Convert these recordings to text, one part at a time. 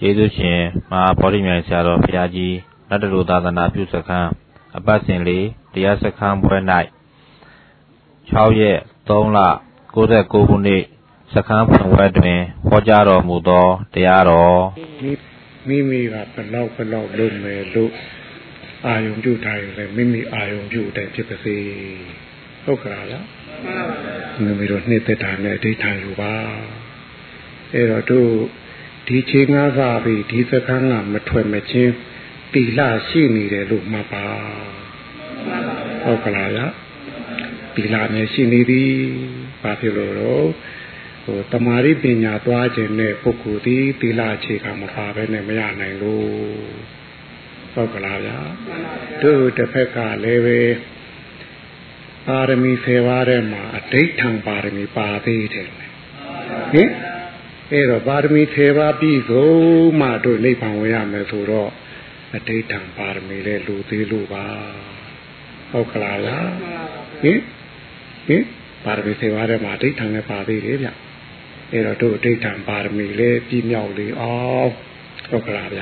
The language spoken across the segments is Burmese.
ကျေးဇူးရှင်မဟာဗောဓိမြိုင်ဆရာတော်ဘုရားကြီးနတ်တလူသာသနာပြုစခန်းအပတ်စဉ်လေးတရားစခန်းပွဲ၌6ရက်3လ69ခုနှစ်စခန်းဖွင့်ပွဲတွင်ဟောကြားတော်မူသောတရားတော်မိမိကဘလောက်ဘလောက်လုပ်မယ်လို့အာယုံပြုထားရင်လည်းမိမိအာယုံပြုတဲ့ဖြစ်ပါစေဟုတ်ကဲ့လားမိမိတို့နှစ်သက်တာနဲ့အဋ္ဌာန်ယူပါအဲ့တော့တို့ ဒီချိန်ကားစားပြီးဒီစကန်းကမထွက်မချင်းတီလာရှိနေတယ်လို့မှတ်ပါဟုတ်ကလားလားတီလာနဲ့ရှိနေသည်ဘာဖြစ်လို့တော့ဟိုတမာရိပညာသွားခြင်းနဲ့ပုဂ္ဂိုလ်ဒီတီလာအခြေခံမပါဘဲနဲ့မရနိုင်လို့ဟုတ်ကလားဗျာတို့တစ်ဖက်ကလည်းပဲပါရမီ10ပါးထဲမှာအဋိဋ္ဌံပါရမီပါသေးတယ်ဟင် အဲ့တော့ပါရမီ10ပါးပြည့်စုံမှတို့နိဗ္ဗာန်ဝင်ရမယ်ဆိုတော့အဋိဋ္ဌံပါရမီလည်းလူသေးလို့ပါဟုတ်ကလားလားဟင်ဟင်ပါရမီ10ပါးထဲမှာအဋိဋ္ဌံလည်းပါသေးတယ်ဗျအဲ့တော့တို့အဋိဋ္ဌံပါရမီလည်းပြည့်မြောက်လေအောင်ဟုတ်ကလားဗျ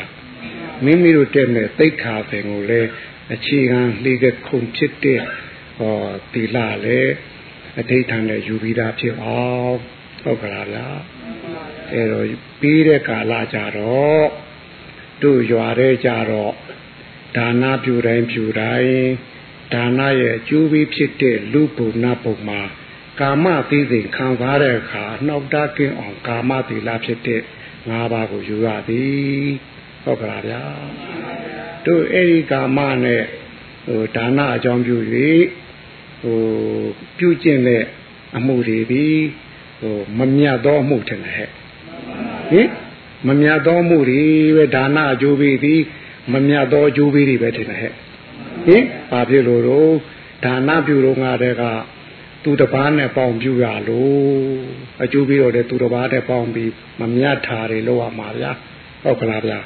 မိမိတို့တက်မဲ့သိက္ခာပင်ကိုလည်းအခြေခံလှေကခုံဖြစ်တဲ့ဟောသီလလည်းအဋိဋ္ဌံနဲ့ယူပြီးသားဖြစ်အောင် ဟုတ်ကလားဗျာအဲတော့ပြီးတဲ့ကာလကြတော့တို့ရွာတဲ့ကြတော့ဒါနပြုတိုင်းပြုတိုင်းဒါနရဲ့အကျိုးပေးဖြစ်တဲ့လူပုံနာပုံမှာကာမသိစိတ်ခံစားတဲ့အခါနှောက်တကင်းအောင်ကာမသီလဖြစ်တဲ့၅ပါးကိုယူရသည်ဟုတ်ကလားဗျာတို့အဲ့ဒီကာမနဲ့ဟိုဒါနအကြောင်းပြု၍ဟိုပြုကျင့်တဲ့အမှုတွေပြီး ဟိုမမြတ်သောအမှုထင်တယ်ဟဲ့ဟင်မမြတ်သောမှုတွေပဲဒါနအကျိုးပေးသည်မမြတ်သောအကျိုးပေးတွေပဲထင်တယ်ဟဲ့ဟင်ဘာဖြစ်လို့တော့ဒါနပြုတော့ငါတဲ့ကသူတပားနဲ့ပေါင်ပြူရလို့အကျိုးပြီးတော့လေသူတပားနဲ့ပေါင်ပြီးမမြတ်တာတွေလောက်ရမှာဗျာဟုတ်ကလားဗျာ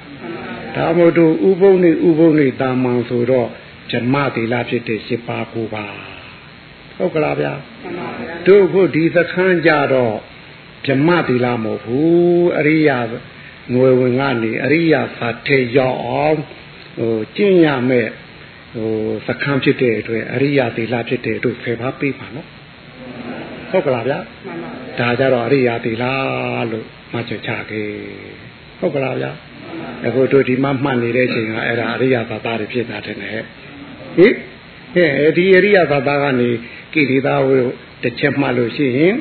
ဒါမို့တို့ဥပုံနေဥပုံနေတာမန်ဆိုတော့ဇမတိလာဖြစ်တဲ့ရှစ်ပါးကိုပါ ဟုတ်ကလားဗျာတို့ဖို့ဒီသခန်းကြတော့ဇမတိလာမဟုတ်ဘူးအရိယာငွေဝင်ကနေအရိယာသာထေရောက်အောင်ဟိုကျင့်ရမဲ့ဟိုသခန်းဖြစ်တဲ့အတွက်အရိယာတိလာဖြစ်တဲ့တို့ဖယ်ပါပေးပါနော်ဟုတ်ကလားဗျာဒါကြတော့အရိယာတိလာလို့မှတ်ချက်ချခဲ့ဟုတ်ကလားဗျာအခုတို့ဒီမှာမှတ်နေတဲ့ချိန်ကအဲ့ဒါအရိယာသာသားတွေဖြစ်တာတဲ့ဟဲ့ဟိဟဲ့ဒီအရိယာသာသားကနေ ကိလေသာကိုတစ်ချက်မှတ်လို့ရှိရင်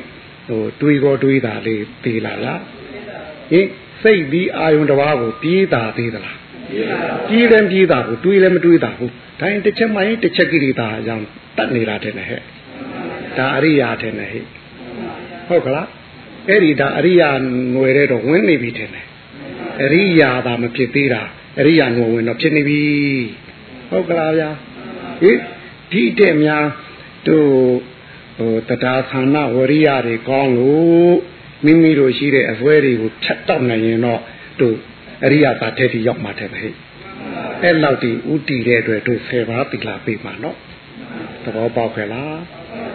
ဟိုတွေးကောတွေးတာလေးပြေးလာလားဟင်စိတ်ပြီးအာယုံတစ်ပါးကိုပြေးတာသေးသလားပြေးတယ်ပြေးတာကိုတွေးလည်းမတွေးတာဘူးဒါရင်တစ်ချက်မှရင်တစ်ချက်ကိလေသာအကြောင်းတတ်နေတာတဲ့ဟဲ့ဒါအရိယာတဲ့ဟဲ့ဟုတ်ကလားအဲ့ဒီဒါအရိယာငွယ်တဲ့တော့ဝင်နေပြီတဲ့အရိယာသာမဖြစ်သေးတာအရိယာငွယ်ဝင်တော့ဖြစ်နေပြီဟုတ်ကလားဗျာဟိဒီတဲ့များ တို့ဟိုတရားဌာနဝရိယတွေကောင်းလို့မိမိတို့ရှိတဲ့အစွဲတွေကိုဖြတ်တောက်နိုင်ရင်တော့တို့အရိယာသာတဲ့တိရောက်မှာတဲ့ဟဲ့အဲ့လောက်ဒီဥတီတဲ့အတွက်တို့ဆယ်ပါးသီလပေးမှာနော်သဘောပေါက်ခဲ့လား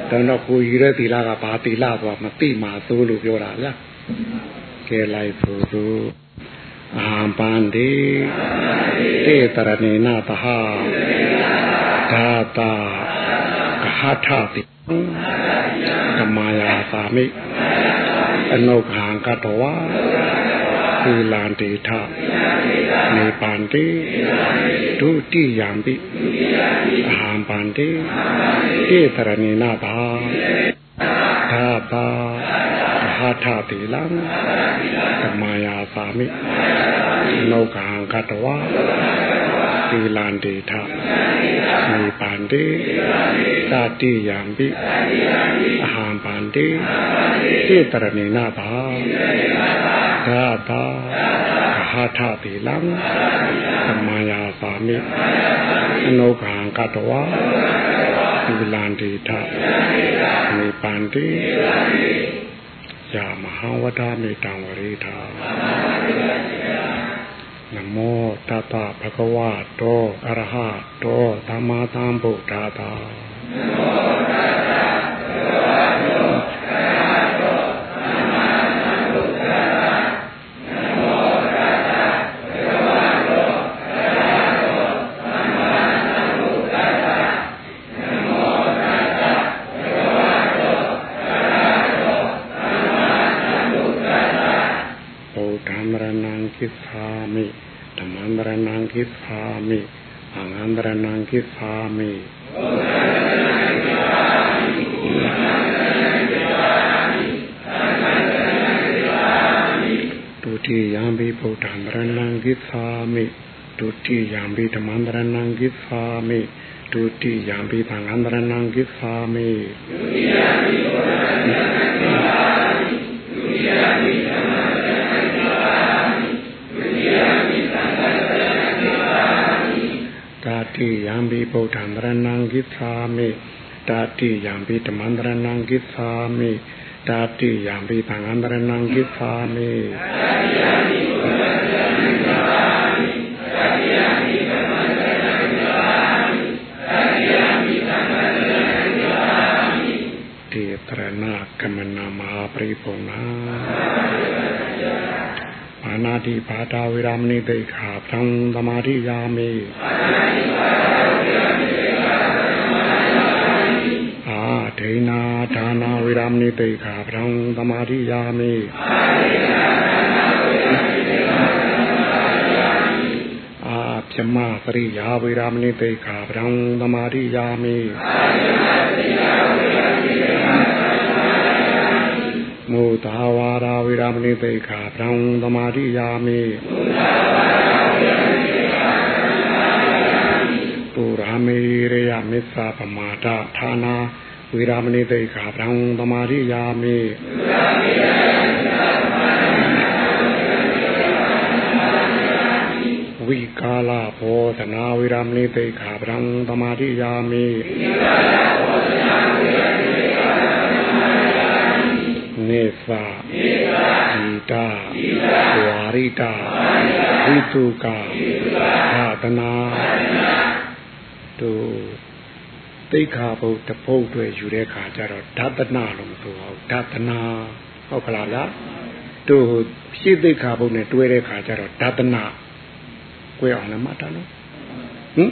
တော့တော့ကိုယူတဲ့သီလကဘာသီလဆိုတာမသိမှာသို့လို့ပြောတာဗျာကဲလိုက်ဖို့တို့အာပန္တိတေတရဏေနသဟသာတာက ဟထတိကမာယာသာမိအနုခံကတဝါသီလံတေထနေပန္တိဒုတိယံပိအဟံပန္တိတေတရဏေနဘာသာတာဟာထတိလံကမာယာသာမိနောကံကတဝါ သီလံတေထနေပန္တိသတိယံပိအဟံပန္တိတေတရဏေနဘာသာတာဟာထတိလံကမာယာသာမိနောကံကတဝါသီလံတေထနေပန္တိယာမဟာဝဒမေတံဝရိထာ နမောတတဗဂဝတောအရဟတောသမ္မာသမ္ဗုဒ္ဓတာနမောတတဗဂဝတောအရဟတောသမ္မာသမ္ဗုဒ္ဓတာနမောတတဗံရဏံကိသာမိဓမ္မံရဏံကိ သာမိအင်္ဂံရဏံကိသာမိဘုရားတိယံဘိဗုဒ္ဓံရဏံဂိသာမိဒုတိယံဘိဓမ္မံရဏံဂိသာမိဒုတိယံဘိသံဃံရဏံဂိသာမိဒုတိယံဘိဗုဒ္ဓံရဏံဂိသာ တာတိယံဘိဗုဒ္ဓံရဏံဂိသာမိတာတိယံဘိဓမ္မံရဏံဂိသာမိတာတိယံဘိသံဃံရဏံဂိသာမိတာတိယံဘိဘုရားရဏံဂိသာမိတာတိယံဘိဓမ္မံရဏံဂိသာမိတာတိယံဘိသံဃံရဏံဂိသာမိတေတရဏကမနမဟာပရိပုံနာအာ နာတိဘာတာဝေရမဏိတိခာသံသမာဓိယာမိအာနာတိဘာတာဝေရမဏိတိခာသံသမာဓိယာမိအာဒိနာဒါနာဝေရမဏိတိခာဗံသမာဓိယာမိအာဒိနာဒါနာဝေရမဏိတိခာဗံသမာဓိယာမိအာပြမပရိယာဝေရမဏိတိခာဗံသမာဓိယာမိ မိမုသာဝါရာဝေရမဏိတိခာဗံသမာဓိယာမိမုသာဝါရာဝေရမဏိတိခာဗံသမာဓိယာမိပုရာမေရယမစ္ဆာပမာဒဌာနာဝေရမဏိတိခာဗံသမာရိယာမိဝိကာလဘောဓနာဝေရမဏိတိခာဗံသမာရိယာမိ နေသာဣတာဝါရိတာဝိတုကာသာသနာတို့သိခါဘုတ်တပုတ်တွေယူတဲ့ခါကျတော့ဓတနာလို့မဆိုဘူးဓတနာဟုတ်ကလားလားတို့ရှင်းသိခါဘုတ်နဲ့တွဲတဲ့ခါကျတော့ဓတနာကိုအောင်လည်းမှတ်တာနော်ဟင်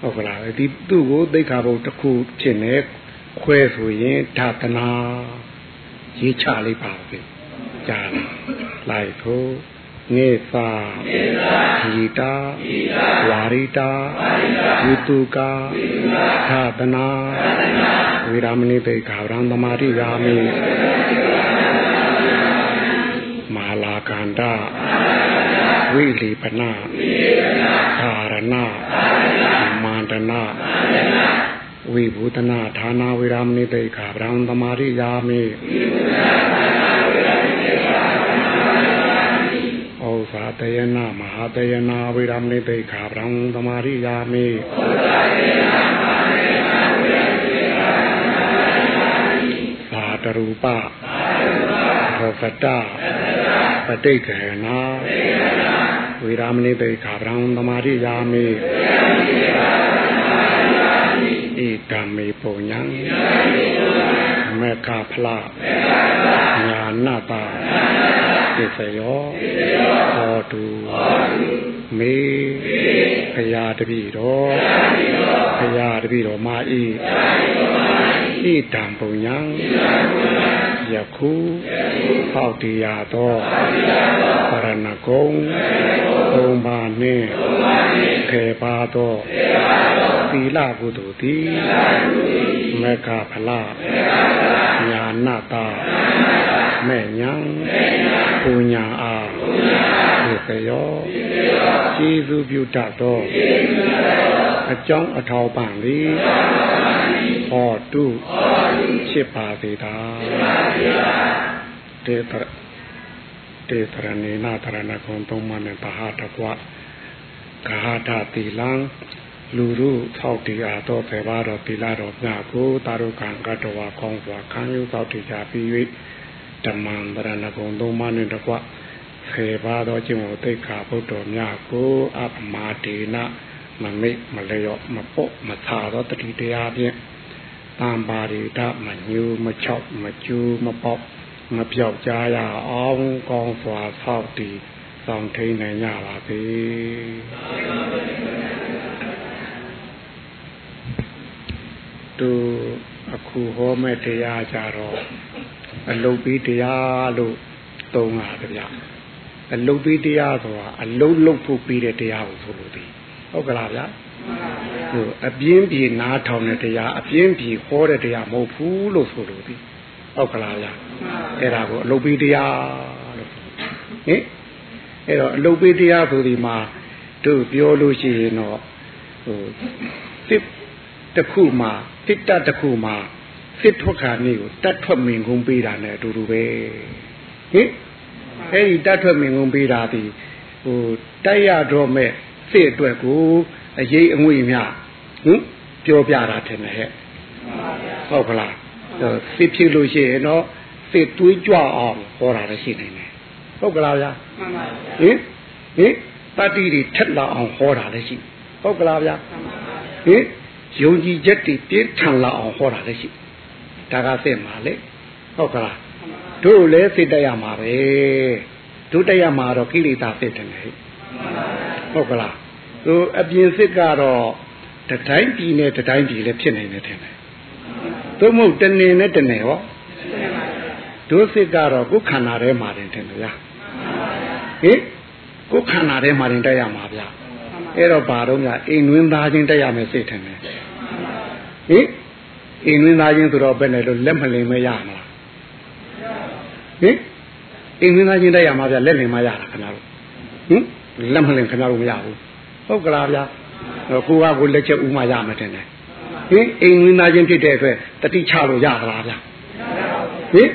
ဟုတ်ကလားဒီသူ့ကိုသိခါဘုတ်တစ်ခုဖြစ်နေခွဲဆိုရင်ဓတနာ ရေးချလိုက်ပါပဲကြားလိုက်ထို့နေသာဟိတာဝါရိတာဝိတုကာသာသနာဝိရမဏိတေခာဗရံသမာရိယာမိမာလာကန္တဝိလိပနာသာရဏမန္တနာ ဝိဘူတနာဌာနာဝိရမဏိတေခာဗရံသမာရိယာမိဝိဘူတနာဌာနာဝိ မိဣတမေပုညံဣတမေပုညံမေခဖလားမေခဖလားညာနာတာညာနာတာပစ္စယောဟောတုမေဘုရားတပည့်တော်ဘုရားတပည့်တော်မာဤဣတံပုံညာ ယခုဟောက်တရားသောပရဏဂုံသုံးပါးနှင့်ခေပါသောသီလကုသိုလ်သည်မေဃဖလားညာနာတာမဲ့ညာပူညာအားဒီကရောကျေးဇူးပြုတတ်သောအကြောင်းအထောက်ပံ့သည်ဟောတု ဖြစ်ပါစေသာတေတရတေတရဏေနာတရဏဂုံသုံးပါးနဲ့ပဟာတကွဂဟာတတိလံလူရုသောက်တရားတော့ဖေပါတော့ပိလာတော့ညကိုတာရုခံကတဝါကောင်းစွာခံယူသောက်တရားပြီး၍ဓမ္မံဗရဏဂုံသုံးပါးနှင့်တကွဖေပါသောကျင့်ဝတ်သိက္ခာဘုဒ္ဓမြတ်ကိုအပမာဒေနမမိတ်မလျော့မပေါ့မသာသောတတိတရားဖြင့် တံပါရိတမညူမချောက်မကျူးမပေါ့မပြောက်ကြရအောင်ကောင်းစွာဆောက်တည်ဆောင်ထိန်နိုင်ကြပါစေသူအခုဟောမဲ့တရားကြတော့အလုတ်ပြီးတရားလို့သုံးတာဗျာအအလုတ်ပေးတရားဆိုတာအလုတ်လုတ်ဖို့ပြီးတဲ့တရားကိုဆိုလို့ဒီ ဟုတ်ကလားဗျာဟိုအပြင်းပြေနားထောင်တဲ့တရားအပြင်းပြေဟောတဲ့တရားမဟုတ်ဘူးလို့ဆိုလို့ဒီဟုတ်ကလားဗျာအဲ့ဒါကိုအလုတ်ပေးတရားလို့ဟင်အဲ့တော့အလုတ်ပေးတရားဆိုဒီမှာတို့ပြောလို့ရှိရင်တော့ဟိုစစ်တစ်ခုမှာတစ်တတစ်ခုမှာစစ်ထွက်ခါနေကိုတတ်ထွက်မင်ကုန်ပေးတာနဲ့အတူတူပဲဟင်အဲ့ဒီတတ်ထွက်မင်ကုန်ပေးတာဒီဟိုတိုက်ရတော့မဲ့ စစ်အတွက်ကိုအရေးအငွေမြဟင်ပြောပြတာထင်တယ်ဟဲ့ဟုတ်ကလားစစ်ဖြစ်လို့ရှိရင်တော့စစ်တွေးကြွအောင်ဟောတာလည်းရှိနေတယ်ဟုတ်ကလားဗျာမှန်ပါဗျာဟင်ဟင်တတိတွေထက်လာအောင်ဟောတာလည်းရှိဟုတ်ကလားဗျာဟင်ယုံကြည်ချက်တွေပြင်းထန်လာအောင်ဟောတာလည်းရှိဒါကစစ်မှာလေဟုတ်ကလားတို့လည်းစိတ်တက်ရမှာပဲတို့တက်ရမှာတော့ကိလေသာစစ်တယ်ဟဲ့ ဟုတ်ကလားသူအပြင်စစ်ကတော့တတိုင်းပြည်နဲ့တတိုင်းပြည်လည်းဖြစ်နေတယ်ထင်တယ်သို့မဟုတ်တနေနဲ့တနေဟောတို့စစ်ကတော့ကိုယ်ခန္ဓာထဲမှာတင်ထင်တယ်ဗျာဟင်ကိုယ်ခန္ဓာထဲမှာတင်တက်ရမှာဗျာအဲ့တော့ဘာတော့များအိမ်တွင်းသားချင်းတက်ရမယ်စိတ်ထင်တယ်ဟင်အိမ်တွင်းသားချင်းဆိုတော့ဘယ်နဲ့လို့လက်မလင်မရမလားဟင်အိမ်တွင်းသားချင်းတက်ရမှာဗျာလက်လင်မရတာခင်ဗျားတို့ဟင် လက်မလင်ခင်ဗျားတို့မရဘူးဟုတ်ကလားဗျာကိုကကိုလက်ချက်ဥမှရမယ်တင်တယ်ဟင်အိမ်ဝင်သားချင်းဖြစ်တဲ့အတွက်တတိချလို့ရသလားဗျာဟင်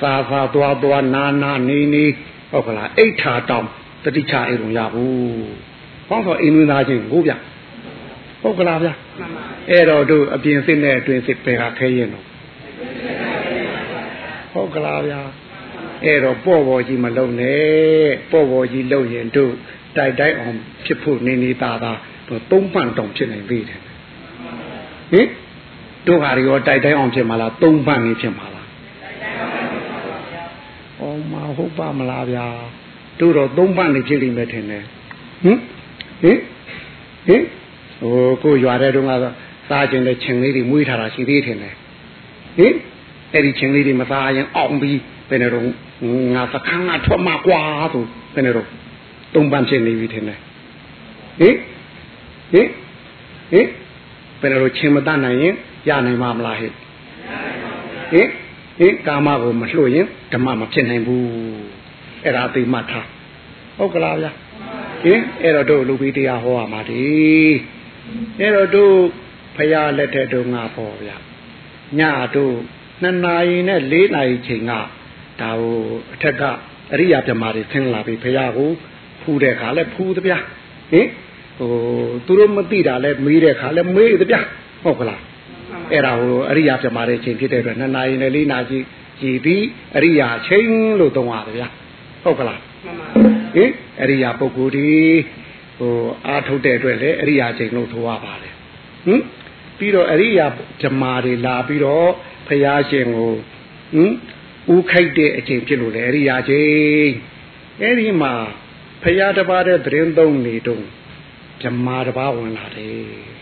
စာစာသွားသွားနာနာနေနေဟုတ်ကလားအိဋ္ဌာတောင်တတိချအိမ်လုံးရဘူးဟောဆိုအိမ်ဝင်သားချင်းကိုဗျာဟုတ်ကလားဗျာအဲ့တော့တို့အပြင်စစ်နဲ့အတွင်စစ်ပဲကခဲရင်တော့ဟုတ်ကလားဗျာ အဲ့တော့ပေါ့ပေါ်ကြီးမလုံနဲ့ပေါ့ပေါ်ကြီးလုံရင်တို့တိုက်တိုက်အောင်ဖြစ်ဖို့နေနေသားသားသုံးပန့်တောင်ဖြစ်နိုင်သေးတယ်ဟင်တို့ဟာရောတိုက်တိုင်းအောင်ဖြစ်မှာလားသုံးပန့်နေဖြစ်မှာလားဩမဟုတ်ပါမလားဗျာတို့တော့သုံးပန့်နေဖြစ်လိမ့်မယ်ထင်တယ်ဟင်ဟင်ဟင်ဟိုကိုရွာတဲ့တုန်းကစားခြင်းတဲ့ခြင်းလေးတွေမွေးထားတာရှိသေးတယ်ဟင်အဲ့ဒီခြင်းလေးတွေမစားရင်အောင်ပြီး ဘယ်နဲ့တော့ငါစခန်းကထွက်မှာကွာဆိုဘယ်နဲ့တော့သုံးပန်းဖြစ်နေပြီထင်တယ်ဟင်ဟင်ဟင်ဘယ်လိုချင်းမတတ်နိုင်ရင်ရနိုင်မှာမလားဟဲ့ဟင်ဟင်ကာမကိုမလှုပ်ရင်ဓမ္မမဖြစ်နိုင်ဘူးအဲ့ဒါသိမှတ်ထားဟုတ်ကလားဗျာဟင်အဲ့တော့တို့လူပြီးတရားဟောရမှာဒီအဲ့တော့တို့ဖရာလက်ထက်တို့ငါပေါ့ဗျာညတို့နှစ်နာရီနဲ့၄နာရီချိန်က ဒါဟိုအထက်ကအရိယာပြမာတွေဆင်းလာပြီဖရာကိုဖူးတဲ့ခါလဲဖူးသဗျာဟင်ဟိုသူတို့မသိတာလဲမေးတဲ့ခါလဲမေးသဗျာဟုတ်ကလားအဲ့ဒါဟိုအရိယာပြမာတဲ့အချိန်ဖြစ်တဲ့အတွက်နှစ်နာရီနဲ့လေးနာရီကြည်ပြီးအရိယာချိန်လို့သုံးရတယ်ဗျာဟုတ်ကလားဟင်အရိယာပုဂ္ဂိုလ်ဒီဟိုအာထုတ်တဲ့အတွက်လည်းအရိယာချိန်လို့ဆိုရပါတယ်ဟင်ပြီးတော့အရိယာဓမ္မာတွေလာပြီးတော့ဖရာရှင်ကိုဟင် ဦးခိုက်တဲ့အချိန်ဖြစ်လို့လေအရိယာချိန်အဲ့ဒီမှာဖရာတပါးတဲ့သတင်းသုံးနေတော့ဓမ္မာတပါးဝင်လာတယ်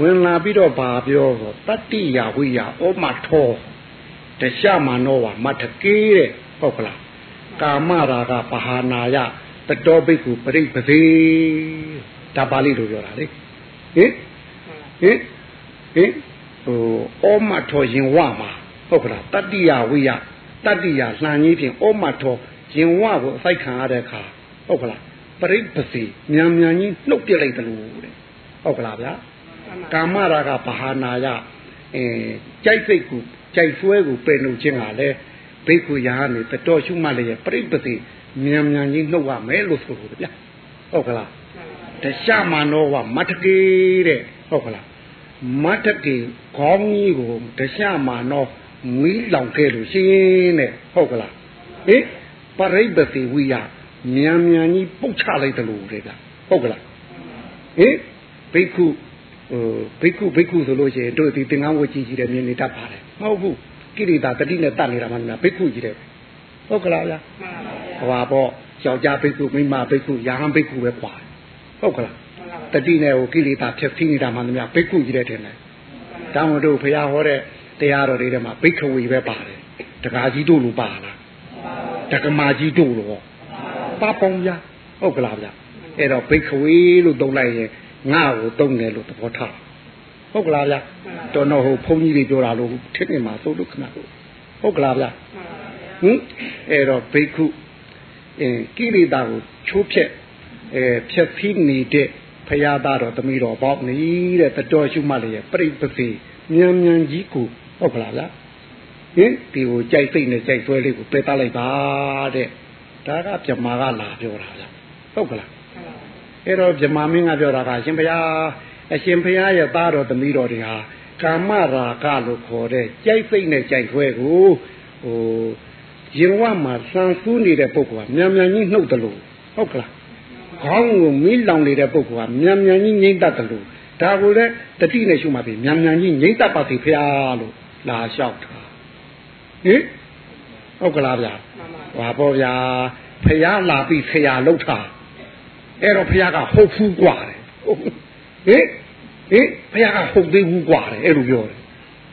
ဝင်လာပြီးတော့ဗာပြောတော့တတ္တိယဝိယဩမထောတရှမနောဝမထကေးတဲ့ဟုတ်ကလားကာမရာဂပဟာနာယတတောဘိက္ခုပရိပသေဒါပါဠိလိုပြောတာလေဟင်ဟင်ဟင်ဟိုဩမထောရင်ဝမှာ ဟုတ်ကလားတတ္တိယဝိယတတ္တိယလှန်ကြီးဖြင့်ဩမထောရင်ဝကိုအစိုက်ခံရတဲ့အခါဟုတ်ကလားပရိပစီမြန်မြန်ကြီးနှုတ်ပြလိုက်တယ်လို့တဲ့ဟုတ်ကလားဗျာကာမရာဂဘာဟာနာယအဲကြိုက်စိတ်ကိုကြိုက်ဆွဲကိုပယ်လို့ခြင်းကလည်းဘိက္ခုယာနေတတော်ရှုမှလည်းပရိပစီမြန်မြန်ကြီးနှုတ်ရမယ်လို့ဆိုလို့ဗျာဟုတ်ကလားတရှမနောဝမတကေတဲ့ဟုတ်ကလားမတကေခေါင်းကြီးကိုတရှမနော မီးလောင်ခဲ့လို့ရှိရင်တဲ့ဟုတ်ကလားဟင်ပရိပစီဝိယမြန်မြန်ကြီးပုတ်ချလိုက်တယ်လို့တဲ့ကဟုတ်ကလားဟင်ဘိက္ခုဟိုဘိက္ခုဘိက္ခုဆိုလို့ရှိရင်တို့ဒီသင်္ကန်းဝတ်ကြီးကြီးတယ်မြင်နေတတ်ပါတယ်မဟုတ်ဘူးကိရိတာတတိနဲ့တတ်နေတာမှမဟုတ်ဘိက္ခုကြီးတယ်ဟုတ်ကလားဗျာဟွာပေါ့ယောက်ျားဘိက္ခုမိန်းမဘိက္ခုယာဟန်ဘိက္ခုပဲပွာဟုတ်ကလားတတိနဲ့ဟိုကိလေသာဖြည့်ဆင်းနေတာမှမဟုတ်ဘိက္ခုကြီးတယ်ထင်တယ်တောင်းတို့ဘုရားဟောတဲ့ တရားတော်တွေထဲမှာဘိက္ခဝေပဲပါတယ်တကားကြီးတို့လိုပါလားတက္ကမာကြီးတို့လိုဟပါပေါင်းဗျာဟုတ်ကလားဗျာအဲ့တော့ဘိခဝေလို့သုံးလိုက်ရင်ငါ့ကိုသုံးတယ်လို့သဘောထားဟုတ်ကလားဗျာတော်တော့ဟိုဘုန်းကြီးတွေပြောတာလို့ထစ်နေမှာသို့လို့ခဏဟုတ်ကလားဗျာဟင်အဲ့တော့ဘိက္ခုအင်းကိလေသာကိုချိုးဖြက်အဲဖြက်ဖိနေတဲ့ဖရာသားတော်သမီးတော်ပေါ့နေတဲ့တတော်ရှုမှတ်လျက်ပြိပစီမြန်မြန်ကြီးကို ဟုတ်ကလားဗျာဟင်ဒီကိုကြိုက်စိတ်နဲ့ကြိုက်ဆွဲလေးကိုပယ်တတ်လိုက်ပါတဲ့ဒါကပြမာကလာပြောတာဗျာဟုတ်ကလားအဲ့တော့ပြမာမင်းကပြောတာကအရှင်ဘုရားအရှင်ဘုရားရဲ့သားတော်သမီးတော်တွေဟာကာမရာဂလို့ခေါ်တဲ့ကြိုက်စိတ်နဲ့ကြိုက်ဆွဲကိုဟိုရင်ဝမှာစံစူးနေတဲ့ပုဂ္ဂိုလ်ကမြန်မြန်ကြီးနှုတ်တယ်လို့ဟုတ်ကလားခေါင်းကိုမီးလောင်နေတဲ့ပုဂ္ဂိုလ်ကမြန်မြန်ကြီးငိမ့်တတ်တယ်လို့ဒါကိုလည်းတတိနဲ့ရှုမှပြီမြန်မြန်ကြီးငိမ့်တတ်ပါစေဖရာလို့ လာလျှောက်တာဟင်ဟုတ်ကလားဗျာဟာပေါ့ဗျာဖရာလာပြီးဖရာလှုပ်တာအဲ့တော့ဖရာကဟုတ်ဖူးกว่าတယ်ဟင်ဟင်ဖရာကဟုတ်သေးဘူးกว่าတယ်အဲ့လိုပြောတယ်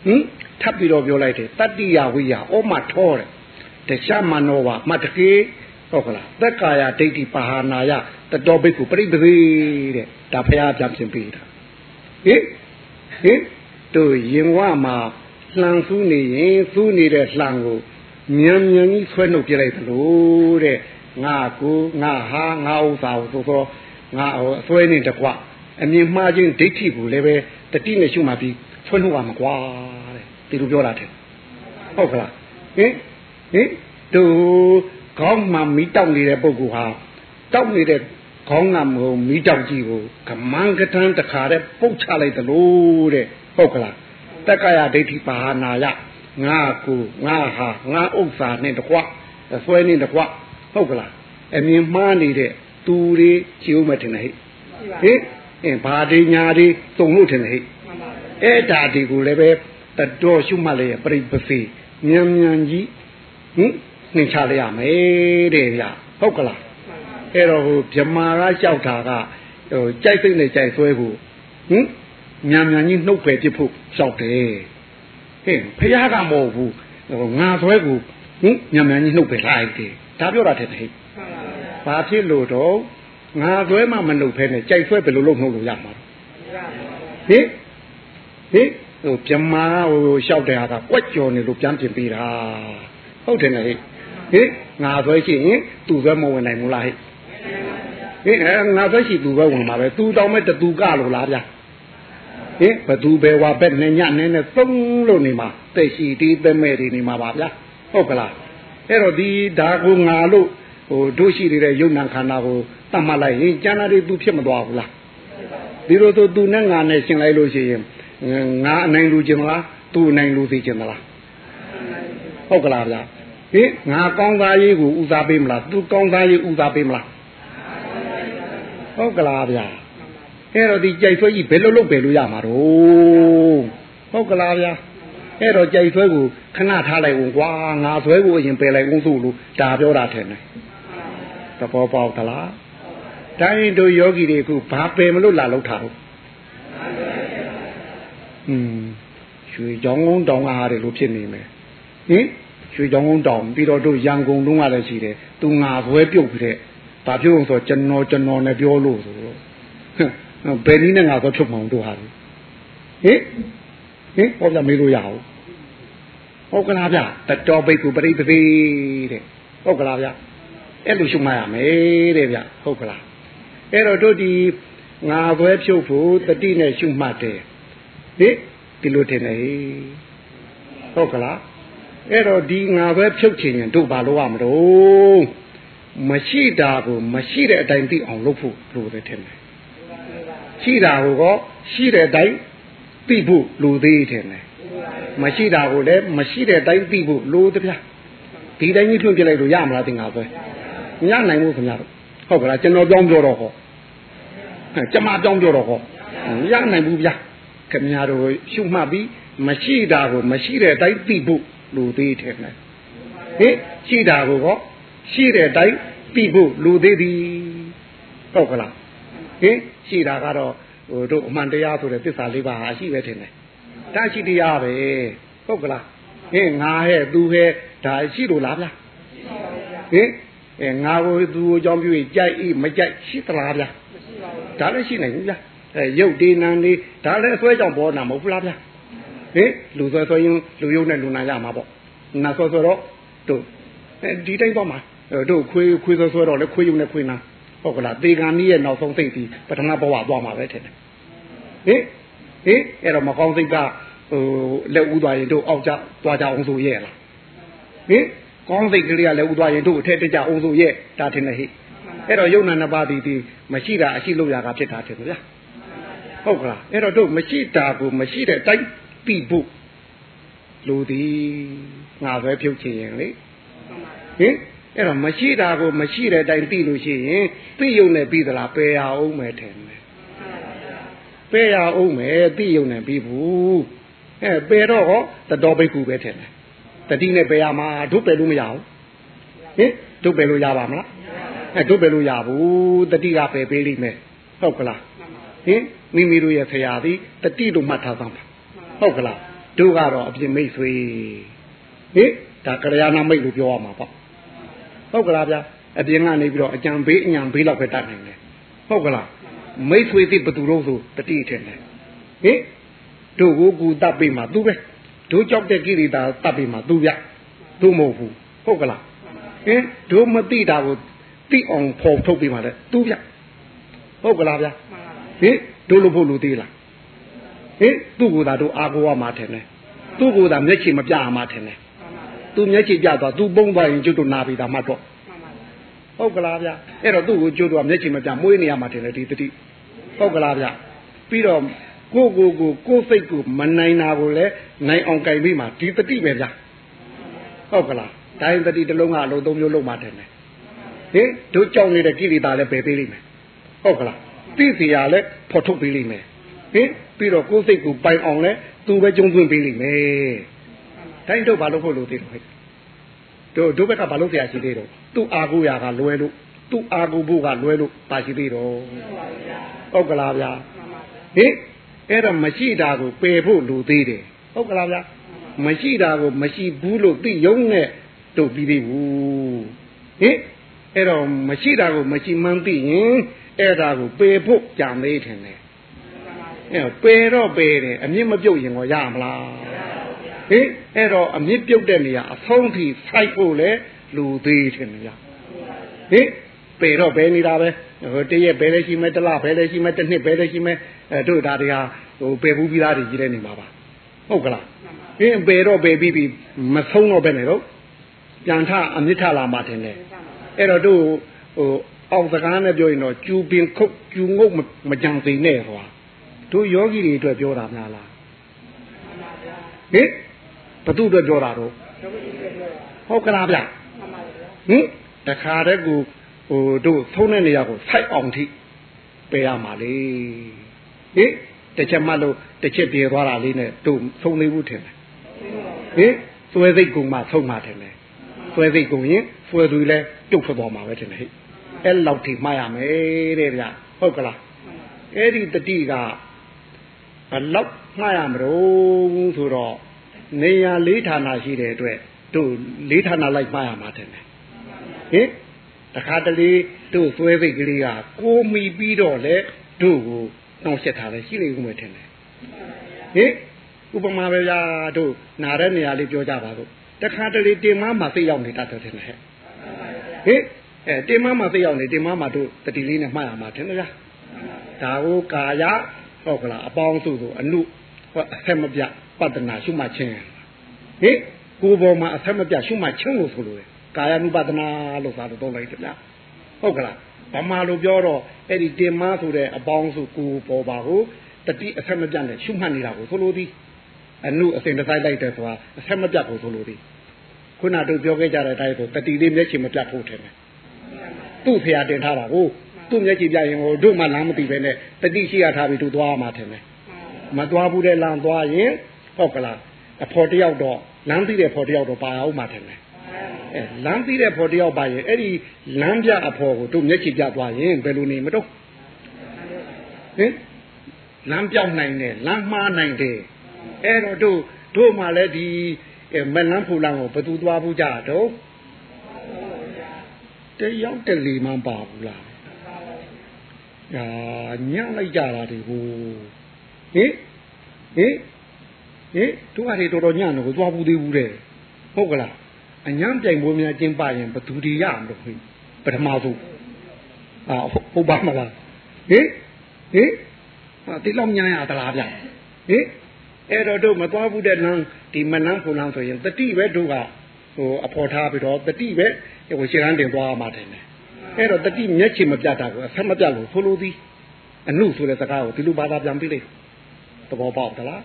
ဟင်ထပ်ပြီးတော့ပြောလိုက်တယ်တတ္တိယဝိယဩမထောတယ်တခြားမနောဝမတကေဟုတ်ကလားသက်ကာယဒိဋ္ဌိပါဟာနာယတတော်ဘိက္ခုပရိပသေတဲ့ဒါဖရာပြန်ပြင်ပေးတာဟင်ဟင်တို့ရင်ဝမှာ လှန်ဆူးနေရင်ဆူးနေတဲ့လှန်ကိုမြန်မြန်ကြီးဆွဲနှုတ်ပြလိုက်သလိုတဲ့ငါကိုငါဟာငါဥစ္စာကိုသို့သောငါအဆွဲနေတကွအမြင်မှားခြင်းဒိဋ္ဌိကိုလည်းပဲတတိနဲ့ရှုမှပြီးဆွဲနှုတ်ရမှာကွာတဲ့ဒီလိုပြောတာတဲ့ဟုတ်ကလားဟင်ဟင်သူခေါင်းမှမီးတောက်နေတဲ့ပုဂ္ဂိုလ်ဟာတောက်နေတဲ့ခေါင်းကမဟုတ်မီးတောက်ကြီးကိုကမန်းကထန်းတခါတည်းပုတ်ချလိုက်သလိုတဲ့ဟုတ်ကလား တက္ကရာဒိဋ္ဌိပါဟာနာယငါကိုငါဟာငါဥစ္စာနဲ့တကွဆွဲနေတကွဟုတ်ကလားအမြင်မှားနေတဲ့သူတွေချီဦးမထင်နဲ့ဟိဟင်အင်းဘာဒီညာဒီစုံလို့ထင်တယ်ဟိအဲ့ဒါဒီကိုလည်းပဲတတော်ရှုမှတ်လေပြိပစီမြန်မြန်ကြီးဟင်နှင်ချလိုက်ရမယ်တဲ့ဗျဟုတ်ကလားအဲ့တော့ဟိုဗြမာကကြောက်တာကဟိုကြိုက်စိတ်နဲ့ကြိုက်ဆွဲဖို့ဟင် မြန်မြန်ကြီးနှုတ်ဖယ်ပြဖို့ကြောက်တယ်ဟင်ဖះကမဟုတ်ဘူးဟိုငါဆွဲကိုဟင်မြန်မြန်ကြီးနှုတ်ဖယ်လိုက်တယ်ဒါပြောတာတဲ့ဟဲ့ဘာဖြစ်လို့တော့ငါဆွဲမှမနှုတ်ဖဲနဲ့ကြိုက်ဆွဲဘယ်လိုလုပ်နှုတ်လို့ရမှာဟင်ဟင်ဟိုဗြမာဟိုလျှောက်တဲ့ဟာကကွက်ကြော်နေလို့ပြန်ပြင်ပေးတာဟုတ်တယ်နဲ့ဟဲ့ဟင်ငါဆွဲရှိရင်သူ့ဆွဲမဝင်နိုင်ဘူးလားဟဲ့ဟင်အဲငါဆွဲရှိသူ့ဆွဲဝင်မှာပဲသူတောင်းမဲ့တူကလို့လားဗျာ ဟင်ဘသူပဲဝါဘက်နဲ့ညနဲ့နဲ့သုံးလို့နေမှာတဲ့ရှိတီးတဲ့မဲ့တွေနေမှာပါဗျာဟုတ်ကလားအဲ့တော့ဒီဒါကိုငါလို့ဟိုတို့ရှိနေတဲ့ယုံနာခန္ဓာကိုတတ်မှတ်လိုက်ရင်ကျန်တာတွေသူဖြစ်မသွားဘူးလားဒီလိုဆိုသူနဲ့ငါနဲ့ရှင်းလိုက်လို့ရှိရင်ငါအနိုင်လူကျင်မလားသူအနိုင်လူသိကျင်မလားဟုတ်ကလားဗျာဟင်ငါကောင်းသားရေးကိုဦးစားပေးမလားသူကောင်းသားရေးဦးစားပေးမလားဟုတ်ကလားဗျာ အဲ့တော့ဒီကြိုက်ဆွဲကြီးဘယ်လိုလုပ်ပဲလို့ရမှာတော့ဟုတ်ကလားဗျာအဲ့တော့ကြိုက်ဆွဲကိုခဏထားလိုက်ဦးကွာငါဆွဲကိုအရင်ပယ်လိုက်ဦးဆိုလို့ဒါပြောတာထင်တယ်သဘောပေါက်သလားတိုင်းတို့ယောဂီတွေအခုဘာပယ်မလို့လာလောက်တာတော့อืมရွှေကြောင်းကုန်းတောင်ကဟာတယ်လို့ဖြစ်နေမယ်ဟင်ရွှေကြောင်းကုန်းတောင်ပြီးတော့တို့ရန်ကုန်တုန်းကလည်းရှိတယ်သူငါဆွဲပြုတ်ပြီးတဲ့ဘာပြုတ်ဆိုကျွန်တော်ကျွန်တော်နဲ့ပြောလို့ဆိုတော့ ဘယ်နည်းနဲ့ငါဆွဲဖြုတ်မှောင်တို့ဟာဟင်ဟင်ဟောပြမေးလို့ရအောင်ဟုတ်ကလားဗျတတော်ဘိတ်ကူပရိပသိတဲ့ဟုတ်ကလားဗျအဲ့လိုရှုမှတ်ရမယ်တဲ့ဗျဟုတ်ကလားအဲ့တော့တို့ဒီငါဆွဲဖြုတ်ဖို့တတိနဲ့ရှုမှတ်တယ်ဟိဒီလိုထင်တယ်ဟုတ်ကလားအဲ့တော့ဒီငါပဲဖြုတ်ချင်ရင်တို့ဘာလို့ရမလို့မရှိတာကိုမရှိတဲ့အတိုင်းသိအောင်လုပ်ဖို့လိုတယ်ထင်တယ် ရှိတာကိုကရှိတဲ့အတိုင်းသိဖို့လိုသေးတယ်ထင်တယ်မရှိတာကိုလည်းမရှိတဲ့အတိုင်းသိဖို့လိုသဗျာဒီတိုင်းကြီးထွန့်ပြလိုက်လို့ရမလားတင်ငါပဲမရနိုင်ဘူးခင်ဗျားတို့ဟုတ်ကလားကျွန်တော်ပြောင်းပြောတော့ဟောကျမပြောင်းပြောတော့ဟောမရနိုင်ဘူးဗျာခင်ဗျားတို့ရှုမှတ်ပြီးမရှိတာကိုမရှိတဲ့အတိုင်းသိဖို့လူသေးတယ်နဲ့ဟင်ရှိတာကိုဟောရှိတဲ့အတိုင်းသိဖို့လူသေးသည်ဟုတ်ကလား ဟင်ရှိတာကတော့ဟိုတို့အမှန်တရားဆိုတဲ့သစ္စာလေးပါးဟာရှိပဲထင်တယ်ဒါရှိတရားပဲဟုတ်ကလားဟင်ငါဟဲ့သူဟဲ့ဒါရှိလို့လားဗျာဟင်ဟအဲငါကိုသူကိုကြောင်းပြည့်ကြိုက်ဤမကြိုက်ရှိသလားဗျာမရှိပါဘူးဒါလည်းရှိနိုင်ဘူးဗျာအဲရုပ်ဒီနာနေဒါလည်းအစွဲကြောင့်ပေါ်နာမဟုတ်ဘူးလားဗျာဟင်လူဆွဲဆွဲရင်လူယုံနဲ့လူနာရမှာပေါ့နာဆွဲဆွဲတော့တို့ဒီတိုင်းတော့မှာတို့ခွေးခွေးဆွဲဆွဲတော့လေခွေးယုံနဲ့ခွေးနာ ဟုတ်ကလားတေကန်ကြီးရဲ့နောက်ဆုံးသိပြီးပထမဘဝသွားမှာပဲထင်တယ်ဟင်ဟင်အဲ့တော့မကောင်းစိတ်ကဟိုလက်ဦးသွားရင်တို့အောက်ကြသွားကြအောင်ဆိုရဲ့လားဟင်ကောင်းစိတ်ကလေးကလည်းဥသွားရင်တို့အထက်တကြအောင်ဆိုရဲ့ဒါထင်တယ်ဟိအဲ့တော့ယုံနာနှစ်ပါးဒီဒီမရှိတာအရှိလို့ရတာဖြစ်တာထင်တယ်ဗျာဟုတ်ကလားအဲ့တော့တို့မရှိတာကိုမရှိတဲ့တိုင်းပြီးဖို့လူဒီငါပဲဖြုတ်ချင်ရင်လေဟင် အဲ့တော့မရှိတာကိုမရှိတဲ့အတိုင်းပြီးလို့ရှိရင်ပြီးယုံနဲ့ပြီးသလားပယ်ရအောင်မယ်ထင်တယ်ပယ်ရအောင်မယ်ပြီးယုံနဲ့ပြီးဘူးအဲပယ်တော့ဟောတတော်ဘိက္ခုပဲထင်တယ်တတိနဲ့ပယ်ရမှာဒုပယ်လို့မရဘူးဟင်ဒုပယ်လို့ရပါမလားအဲဒုပယ်လို့ရဘူးတတိကပယ်ပေးလိမ့်မယ်ဟုတ်ကလားဟင်မိမိတို့ရဲ့ဆရာသည်တတိလို့မှတ်ထားသမ်းပါဟုတ်ကလားတို့ကတော့အပြင်မိတ်ဆွေဟင်ဒါကရယာနာမိတ်လို့ပြောရမှာပေါ့ ဟုတ်ကလားဗျာအပြင်ကနေပြီးတော့အကြံဘေးအညံဘေးလောက်ပဲတတ်နိုင်တယ်ဟုတ်ကလားမိတ်ဆွေသိဘသူတို့ဆိုတတိထင်တယ်ဟင်တို့ကိုကူတတ်ပြီမှာသူပဲတို့ကြောက်တဲ့ကိရိတာတတ်ပြီမှာသူဗျတို့မဟုတ်ဘူးဟုတ်ကလားဟင်တို့မသိတာကိုသိအောင်ဖော်ထုတ်ပြီမှာလေသူဗျဟုတ်ကလားဗျာဟင်တို့လို့ဖို့လူသေးလားဟင်သူ့ကိုယ်သာတို့အာကိုရမှာထင်တယ်သူ့ကိုယ်သာမျက်ခြေမပြရမှာထင်တယ် သူမျက်ခြေပြသွားသူပုံသွားရင်ကျွတ်တို့နာပြီဒါမှတော့ဟုတ်ကလားဗျအဲ့တော့သူ့ကိုကျွတ်တို့ကမျက်ခြေမပြမွေးနေရမှာထင်တယ်ဒီတတိဟုတ်ကလားဗျပြီးတော့ကိုကိုကိုကိုစိတ်ကိုမနိုင်တာကိုလည်းနိုင်အောင်ကြိုင်ပြီးမှဒီတတိပဲဗျဟုတ်ကလားဒိုင်းတတိတစ်လုံးကအလုံးသုံးမျိုးလုံးမှတယ်ဟင်တို့ကြောက်နေတဲ့ကိလေသာလည်းပယ်ပေးလိမ့်မယ်ဟုတ်ကလားသိစီရလည်းဖော်ထုတ်ပေးလိမ့်မယ်ဟင်ပြီးတော့ကိုယ်စိတ်ကိုပိုင်အောင်လဲသူပဲကျုံသွင်းပေးလိမ့်မယ် တိုင်းတို့ဘာလို့ဖို့လို့သိတော့ဟဲ့တို့တို့ဘက်ကဘာလို့ဆရာရှိသေးတော့သူ့အာကိုရာကလွဲလို့သူ့အာကိုဖို့ကလွဲလို့ပါရှိသေးတော့ဟုတ်ကလားဗျာဟင်အဲ့တော့မရှိတာကိုပယ်ဖို့လိုသေးတယ်ဟုတ်ကလားဗျာမရှိတာကိုမရှိဘူးလို့သိယုံနဲ့တို့ပြီးသေးဘူးဟင်အဲ့တော့မရှိတာကိုမရှိမှန်းသိရင်အဲ့ဒါကိုပယ်ဖို့ကြံသေးတယ်နဲ့အဲ့ပယ်တော့ပယ်တယ်အမြင့်မပြုတ်ရင်ရောရမလား ဟင်အဲ့တော့အမြင့်ပြုတ်တဲ့နေရာအဆုံးထိစိုက်ဖို့လေလူသေးတယ်ဗျာဟင်ပယ်တော့ပယ်နေတာပဲဟိုတရက်ဘယ်လဲရှိမဲတလဘယ်လဲရှိမဲတစ်နှစ်ဘယ်လဲရှိမဲအဲတို့ဒါတွေကဟိုပယ်ဘူးပြီးသားတွေကြီးတဲ့နေမှာပါဟုတ်ကလားဟင်ပယ်တော့ပယ်ပြီးပြီမဆုံးတော့ပဲနဲ့တော့ပြန်ထအမြင့်ထလာမှတင်တယ်အဲ့တော့တို့ဟိုအောက်စကားနဲ့ပြောရင်တော့ကျူပင်ခုတ်ကျူငုတ်မကြံသိနဲ့ဟောတို့ယောဂီတွေအတွက်ပြောတာများလားဟင် ဘသူအတွက်ပြောတာတော့ဟုတ်ကလားဗျဟင်တခါတည်းကိုဟိုတို့သုံးတဲ့နေရာကိုစိုက်အောင်ထိပေးရမှာလေဟင်တစ်ချက်မှလို့တစ်ချက်ပြေသွားတာလေးနဲ့တို့သုံးနေဘူးထင်တယ်ဟင်သွဲစိတ်ကုံမှဆုံးမှထင်တယ်သွဲစိတ်ကုံရင်ဖွယ်သူလည်းတုတ်ထွက်သွားမှာပဲထင်တယ်ဟဲ့အဲ့လောက်ထိမှားရမယ်တဲ့ဗျဟုတ်ကလားအဲ့ဒီတတိကဘလောက်မှားရမလို့ဆိုတော့ နေရာလေးဌာနရှိတဲ့အတွက်တို့လေးဌာနလိုက်မှားရမှာထင်တယ်ဟင်တခါတလေတို့သွဲစိတ်ကလေးကကိုမီပြီးတော့လေတို့ကိုနှောင့်ယှက်ထားတယ်ရှိလိမ့်ဦးမယ်ထင်တယ်ဟင်ဥပမာပဲဗျာတို့နာတဲ့နေရာလေးပြောကြပါတော့တခါတလေတင်မမှာသိရောက်နေတတ်တယ်ထင်တယ်ဟဲ့ဟင်အဲတင်မမှာသိရောက်နေတင်မမှာတို့တတိလေးနဲ့မှတ်ရမှာထင်တယ်ဗျာဒါကိုကာယဟုတ်ကလားအပေါင်းစုဆိုအနုအဆက်မပြ ပတ္တနာရှုမှတ်ခြင်းဟင်ကိုယ်ပေါ်မှာအဆက်မပြရှုမှတ်ခြင်းလို့ဆိုလို့ကာယ ानु ပဒနာလို့သာတော့သုံးလိုက်တယ်ဗျာဟုတ်ကလားဗမာလိုပြောတော့အဲ့ဒီတင်မဆိုတဲ့အပေါင်းစုကိုပေါ်ပါကိုတတိအဆက်မပြတ်နဲ့ရှုမှတ်နေတာကိုဆိုလိုသည်အနုအစဉ်တစိုက်လိုက်တယ်ဆိုတာအဆက်မပြတ်ကိုဆိုလိုသည်ခုနတို့ပြောခဲ့ကြတဲ့အတိုင်းဆိုတတိလေးမျက်ခြေမပြတ်ဖို့ထင်တယ်သူ့ဖရာတင်ထားတာကိုသူ့မျက်ခြေပြရင်ဟိုတို့မှလမ်းမသိပဲနဲ့တတိရှိရထားပြီးတို့သွားမှာထင်တယ်မသွားဘူးတဲ့လမ်းသွားရင် ဟုတ်ကလားအဖော်တယောက်တော့လမ်းသိတဲ့ဖော်တယောက်တော့ပါအောင်မှာထင်တယ်အဲလမ်းသိတဲ့ဖော်တယောက်ပါရင်အဲ့ဒီလမ်းပြအဖော်ကိုတို့မျက်ခြေပြသွားရင်ဘယ်လိုနေမတော့ဟင်လမ်းပြောင်းနိုင်တယ်လမ်းမှားနိုင်တယ်အဲ့တော့တို့တို့မှလည်းဒီမလန်းဖူလန်းကိုဘသူသွားဘူးကြတော့တယောက်တလေမှပါဘူးလားညာညံ့လိုက်ကြတာဒီကိုဟင်ဟင် ဟင်တို့ဟာတွေတော်တော်ညံ့တော့ကိုသွားဘူးသေးဘူးတဲ့ဟုတ်ကလားအညံ့ပြိုင်ပွဲများကျင်းပရင်ဘသူတွေရမလို့ခင်ပထမဆုံးအာဟုတ်ပါမလားဟင်ဟင်ဟာဒီလောက်ညံ့ရသလားဗျဟင်အဲ့တော့တို့မသွားဘူးတဲ့လမ်းဒီမနန်းဖုန်လမ်းဆိုရင်တတိပဲတို့ကဟိုအဖော်ထားပြီးတော့တတိပဲဟိုရှင်းရန်တင်သွားမှတယ်အဲ့တော့တတိမျက်ခြေမပြတ်တာကိုအဆက်မပြတ်လို့ဆိုလိုသည်အနုဆိုတဲ့စကားကိုဒီလိုဘာသာပြန်ပြီးလိုက်သဘောပေါက်သလား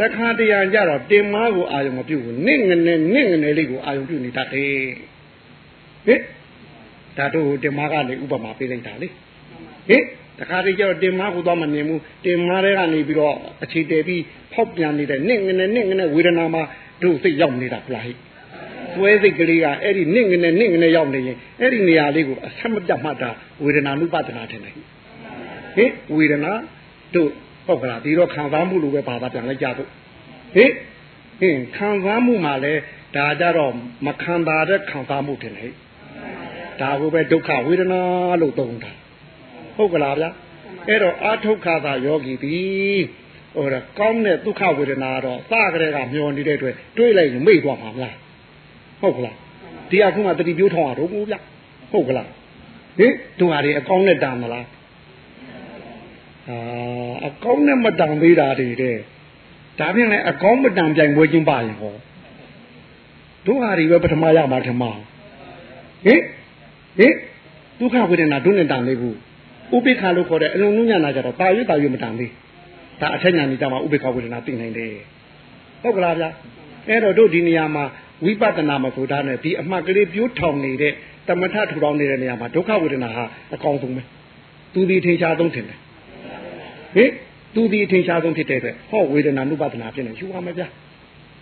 တခါတရံကြတော့တင်မားကိုအာယုံမပြုတ်ဘူးနင့်ငနဲ့နင့်ငနဲ့လေးကိုအာယုံပြုတ်နေတတ်တယ်ဟင်ဒါတို့တင်မားကနေဥပမာပေးလိုက်တာလေဟင်တခါတည်းကျတော့တင်မားကိုသွားမမြင်ဘူးတင်မားတွေကနေပြီးတော့အခြေတည်ပြီးဖောက်ပြန်နေတဲ့နင့်ငနဲ့နင့်ငနဲ့ဝေဒနာမှာတို့စိတ်ရောက်နေတာဖလားဟိသွဲစိတ်ကလေးကအဲ့ဒီနင့်ငနဲ့နင့်ငနဲ့ရောက်နေရင်အဲ့ဒီနေရာလေးကိုအဆက်မပြတ်မှတ်တာဝေဒနာနုပဒနာထင်တယ်ဟင်ဝေဒနာတို့ ဟုတ်ကလားဒီတော့ခံစားမှုလိုပဲဘာသာပြန်လိုက်ကြတော့ဟင်ဟင်ခံစားမှုမှာလဲဒါကြတော့မခံတာတဲ့ခံစားမှုတင်လေဒါကိုပဲဒုက္ခဝေဒနာလို့သုံးတာဟုတ်ကလားဗျာအဲ့တော့အာထုတ်ခါသာယောဂီပြီဟိုတော့ကောင်းတဲ့ဒုက္ခဝေဒနာတော့စကြတဲ့ကမျောနေတဲ့အတွက်တွေးလိုက်ရင်မေ့သွားမှာမလားဟုတ်ကလားဒီအခုမှတတိပြိုးထောင်းရတော့ဘူးဗျဟုတ်ကလားဟင်တို့ဟာတွေအကောင်းနဲ့တာမလား အာအကောင်းနဲ့မတန်သေးတာတွေတဲ့ဒါဖြင့်လည်းအကောင်းမတန်ပြိုင်ပွဲချင်းပါရင်ဟောတို့ဟာတွေပဲပထမရမှာထမဟင်ဟင်ဒုက္ခဝေဒနာဒုနဲ့တန်လေးဘူးဥပိ္ပခာလို့ခေါ်တဲ့အလုံးလုံးညာနာကြတော့တာရွတာရွမတန်သေးဒါအထက်ညာနေကြမှာဥပိ္ပခဝေဒနာသိနိုင်တယ်ဟုတ်ကလားဗျာအဲ့တော့တို့ဒီနေရာမှာဝိပဿနာမဆိုတာနဲ့ဒီအမှတ်ကလေးပြိုးထောင်နေတဲ့တမထထူထောင်နေတဲ့နေရာမှာဒုက္ခဝေဒနာဟာအကောင်းဆုံးပဲသူဒီထင်ရှားဆုံးထင်တယ် ဟင်သူဒီထင်ရှားဆုံးဖြစ်တဲ့အတွက်ဟောဝေဒနာနုပဒနာဖြစ်နေယူပါမယ်ဗျာ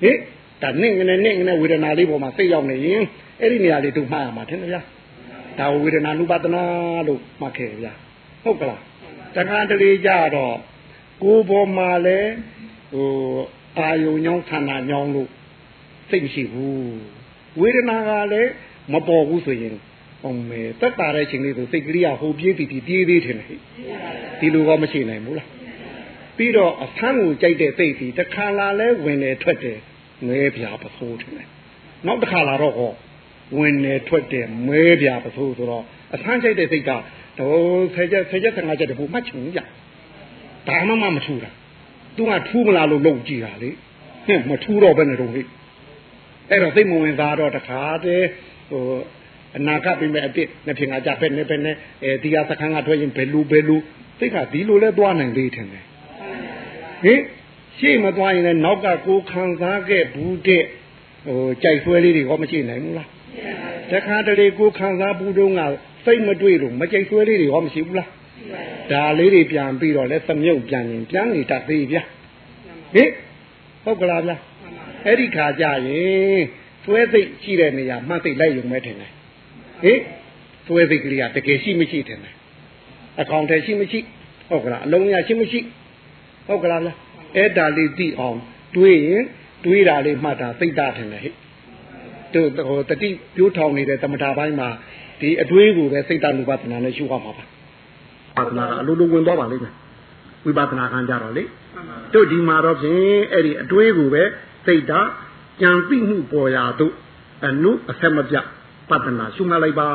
ဟင်ဒါနဲ့ငနဲ့နဲ့ငနဲ့ဝေဒနာလေးပေါ်မှာစိတ်ရောက်နေရင်အဲ့ဒီနေရာလေးတို့မှားရမှာထင်တယ်ဗျာဒါဝေဒနာနုပဒနာလို့မှတ်ခဲ့ဗျာဟုတ်ကလားတခါတလေကြတော့ကိုယ်ပေါ်မှာလဲဟိုအာယုံညောင်းခန္ဓာညောင်းလို့စိတ်မရှိဘူးဝေဒနာကလည်းမပေါ်ဘူးဆိုရင် အောင်မယ်တက်တာတဲ့ချိန်လေးဆိုစိတ်ကလေးကဟိုပြေးတည်တည်ပြေးသေးတယ်ဟဲ့ဒီလိုကမရှိနိုင်ဘူးလားပြီးတော့အဆန်းကိုကြိုက်တဲ့စိတ်ဒီတစ်ခါလာလဲဝင်တယ်ထွက်တယ်ငဲပြာပစိုးတယ်နောက်တစ်ခါလာတော့ဟောဝင်တယ်ထွက်တယ်မဲပြာပစိုးဆိုတော့အဆန်းကြိုက်တဲ့စိတ်ကတော့ဆယ်ချက်ဆယ်ချက်15ချက်တပူမှတ်ချင်ကြဒါမှမမထူတာသူကထူးမလားလို့လုံကြည့်တာလေဟင်မထူးတော့ဘယ်နဲ့တော့ဟိအဲ့တော့သိမဝင်သားတော့တခါတည်းဟို အနာကပြင်မဲ့အစ်နှစ်ဖြင်ကကြဖက်နေဖက်နေအဲဒီဟာစခန်းကထွက်ရင်ဘယ်လူဘယ်လူသိကဒီလိုလဲသွားနိုင်သေးတယ်ဟင်ရှေ့မသွားရင်လည်းနောက်ကကိုခံစားခဲ့ဘူးတဲ့ဟိုကြိုက်ဆွဲလေးတွေကမရှိနိုင်ဘူးလားတခါတလေကိုခံစားဘူးတုန်းကစိတ်မတွေ့လို့မကြိုက်ဆွဲလေးတွေကမရှိဘူးလားဒါလေးတွေပြန်ပြီးတော့လဲသမြုပ်ပြန်ရင်ပြန်နေတတ်သေးဗျာဟင်ဟုတ်ကလားဗျာအဲ့ဒီခါကျရင်သွဲသိရှိတဲ့နေရာမှတ်သိလိုက်ရုံပဲထင်တယ် ဟင်သွဲသိကလေးကတကယ်ရှိမရှိထင်တယ်အကောင်တည်းရှိမရှိဟုတ်ကလားအလုံးရရှိမရှိဟုတ်ကလားဗျာအဲ့ဒါလေးသိအောင်တွေးရင်တွေးတာလေးမှတ်တာသိတာထင်တယ်ဟဲ့တို့ဟိုတတိပြိုးထောင်နေတဲ့သမထာပိုင်းမှာဒီအတွေးကိုပဲစိတ်တ ानु ပဒနာနဲ့ရှုရမှာပါပဒနာကအလိုလိုဝင်သွားပါလိမ့်မယ်ဝိပဿနာခံကြတော့လေတို့ဒီမှာတော့ဖြင့်အဲ့ဒီအတွေးကိုပဲစိတ်ဓာတ်ကြံသိမှုပေါ်ရာသို့အနုအဆက်မပြ ပတနာရှုမှတ်လိုက်ပါ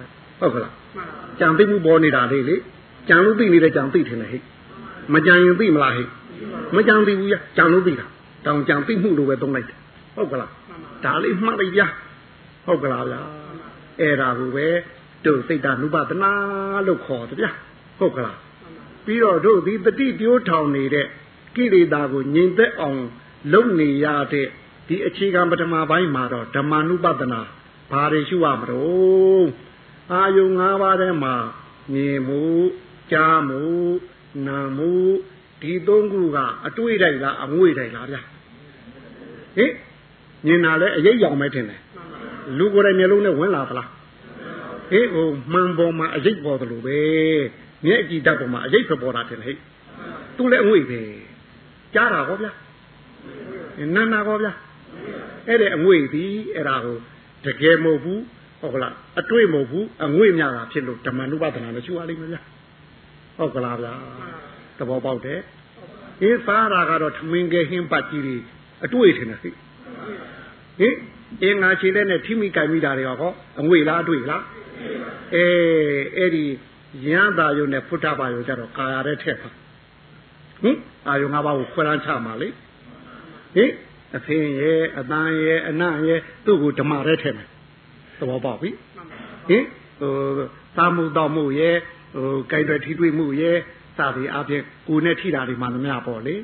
တဲ့ဟုတ်ကလားကြံသိမှုပေါ်နေတာလေလေကြံလို့သိနေတဲ့ကြံသိထင်တယ်ဟဲ့မကြံရင်သိမလားဟဲ့မကြံသိဘူးရကြံလို့သိတာတောင်ကြံသိမှုလိုပဲသုံးလိုက်တယ်ဟုတ်ကလားဒါလေးမှတ်လိုက်ဗျာဟုတ်ကလားဗျာအဲ့ဒါကိုပဲတို့စိတ်ဓာတ်နုပဒနာလို့ခေါ်တယ်ဗျာဟုတ်ကလားပြီးတော့တို့ဒီတတိပြိုးထောင်နေတဲ့ကိလေသာကိုငြိမ်သက်အောင် လုံနေရတဲ့ဒီအခြေခံပထမပိုင်းမှာတော့ဓမ္မနုပဒနာ ဘာတွေရှုရမလို့အာယု၅ပါးထဲမှာမြင်မှုကြားမှုနာမှုဒီသုံးခုကအတွေ့တိုင်လားအငွေတိုင်လားဗျာဟင်မြင်တာလဲအရေးရောင်ပဲထင်တယ်လူကိုယ်တိုင်မျိုးလုံးနဲ့ဝင်လာသလားဟေးဟိုမှန်ပေါ်မှာအရေးပေါ်တယ်လို့ပဲမျက်ကြည့်တတ်ပေါ်မှာအရေးပေါ်တာထင်တယ်ဟဲ့သူလည်းအငွေပဲကြားတာဟောဗျာနာနာကောဗျာအဲ့ဒီအငွေသည်အဲ့ဒါကို တကယ်မဟုတ်ဘူးဟုတ်ကလားအတွေ့မဟုတ်ဘူးအငွေ့များတာဖြစ်လို့ဓမ္မနုပဒနာနဲ့ရှုရလိမ့်မယ်ဗျာဟုတ်ကလားဗျာသဘောပေါက်တယ်အေးစားတာကတော့ထမင်းကဲဟင်းပတ်ကြီးတွေအတွေ့ထင်တယ်ဟိဟင်အင်းငါခြေလက်နဲ့ထိမိကြိုင်မိတာတွေဟောအငွေလားအတွေ့လားအဲအဲ့ဒီရန်တာယုံနဲ့ဖုဒ္ဓဘာယုံကြတော့ကာရတဲ့ထက်ပါဟင်အာယုံငါးပါးကိုခွဲလန်းချမှာလေဟင် အဖင်းရဲ့အတန်ရဲ့အနံ့ရဲ့သူ့ကိုဓမ္မတဲ့ထက်မယ်သဘောပေါက်ပြီဟင်ဟိုသာမှုတော်မှုရဲ့ဟိုကြိုက်တဲ့ထိတွေ့မှုရဲ့စသည်အပြင်ကိုယ်နဲ့ထိတာတွေမှသမျှပေါ့လေ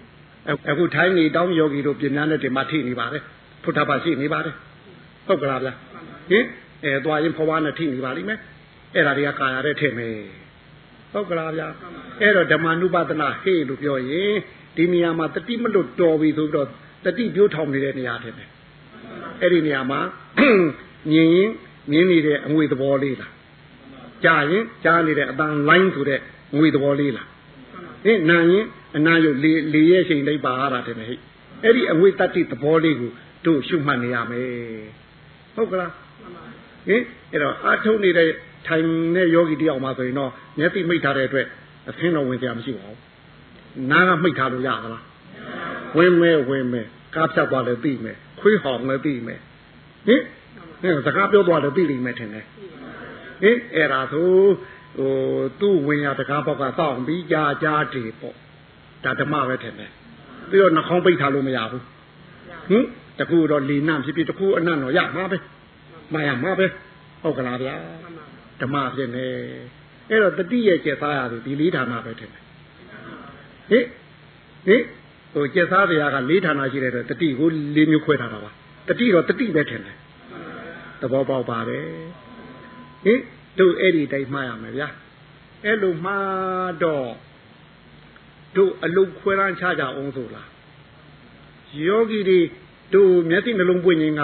အခုထိုင်းနေတောင်းယောဂီတို့ပြင်များနဲ့တင်မထိနေပါတယ်ဖုဒ္ဓဘာရှိနေပါတယ်ဟုတ်ကလားဗျာဟင်အဲသွားရင်ဖွားနဲ့ထိနေပါလိမ့်မယ်အဲ့ဒါတွေကကာရတဲ့ထက်မယ်ဟုတ်ကလားဗျာအဲ့တော့ဓမ္မနုပဒနာဟေ့လို့ပြောရင်ဒီနေရာမှာတတိမလွတ်တော်ပြီဆိုပြီးတော့ တတိပြိုးထောင်နေတဲ့နေရာထင်တယ်အဲ့ဒီနေရာမှာမြင်ရင်မြင်နေတဲ့အငွေသဘောလေးလားကြားရင်ကြားနေတဲ့အတန်လိုင်းဆိုတဲ့ငွေသဘောလေးလားဟင်နာရင်အနာရုပ်လေလေရဲ့ချိန်လိုက်ပါရတာတယ်ဟဲ့အဲ့ဒီအငွေတတ္တိသဘောလေးကိုတို့ရှုမှတ်နေရမယ်ဟုတ်ကလားဟင်အဲ့တော့အာထုံနေတဲ့ထိုင်တဲ့ယောဂီတယောက်မှဆိုရင်တော့မျက်စိမိတ်ထားတဲ့အတွက်အသင်းတော်ဝင်ကြမရှိပါဘူးနားကမိတ်ထားလို့ရသလား ဝင်မဲဝင်မဲကားဖြတ်သွားလည်းသိမယ်ခွေးဟောင်လည်းသိမယ်ဟင်ဟင်စကားပြောသွားလည်းသိလိမ့်မယ်ထင်တယ်ဟင်အဲ့ဒါဆိုဟိုသူ့ဝင်ရတကားဘောက်ကစောင့်ပြီးကြာကြာတည်ပေါ့ဒါဓမ္မပဲထင်တယ်ပြီးတော့နှာခေါင်းပိတ်ထားလို့မရဘူးဟင်တခုတော့လီနံဖြစ်ဖြစ်တခုအနံ့တော့ရမှာပဲမရမှာပဲဟုတ်ကလားဗျာဓမ္မဖြစ်နေအဲ့တော့တတိရဲ့ကျက်သားရတယ်ဒီလေးဌာနပဲထင်တယ်ဟင်ဟင် ဟိုကျက်သားတရားကလေးဌာနရှိတဲ့အတွက်တတိကိုလေးမျိုးခွဲထားတာပါတတိတော့တတိပဲထင်တယ်သဘောပေါက်ပါတယ်ဟင်တို့အဲ့ဒီတိုင်းမှားရမယ်ဗျာအဲ့လိုမှားတော့တို့အလုတ်ခွဲရန်ချကြအောင်ဆိုလားယောဂီတွေတို့မျက်စိနှလုံးပွင့်ခြင်းက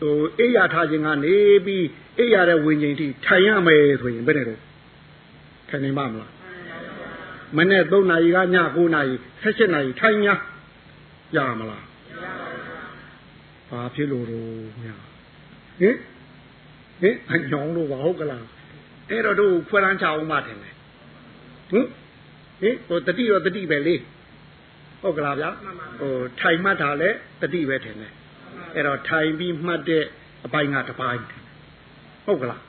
ဟိုအိယာထားခြင်းကနေပြီးအိယာတဲ့ဝิญဉ်ထိထိုင်ရမယ်ဆိုရင်ဘယ်နဲ့တော့ထိုင်နေမှာမလား မနေ့3နာရီကည9နာရီ17နာရီထိုင်냐ရမလားဘာဖြစ်လို့တော့ညာဟင်ဟင်အညောင်းလို့ဘာဟုတ်ကလားအဲ့တော့တို့ခွဲလန်းချအောင်မှတယ်ဟင်ဟင်ဟိုတတိတော့တတိပဲလေဟုတ်ကလားဗျာဟိုထိုင်မှတ်တာလဲတတိပဲထင်တယ်အဲ့တော့ထိုင်ပြီးမှတ်တဲ့အပိုင်းကတစ်ပိုင်းဟုတ်ကလား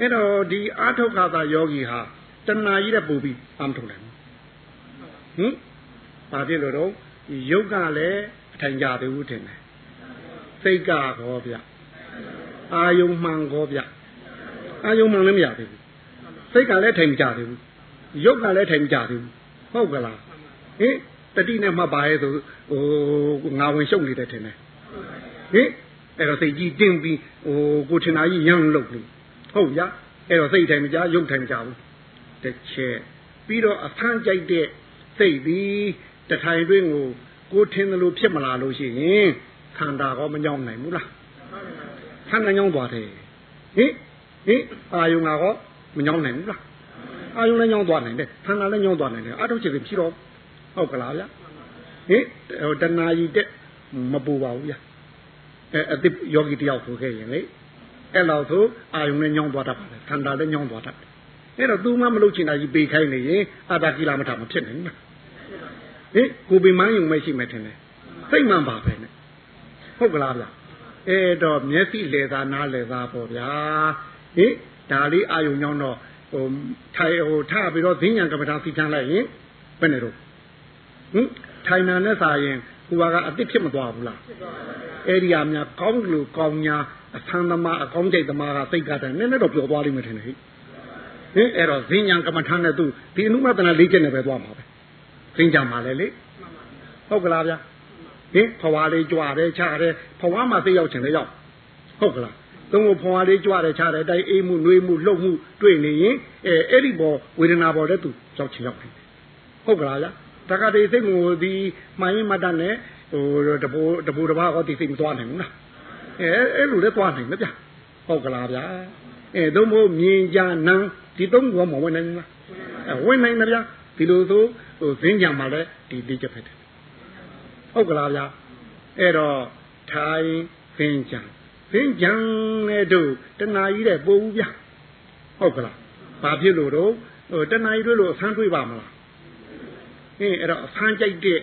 အဲ့တော့ဒီအာထုတ်ခါသာယောဂီဟာတဏှာကြီးတဲ့ပူပြီးအမထုတ်နိုင် ဟင်ဘာဖြစ်လို့တော့ရုပ်ကလည်းအထိုင်ကြသေးဘူးထင်တယ်စိတ်ကဟောဗျအာယုံမှန်ဟောဗျအာယုံမှန်လည်းမရသေးဘူးစိတ်ကလည်းထိုင်ကြသေးဘူးရုပ်ကလည်းထိုင်ကြသေးဘူးဟုတ်ကလားဟင်တတိနဲ့မှတ်ပါရဲ့ဆိုဟိုငါဝင်ရှုပ်နေတယ်ထင်တယ်ဟင်အဲ့တော့စိတ်ကြီးတင်းပြီးဟိုကိုထင်တာကြီးရမ်းလုပ်လို့ဟုတ်ရအဲ့တော့စိတ်ထိုင်မကြရုပ်ထိုင်မကြဘူးတစ်ချက်ပြီးတော့အဖမ်းကြိုက်တဲ့ စိတ်ပြီးတထိုင်တွင်းကိုကိုထင်တယ်လို့ဖြစ်မလာလို့ရှိရင်ခန္ဓာကောမညောင်းနိုင်ဘူးလားခန္ဓာညောင်းသွားတယ်ဟင်ဟင်အာယုံကောမညောင်းနိုင်ဘူးလားအာယုံလည်းညောင်းသွားနိုင်တယ်ခန္ဓာလည်းညောင်းသွားနိုင်တယ်အထုတ်ချင်ဖြစ်တော့ဟုတ်ကလားဗျဟင်ဟိုတဏှာကြီးတက်မပူပါဘူးဗျအဲအတိယောဂီတယောက်ဆိုခဲ့ရင်လေအဲ့လောက်ဆိုအာယုံနဲ့ညောင်းသွားတတ်ပါတယ်ခန္ဓာလည်းညောင်းသွားတတ်တယ်အဲ့တော့သူမှမလုပ်ချင်တာကြီးပေခိုင်းနေရင်အာတာကိလမထမဖြစ်နိုင်ဘူး ဟင်ကိုပင်မန်းယုံမရှိမယ်ထင်တယ်စိတ်မှန်ပါပဲနဲ့ဟုတ်ကလားဗျအဲ့တော့မျက်စိလေသာနားလေသာပေါ့ဗျာဟင်ဒါလေးအာယုံညောင်းတော့ဟိုထိုင်ဟိုထပြီးတော့ဈဉ္ဉံကမ္မထာစီထမ်းလိုက်ရင်ဘယ်နဲ့တော့ဟင်ထိုင်နာနဲ့စာရင်ကိုကအစ်စ်ဖြစ်မသွားဘူးလားအဲ့ဒီအများကောင်းလို့ကောင်းညာအဆန်းသမားအကောင်းကြိတ်သမားကစိတ်ကတည်းကနည်းနည်းတော့ပျော်သွားလိမ့်မယ်ထင်တယ်ဟိဟင်အဲ့တော့ဈဉ္ဉံကမ္မထာနဲ့သူဒီအနုမတနာလေးချက်နဲ့ပဲသွားမှာပဲ ဈဉ္ဉံမှာလည်းလေဟုတ်ကလားဗျာဟင်ဖွာလေးကြွတယ်ချတယ်ဖွာမှာသိရောက်ချင်လေရောက်ဟုတ်ကလားသုံးဖို့ဖွာလေးကြွတယ်ချတယ်တိုက်အေးမှုနှွေးမှုလှုပ်မှုတွေ့နေရင်အဲအဲ့ဒီပေါ်ဝေဒနာပေါ်တဲ့သူရောက်ချင်ရောက်တယ်ဟုတ်ကလားဗျာတက္ကတိစိတ်ကိုဒီမှန်ရင်မတတ်နဲ့ဟိုတဘူတဘူတဘာဟောဒီစိတ်မသွားနိုင်ဘူးလားအဲအဲ့လိုလည်းသွားနိုင်မဗျဟုတ်ကလားဗျာအဲသုံးဖို့မြင်ကြနံဒီသုံးဘောမဝင်နိုင်ဘူးလားအဲဝင်နိုင်တယ်ဗျာ ဒီလိုဆိုဟိုဈဉ္ကြံမှာလည်းဒီလေးချက်ဖက်တယ်ဟုတ်ကလားဗျာအဲ့တော့ထိုင်ဈဉ္ကြံဖင်းကြံတဲ့တို့တဏှာကြီးတဲ့ပို့ဘူးဗျဟုတ်ကလားဘာဖြစ်လို့တော့ဟိုတဏှာကြီးတွေ့လို့အဆန်းတွေ့ပါမလားအင်းအဲ့တော့အဆန်းကြိုက်တဲ့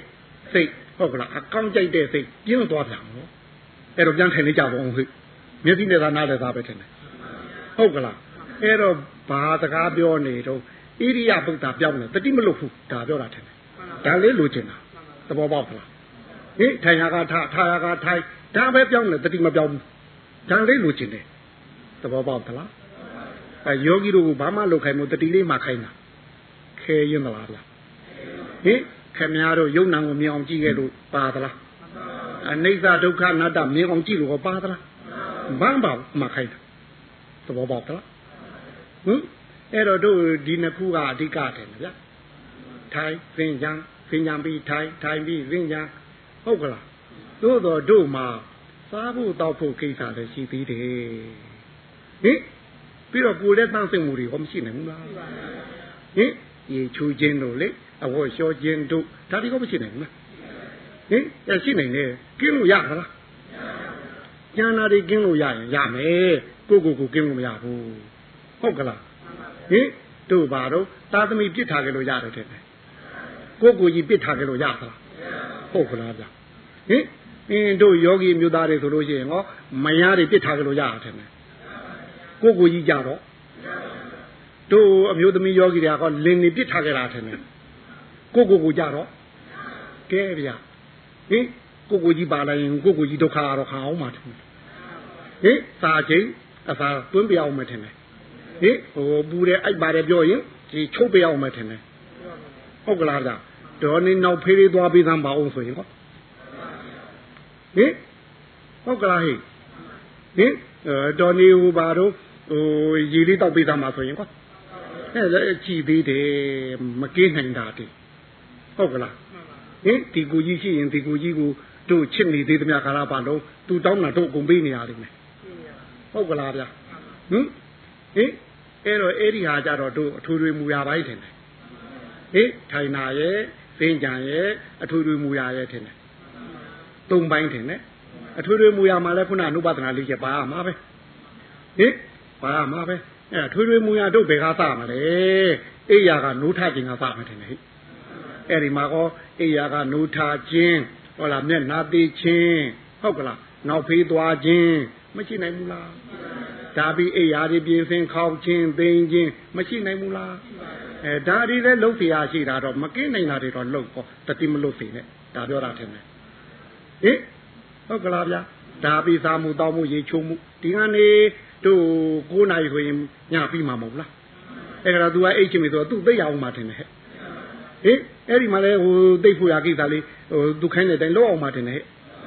စိတ်ဟုတ်ကလားအကောင်းကြိုက်တဲ့စိတ်ပြင်းသွားပြန်နော်အဲ့တော့ပြန်ထိုင်နေကြပါဦးဟိမျက်စိနဲ့သာနားလည်းသာပဲထင်တယ်ဟုတ်ကလားအဲ့တော့ဘာစကားပြောနေတော့ ဣရိယပုဒ်တာပြောင်းနေတတိမလို့ဘူးဒါပြောတာထင်တယ်ဒါလေးလိုချင်တာသဘောပေါက်လားဟိထိုင်ရကထားထားရကထိုင်ဒါပဲပြောင်းနေတတိမပြောင်းဘူးဒါလေးလိုချင်တယ်သဘောပေါက်သလားအဲယောဂီတို့ကဘာမှလုပ်ခိုင်းမို့တတိလေးမှခိုင်းတာခဲရင်သလားဗျဟိခင်များတို့ယုံနာကိုမြင်အောင်ကြည့်ခဲ့လို့ပါသလားအနိစ္စဒုက္ခအနတ္တမြင်အောင်ကြည့်လို့ပါသလားဘာမှမခိုင်းတာသဘောပေါက်သလားဟင် အဲ့တော့တို့ဒီနှစ်ခုကအဓိကတယ်ဗျာထိုင်သင်္ကြန်သင်္ကြန်ပြီးထိုင်ထိုင်ပြီးသင်္ကြန်ဟုတ်ကလားသို့တော့တို့မှာစားဖို့တောက်ဖို့ကိစ္စလည်းရှိသေးတယ်ဟင်ပြီးတော့ကိုယ်လည်းတန်းစင်မှုတွေဟောမရှိနိုင်ဘူးလားဟင်ရေချူခြင်းတို့လေအဝတ်လျှောခြင်းတို့ဒါတွေကမရှိနိုင်ဘူးလားဟင်အဲရှိနိုင်တယ်ကင်းလို့ရမလားကျန်တာတွေကင်းလို့ရရင်ရမယ်ကိုကိုကိုကင်းလို့မရဘူးဟုတ်ကလား ဟင်တို့ဘာတော့သာသမီပြစ်ထားကြလို့ရတယ်တဲ့ကိုကိုကြီးပြစ်ထားကြလို့ရသလားဟုတ်ကလားဗျဟင်အင်းတို့ယောဂီမျိုးသားတွေဆိုလို့ရှိရင်ဟောမယားတွေပြစ်ထားကြလို့ရတယ်ကိုကိုကြီးကြတော့တို့အမျိုးသမီးယောဂီတွေကဟောလင်နေပြစ်ထားကြတာထင်တယ်ကိုကိုကိုကြတော့ကဲဗျာဟင်ကိုကိုကြီးပါလိုက်ရင်ကိုကိုကြီးဒုက္ခတော့ခံအောင်မှာထင်တယ်ဟင်စာချင်းအစာတွင်းပြအောင်မထင်တယ် ဟင်ဟိုပူတယ်အိုက်ပါတယ်ပြောရင်ဒီချုပ်ပြအောင်မထင်တယ်ဟုတ်ကလားဗျာဒေါ်နေနောက်ဖေးလေးသွားပေးသမ်းပါအောင်ဆိုရင်ဟောဟင်ဟုတ်ကလားဟိဟင်ဒေါ်နေဟိုပါတော့ဟိုရေလေးတောက်ပေးသမ်းပါဆိုရင်ဟောအဲ့ဒါကြည်သေးတယ်မကင်းနိုင်တာတည်းဟုတ်ကလားဟင်ဒီကူကြီးရှိရင်ဒီကူကြီးကိုတို့ချစ်နေသေးသမျှခါလာပါတော့သူတောင်းတာတို့အကုန်ပေးနေရလိမ့်မယ်ဟုတ်ကလားဗျာဟင် ဟင်အဲ့တော့အဲ့ဒီဟာကြတော့တို့အထွေထွေမူရပိုင်းထင်တယ်ဟင်ထိုင်နာရဲ့သင်ကြံရဲ့အထွေထွေမူရရဲ့ထင်တယ်သုံးပိုင်းထင်တယ်အထွေထွေမူရမှာလဲခုနအနုပဒနာလေးချက်ပါမှာပဲဟင်ပါမှာပဲအဲ့ထွေထွေမူရတို့ဘယ်ကစမှာလဲအိယာကနိုးထခြင်းကစမှာထင်တယ်ဟိအဲ့ဒီမှာကောအိယာကနိုးထခြင်းဟုတ်လားမျက်နာသေးခြင်းဟုတ်ကလားနောက်ဖေးသွားခြင်းမရှိနိုင်ဘူးလား ဒါပြီးအိယာတွေပြင်ဆင်ခေါင်းချင်းသိင်းချင်းမရှိနိုင်ဘူးလားအဲဒါတွေလည်းလှုပ်ပြရရှိတာတော့မကင်းနိုင်တာတွေတော့လှုပ်ပေါ့တတိမလှုပ်စေနဲ့ဒါပြောတာထင်တယ်ဟင်ဟုတ်ကလားဗျာဒါပြီးစားမှုတောင်းမှုရေချိုးမှုဒီကနေတို့9နာရီဆိုရင်ညပြီးမှာမဟုတ်လားအဲ့ဒါ तू ကအိတ်ချင်ပြီဆိုတော့ तू သိရအောင်မှထင်တယ်ဟဲ့ဟင်အဲ့ဒီမှာလဲဟိုသိဖို့ရာကိစ္စလေးဟိုသူခိုင်းတဲ့အတိုင်းလောက်အောင်မှတင်တယ်ဟဲ့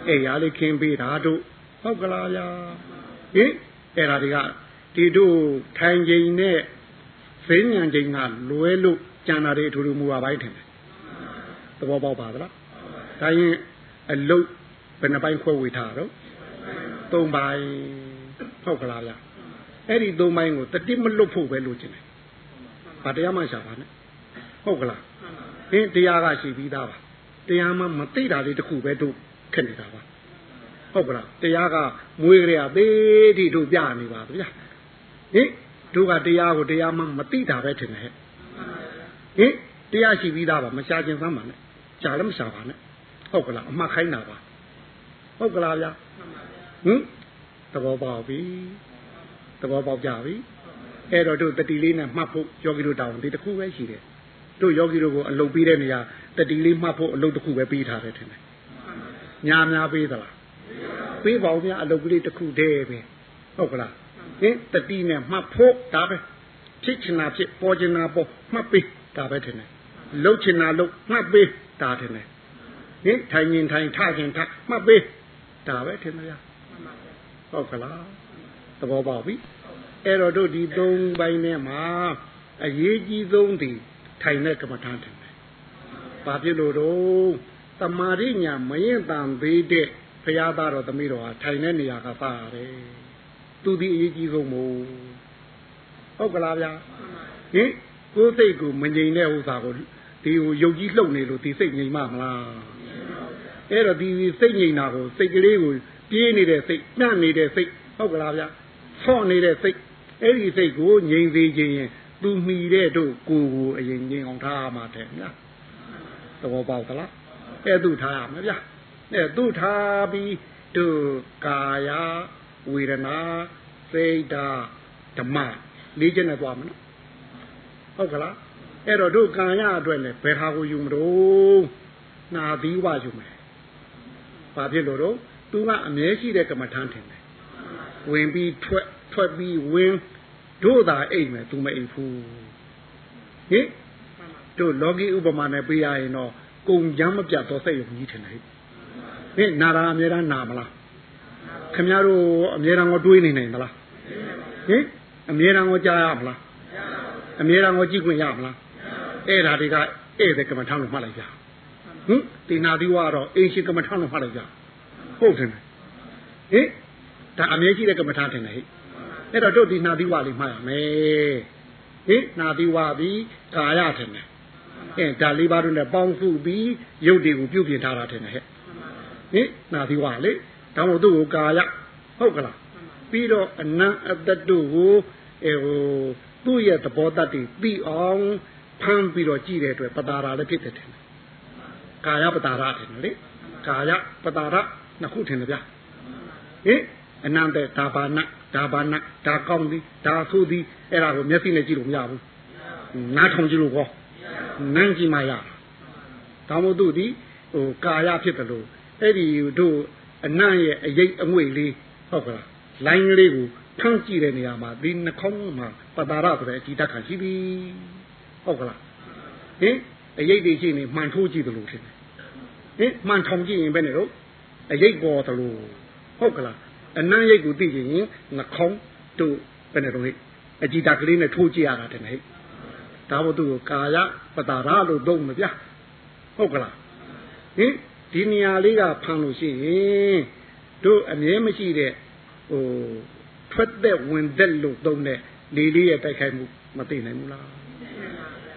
အဲ့ရာလေးခင်းပေးတာတို့ဟုတ်ကလားဗျာဟင် အဲ့ဒါတွေကဒီတို့ထိုင်ချိန်နဲ့ဈဉ္ဉံချိန်ကလွဲလို့ကြံတာတွေအထူးထူးမူပါပိုင်းထင်တယ်သဘောပေါက်ပါသလားဒါရင်အလုတ်ဘယ်နှပိုင်းခွဲဝေထားတော့သုံးပိုင်းဟုတ်ကလားဗျအဲ့ဒီသုံးပိုင်းကိုတတိမလွတ်ဖို့ပဲလိုချင်တယ်ဘာတရားမှရှာပါနဲ့ဟုတ်ကလားအင်းတရားကရှိပြီးသားပါတရားမှမသိတာလေးတခုပဲတို့ခက်နေတာပါ ဟုတ်ကလားတရားကမွေးကြရသေးတိတို့ပြနေပါဗျာဟင်တို့ကတရားကိုတရားမှမသိတာပဲထင်တယ်ဟင်တရားရှိပြီးသားပါမရှာခြင်းသမ်းပါနဲ့ရှာလည်းမရှာပါနဲ့ဟုတ်ကလားအမှတ်ခိုင်းတာပါဟုတ်ကလားဗျာဟင်သဘောပေါက်ပြီသဘောပေါက်ကြပြီအဲ့တော့တို့တတိလေးနဲ့မှတ်ဖို့ယောဂီတို့တောင်းဒီတစ်ခုပဲရှိတယ်တို့ယောဂီတို့ကိုအလုပ်ပေးတဲ့နေရာတတိလေးမှတ်ဖို့အလုပ်တစ်ခုပဲပေးထားတယ်ထင်တယ်ညာများပေးသလား ပေးပါဦးဗျာအလုပ်ကလေးတစ်ခုတည်းပဲဟုတ်ကလားဟင်တတိနဲ့မှတ်ဖို့ဒါပဲဖြစ်ချင်တာဖြစ်ပေါ်ချင်တာပေါ်မှတ်ပေးဒါပဲထင်တယ်လှုပ်ချင်တာလှုပ်မှတ်ပေးဒါထင်တယ်ဟင်ထိုင်ရင်ထိုင်ထရင်ထမှတ်ပေးဒါပဲထင်မလားဟုတ်ကလားသဘောပေါက်ပြီအဲ့တော့တို့ဒီသုံးပိုင်းထဲမှာအရေးကြီးဆုံးဒီထိုင်တဲ့ကမ္မထာထင်တယ်ဘာဖြစ်လို့တော့တမာရိညာမရင်တန်သေးတဲ့ ဘုရားသားတော်သမီးတော်ဟာထိုင်တဲ့နေရာကပါရတယ်သူဒီအရေးကြီးဆုံးမို့ဟုတ်ကလားဗျာဟင်ကိုယ်စိတ်ကိုမငြိမ်တဲ့ဥစ္စာကိုဒီဟိုယုတ်ကြီးလှုပ်နေလို့ဒီစိတ်ငြိမ်မမလားအဲ့တော့ဒီစိတ်ငြိမ်တာကိုစိတ်ကလေးကိုပြေးနေတဲ့စိတ်ညံ့နေတဲ့စိတ်ဟုတ်ကလားဗျာဆော့နေတဲ့စိတ်အဲ့ဒီစိတ်ကိုငြိမ်စေခြင်းရင်သူမိတဲ့တို့ကိုယ်ကိုအရင်ငြိမ်အောင်ထားမှတဲ့ဗျာသဘောပေါက်သလားအဲ့သူထားရမယ်ဗျာ အဲ့သူထားပြီးတို့ကာယဝေဒနာစိတ်ဓာဓမ္မလေးချက်နဲ့သွားမနော်ဟုတ်ကလားအဲ့တော့တို့ကံရအတွက်လည်းဘယ်ဟာကိုယူမလို့နာသီးဝယူမယ်ဘာဖြစ်လို့တော့သူကအမြဲရှိတဲ့ကမ္မထမ်းထင်တယ်ဝင်ပြီးထွက်ထွက်ပြီးဝင်တို့သာအိမ်မယ်သူမအိမ်ဘူးဟင်တို့လောကီဥပမာနဲ့ပြရရင်တော့ကုံကြမ်းမပြတ်တော့စိတ်ရုံကြီးထင်တယ် ဟင်နာတာအမြဲတမ်းနာမလားခင်ဗျားတို့အမြဲတမ်းကိုတွေးနေနိုင်မလားဟင်အမြဲတမ်းကိုကြားရမလားအမြဲတမ်းကိုကြည့်ခွင့်ရမလားအဲ့ဒါတွေကဧည့်တဲ့ကမ္မထမ်းလို့မှတ်လိုက်ကြဟင်ဒီနာဒီဝါတော့အိမ်ရှိကမ္မထမ်းလို့မှတ်လိုက်ကြဟုတ်တယ်ဟင်ဒါအမြဲရှိတဲ့ကမ္မထမ်းထင်တယ်ဟဲ့အဲ့တော့တို့ဒီနာဒီဝါလေးမှတ်ရမယ်ဟင်နာဒီဝါပြီးကာယထင်တယ်အဲဒါလေးပါးတို့နဲ့ပေါင်းစုပြီးရုပ်တွေကိုပြုပြင်ထားတာထင်တယ်ဟဲ့ ဟင်နာဒီဝါလေဒါမို့သူ့ကိုကာယဟုတ်ကလားပြီးတော့အနံအတ္တတို့ကိုအဲဟိုသူ့ရဲ့သဘောတတ်တွေပြီးအောင်ဖမ်းပြီးတော့ကြည့်တဲ့အတွက်ပတာရာလည်းဖြစ်တယ်ထင်တယ်ကာယပတာရထင်တယ်လေကာယပတာရနှစ်ခုထင်တယ်ဗျဟင်အနန္တဒါဘာနဒါဘာနဒါကောင်းသည်ဒါဆိုသည်အဲ့ဒါကိုမျက်စိနဲ့ကြည့်လို့မရဘူးနားထောင်ကြည့်လို့ကောနန်းကြည့်မှရဒါမို့သူဒီဟိုကာယဖြစ်တယ်လို့ အဲ့ဒီတို့အနံ့ရဲ့အရေးအငွေ့လေးဟုတ်ကလားလိုင်းလေးကိုဖမ်းကြည့်တဲ့နေရာမှာဒီနှာခေါင်းမှာပတာရဆိုတဲ့အကြည့်တတ်ခံရှိပြီဟုတ်ကလားဟင်အရေးတွေရှိနေမှန်ထိုးကြည့်တယ်လို့ထင်တယ်ဟင်မှန်ထောင်ကြည့်ရင်ဘယ်နဲ့တော့အရေးပေါ်တယ်လို့ဟုတ်ကလားအနံ့ရိတ်ကိုသိကြရင်နှာခေါင်းတို့ဘယ်နဲ့တော့ဟဲ့အကြည့်တတ်ကလေးနဲ့ထိုးကြည့်ရတာတဲ့ဟဲ့ဒါမို့သူ့ကိုကာယပတာရလို့သုံးမပြဟုတ်ကလားဟင် ဒီနေရာလေးကဖမ်းလို့ရှိရင်တို့အမြဲမရှိတဲ့ဟိုထွက်တဲ့ဝင်သက်လို့သုံးတဲ့လေလေးရဲ့တိုက်ခိုက်မှုမသိနိုင်ဘူးလား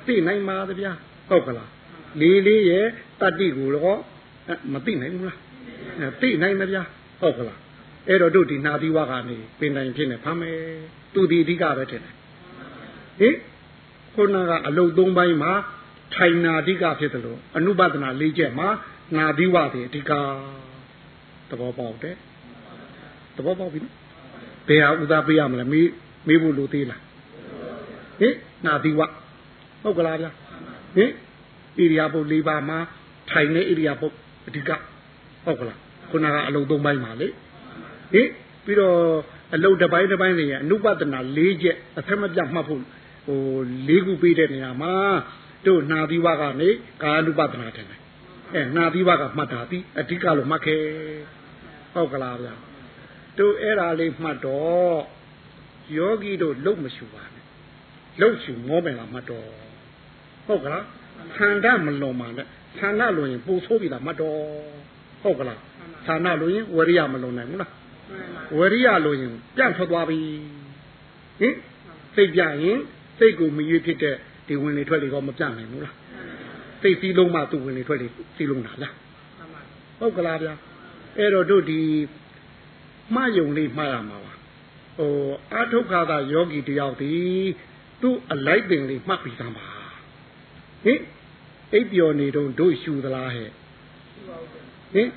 သိနိုင်ပါသဗျာဟုတ်ကလားလေလေးရဲ့တတ္တိကိုတော့မသိနိုင်ဘူးလားသိနိုင်မဗျာဟုတ်ကလားအဲ့တော့တို့ဒီနာသီဝကနေပင်တိုင်ဖြစ်နေဖမ်းမယ်သူဒီအဓိကပဲထင်တယ်ဟင်ခုနကအလုတ်သုံးပိုင်းမှာထိုင်နာအဓိကဖြစ်တယ်လို့အနုပဒနာ၄ချက်မှာ နာသီဝတွေအဓိကသဘောပေါက်တယ်သဘောပေါက်ပြီနော်ဘယ်ဟာဥသာပေးရမလဲမေးမေးဖို့လိုသေးလားဟင်နာသီဝဟုတ်ကလားဗျာဟင်ဣရိယာပုတ်၄ပါးမှာထိုင်နေဣရိယာပုတ်အဓိကဟုတ်ကလားခုနကအလုံး၃ပိုင်းပါလေဟင်ပြီးတော့အလုံးတစ်ပိုင်းတစ်ပိုင်းတွေရဲ့အနုပဒနာ၄ချက်အထက်မပြတ်မှတ်ဖို့ဟို၄ခုပေးတဲ့နေရာမှာတို့နာသီဝကနေကာယ ानु ပဒနာတယ် အဲနာသီဝကမှတ်တာပြီးအဓိကလို့မှတ်ခဲ့ဟုတ်ကလားဗျာတို့အဲ့ဒါလေးမှတ်တော့ယောဂီတို့လုံမရှူပါနဲ့လုံရှူမောမယ်လားမှတ်တော့ဟုတ်ကလားခန္ဓာမလွန်ပါနဲ့ခန္ဓာလွန်ရင်ပူဆိုးပြီလားမှတ်တော့ဟုတ်ကလားခန္ဓာလွန်ရင်ဝရိယမလွန်နိုင်ဘူးလားဝရိယလွန်ရင်ပြန့်ထွက်သွားပြီဟင်စိတ်ပြရင်စိတ်ကိုမရွေးဖြစ်တဲ့ဒီဝင်လေထွက်လေတော့မပြန့်နိုင်ဘူးလား စိတ်စည်းလုံးမှသူ့ဝင်လေထွက်လေစည်းလုံးတာလားဟုတ်ကလားဗျာအဲ့တော့တို့ဒီမှားယုံလေးမှားရမှာပါဟိုအာထုခါသာယောဂီတယောက်ဒီသူ့အလိုက်ပင်လေးမှတ်ပြီးသားပါဟင်အိပ်ပျော်နေတော့တို့ရှူသလားဟဲ့ဟင်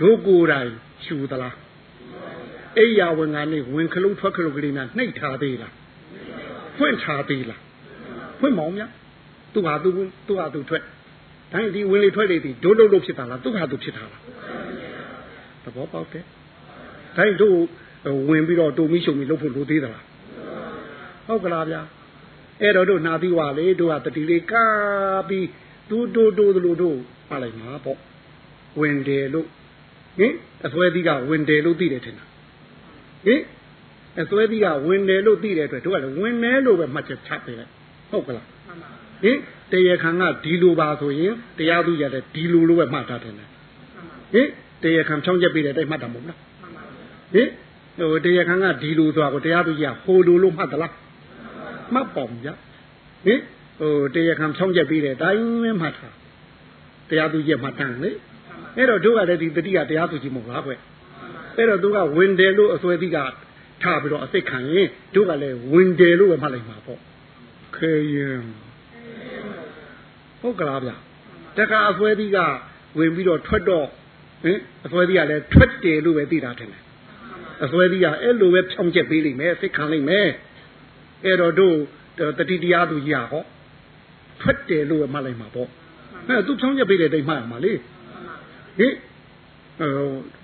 တို့ကိုယ်တိုင်ရှူသလားအိယာဝင်ကနေဝင်ခလုံးထွက်ခလုံးကလေးများနှိပ်ထားသေးလားဖွင့်ထားသေးလားဖွင့်မောင်းမြ သူဟာသူသူဟာသူထွက်တိုင်းဒီဝင်လေထွက်လေဒီဒိုးလုံးလို့ဖြစ်တာလားသူဟာသူဖြစ်တာလားသဘောပေါက်တယ်တိုင်းတို့ဝင်ပြီးတော့တူမီရှုံမီလုပ်ဖို့လိုသေးသလားဟုတ်ကလားဗျာအဲ့တော့တို့နာပြီးွာလေတို့ကတတိလေးကားပြီးတူတူတူတို့တို့ပါလိုက်မှာပေါ့ဝင်တယ်လို့ဟင်အစွဲသီးကဝင်တယ်လို့သိတယ်ထင်တာဟင်အစွဲသီးကဝင်တယ်လို့သိတဲ့အတွက်တို့ကလည်းဝင်တယ်လို့ပဲမှတ်ချက်ချပေးလိုက်ဟုတ်ကလား ဟင်တရားခံကဒီလိုပါဆိုရင်တရားသူရတဲ့ဒီလိုလိုပဲမှတ်ထားတယ်ဟင်တရားခံဖြောင်းချက်ပေးတဲ့တိုက်မှတ်တာမဟုတ်လားဟင်ဟိုတရားခံကဒီလိုဆိုတာကိုတရားသူကြီးကဟိုလိုလို့မှတ်သလားမှတ်ပါဗျာဟင်ဟိုတရားခံဖြောင်းချက်ပေးတဲ့တိုင်းပဲမှတ်တာတရားသူကြီးမှတ်တန်းလေအဲ့တော့တို့ကလည်းဒီတတိယတရားသူကြီးမဟုတ်လားကွအဲ့တော့သူကဝင်တယ်လို့အစွဲသီးကထားပြီးတော့အသိခံရင်တို့ကလည်းဝင်တယ်လို့ပဲမှတ်လိုက်မှာပေါ့ခေရင် ဟုတ်ကလားဗျတခါအစွဲသီးကဝင်ပြီးတော့ထွက်တော့ဟင်အစွဲသီးကလည်းထွက်တယ်လို့ပဲသိတာထင်တယ်အစွဲသီးကအဲ့လိုပဲဖြောင်းချက်ပေးလိမ့်မယ်သိခံလိမ့်မယ်အဲ့တော့တို့တတိတရားသူကြီးဟောထွက်တယ်လို့ပဲမှတ်လိုက်မှာပေါ့ဟဲ့သူဖြောင်းချက်ပေးတဲ့တိတ်မှတ်ရမှာလေဟင်ဟို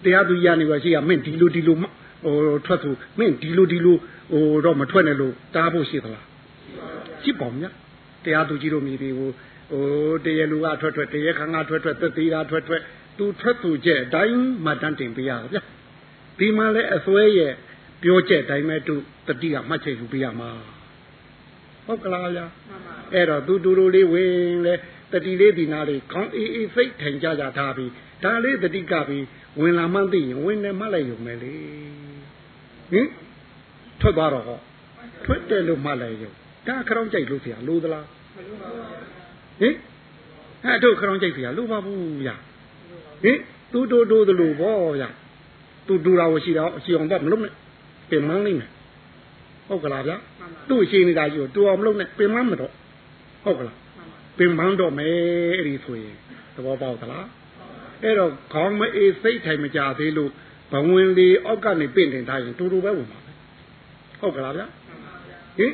တရားသူကြီးကနေပါရှိရမင်းဒီလိုဒီလိုဟိုထွက်သူမင်းဒီလိုဒီလိုဟိုတော့မထွက်နဲ့လို့တားဖို့ရှိသလားရှိပါမြတ်တရားသူကြီးတို့မြည်ပြီးဟို ဟိုတရလူကထွက်ထွက်တရခန်းကထွက်ထွက်သက်သေးတာထွက်ထွက်သူထွက်သူကျက်အတိုင်းမှတန်းတင်ပေးရဗျာဒီမှာလဲအစွဲရဲ့ပြောချက်တိုင်းမဲ့သူတတိကမှတ်ချက်ယူပေးရမှာဟုတ်ကလားဗျာအဲ့တော့သူတူတူလေးဝင်လဲတတိလေးဒီနာလေးခေါင်းအေးအေးစိတ်ထိုင်ကြကြထားပြီးဒါလေးတတိကပြီးဝင်လာမှန်းသိရင်ဝင်နေမှလိုက်ရုံပဲလေဟင်ထွက်သွားတော့ဟောထွက်တယ်လို့မှလိုက်ရုံဒါခရောင်းကြိုက်လို့ဆရာလို့သလား ဟင်အဲ့တို့ခရောင်းကြိုက်ဆရာလို့ပါဘူးဗျာဟင်သူတို့တို့သလိုပေါ့ဗျာသူဒူတာဝရှိတော့အစီအောင်တော့မလုပ်နဲ့ပြင်မန်းလိမ့်မယ်ဟုတ်ကလားဗျာသူ့ရှိနေတာကြီးကိုတူအောင်မလုပ်နဲ့ပြင်မန်းမတော့ဟုတ်ကလားပင်ပန်းတော့မယ်အဲ့ဒီဆိုရင်သဘောပေါက်သလားအဲ့တော့ခေါင်းမအေးစိတ်ထိုင်မကြသေးလို့ဘဝင်လေးအောက်ကနေပင့်တင်ထားရင်တူတူပဲဝင်ပါပဲဟုတ်ကလားဗျဟင်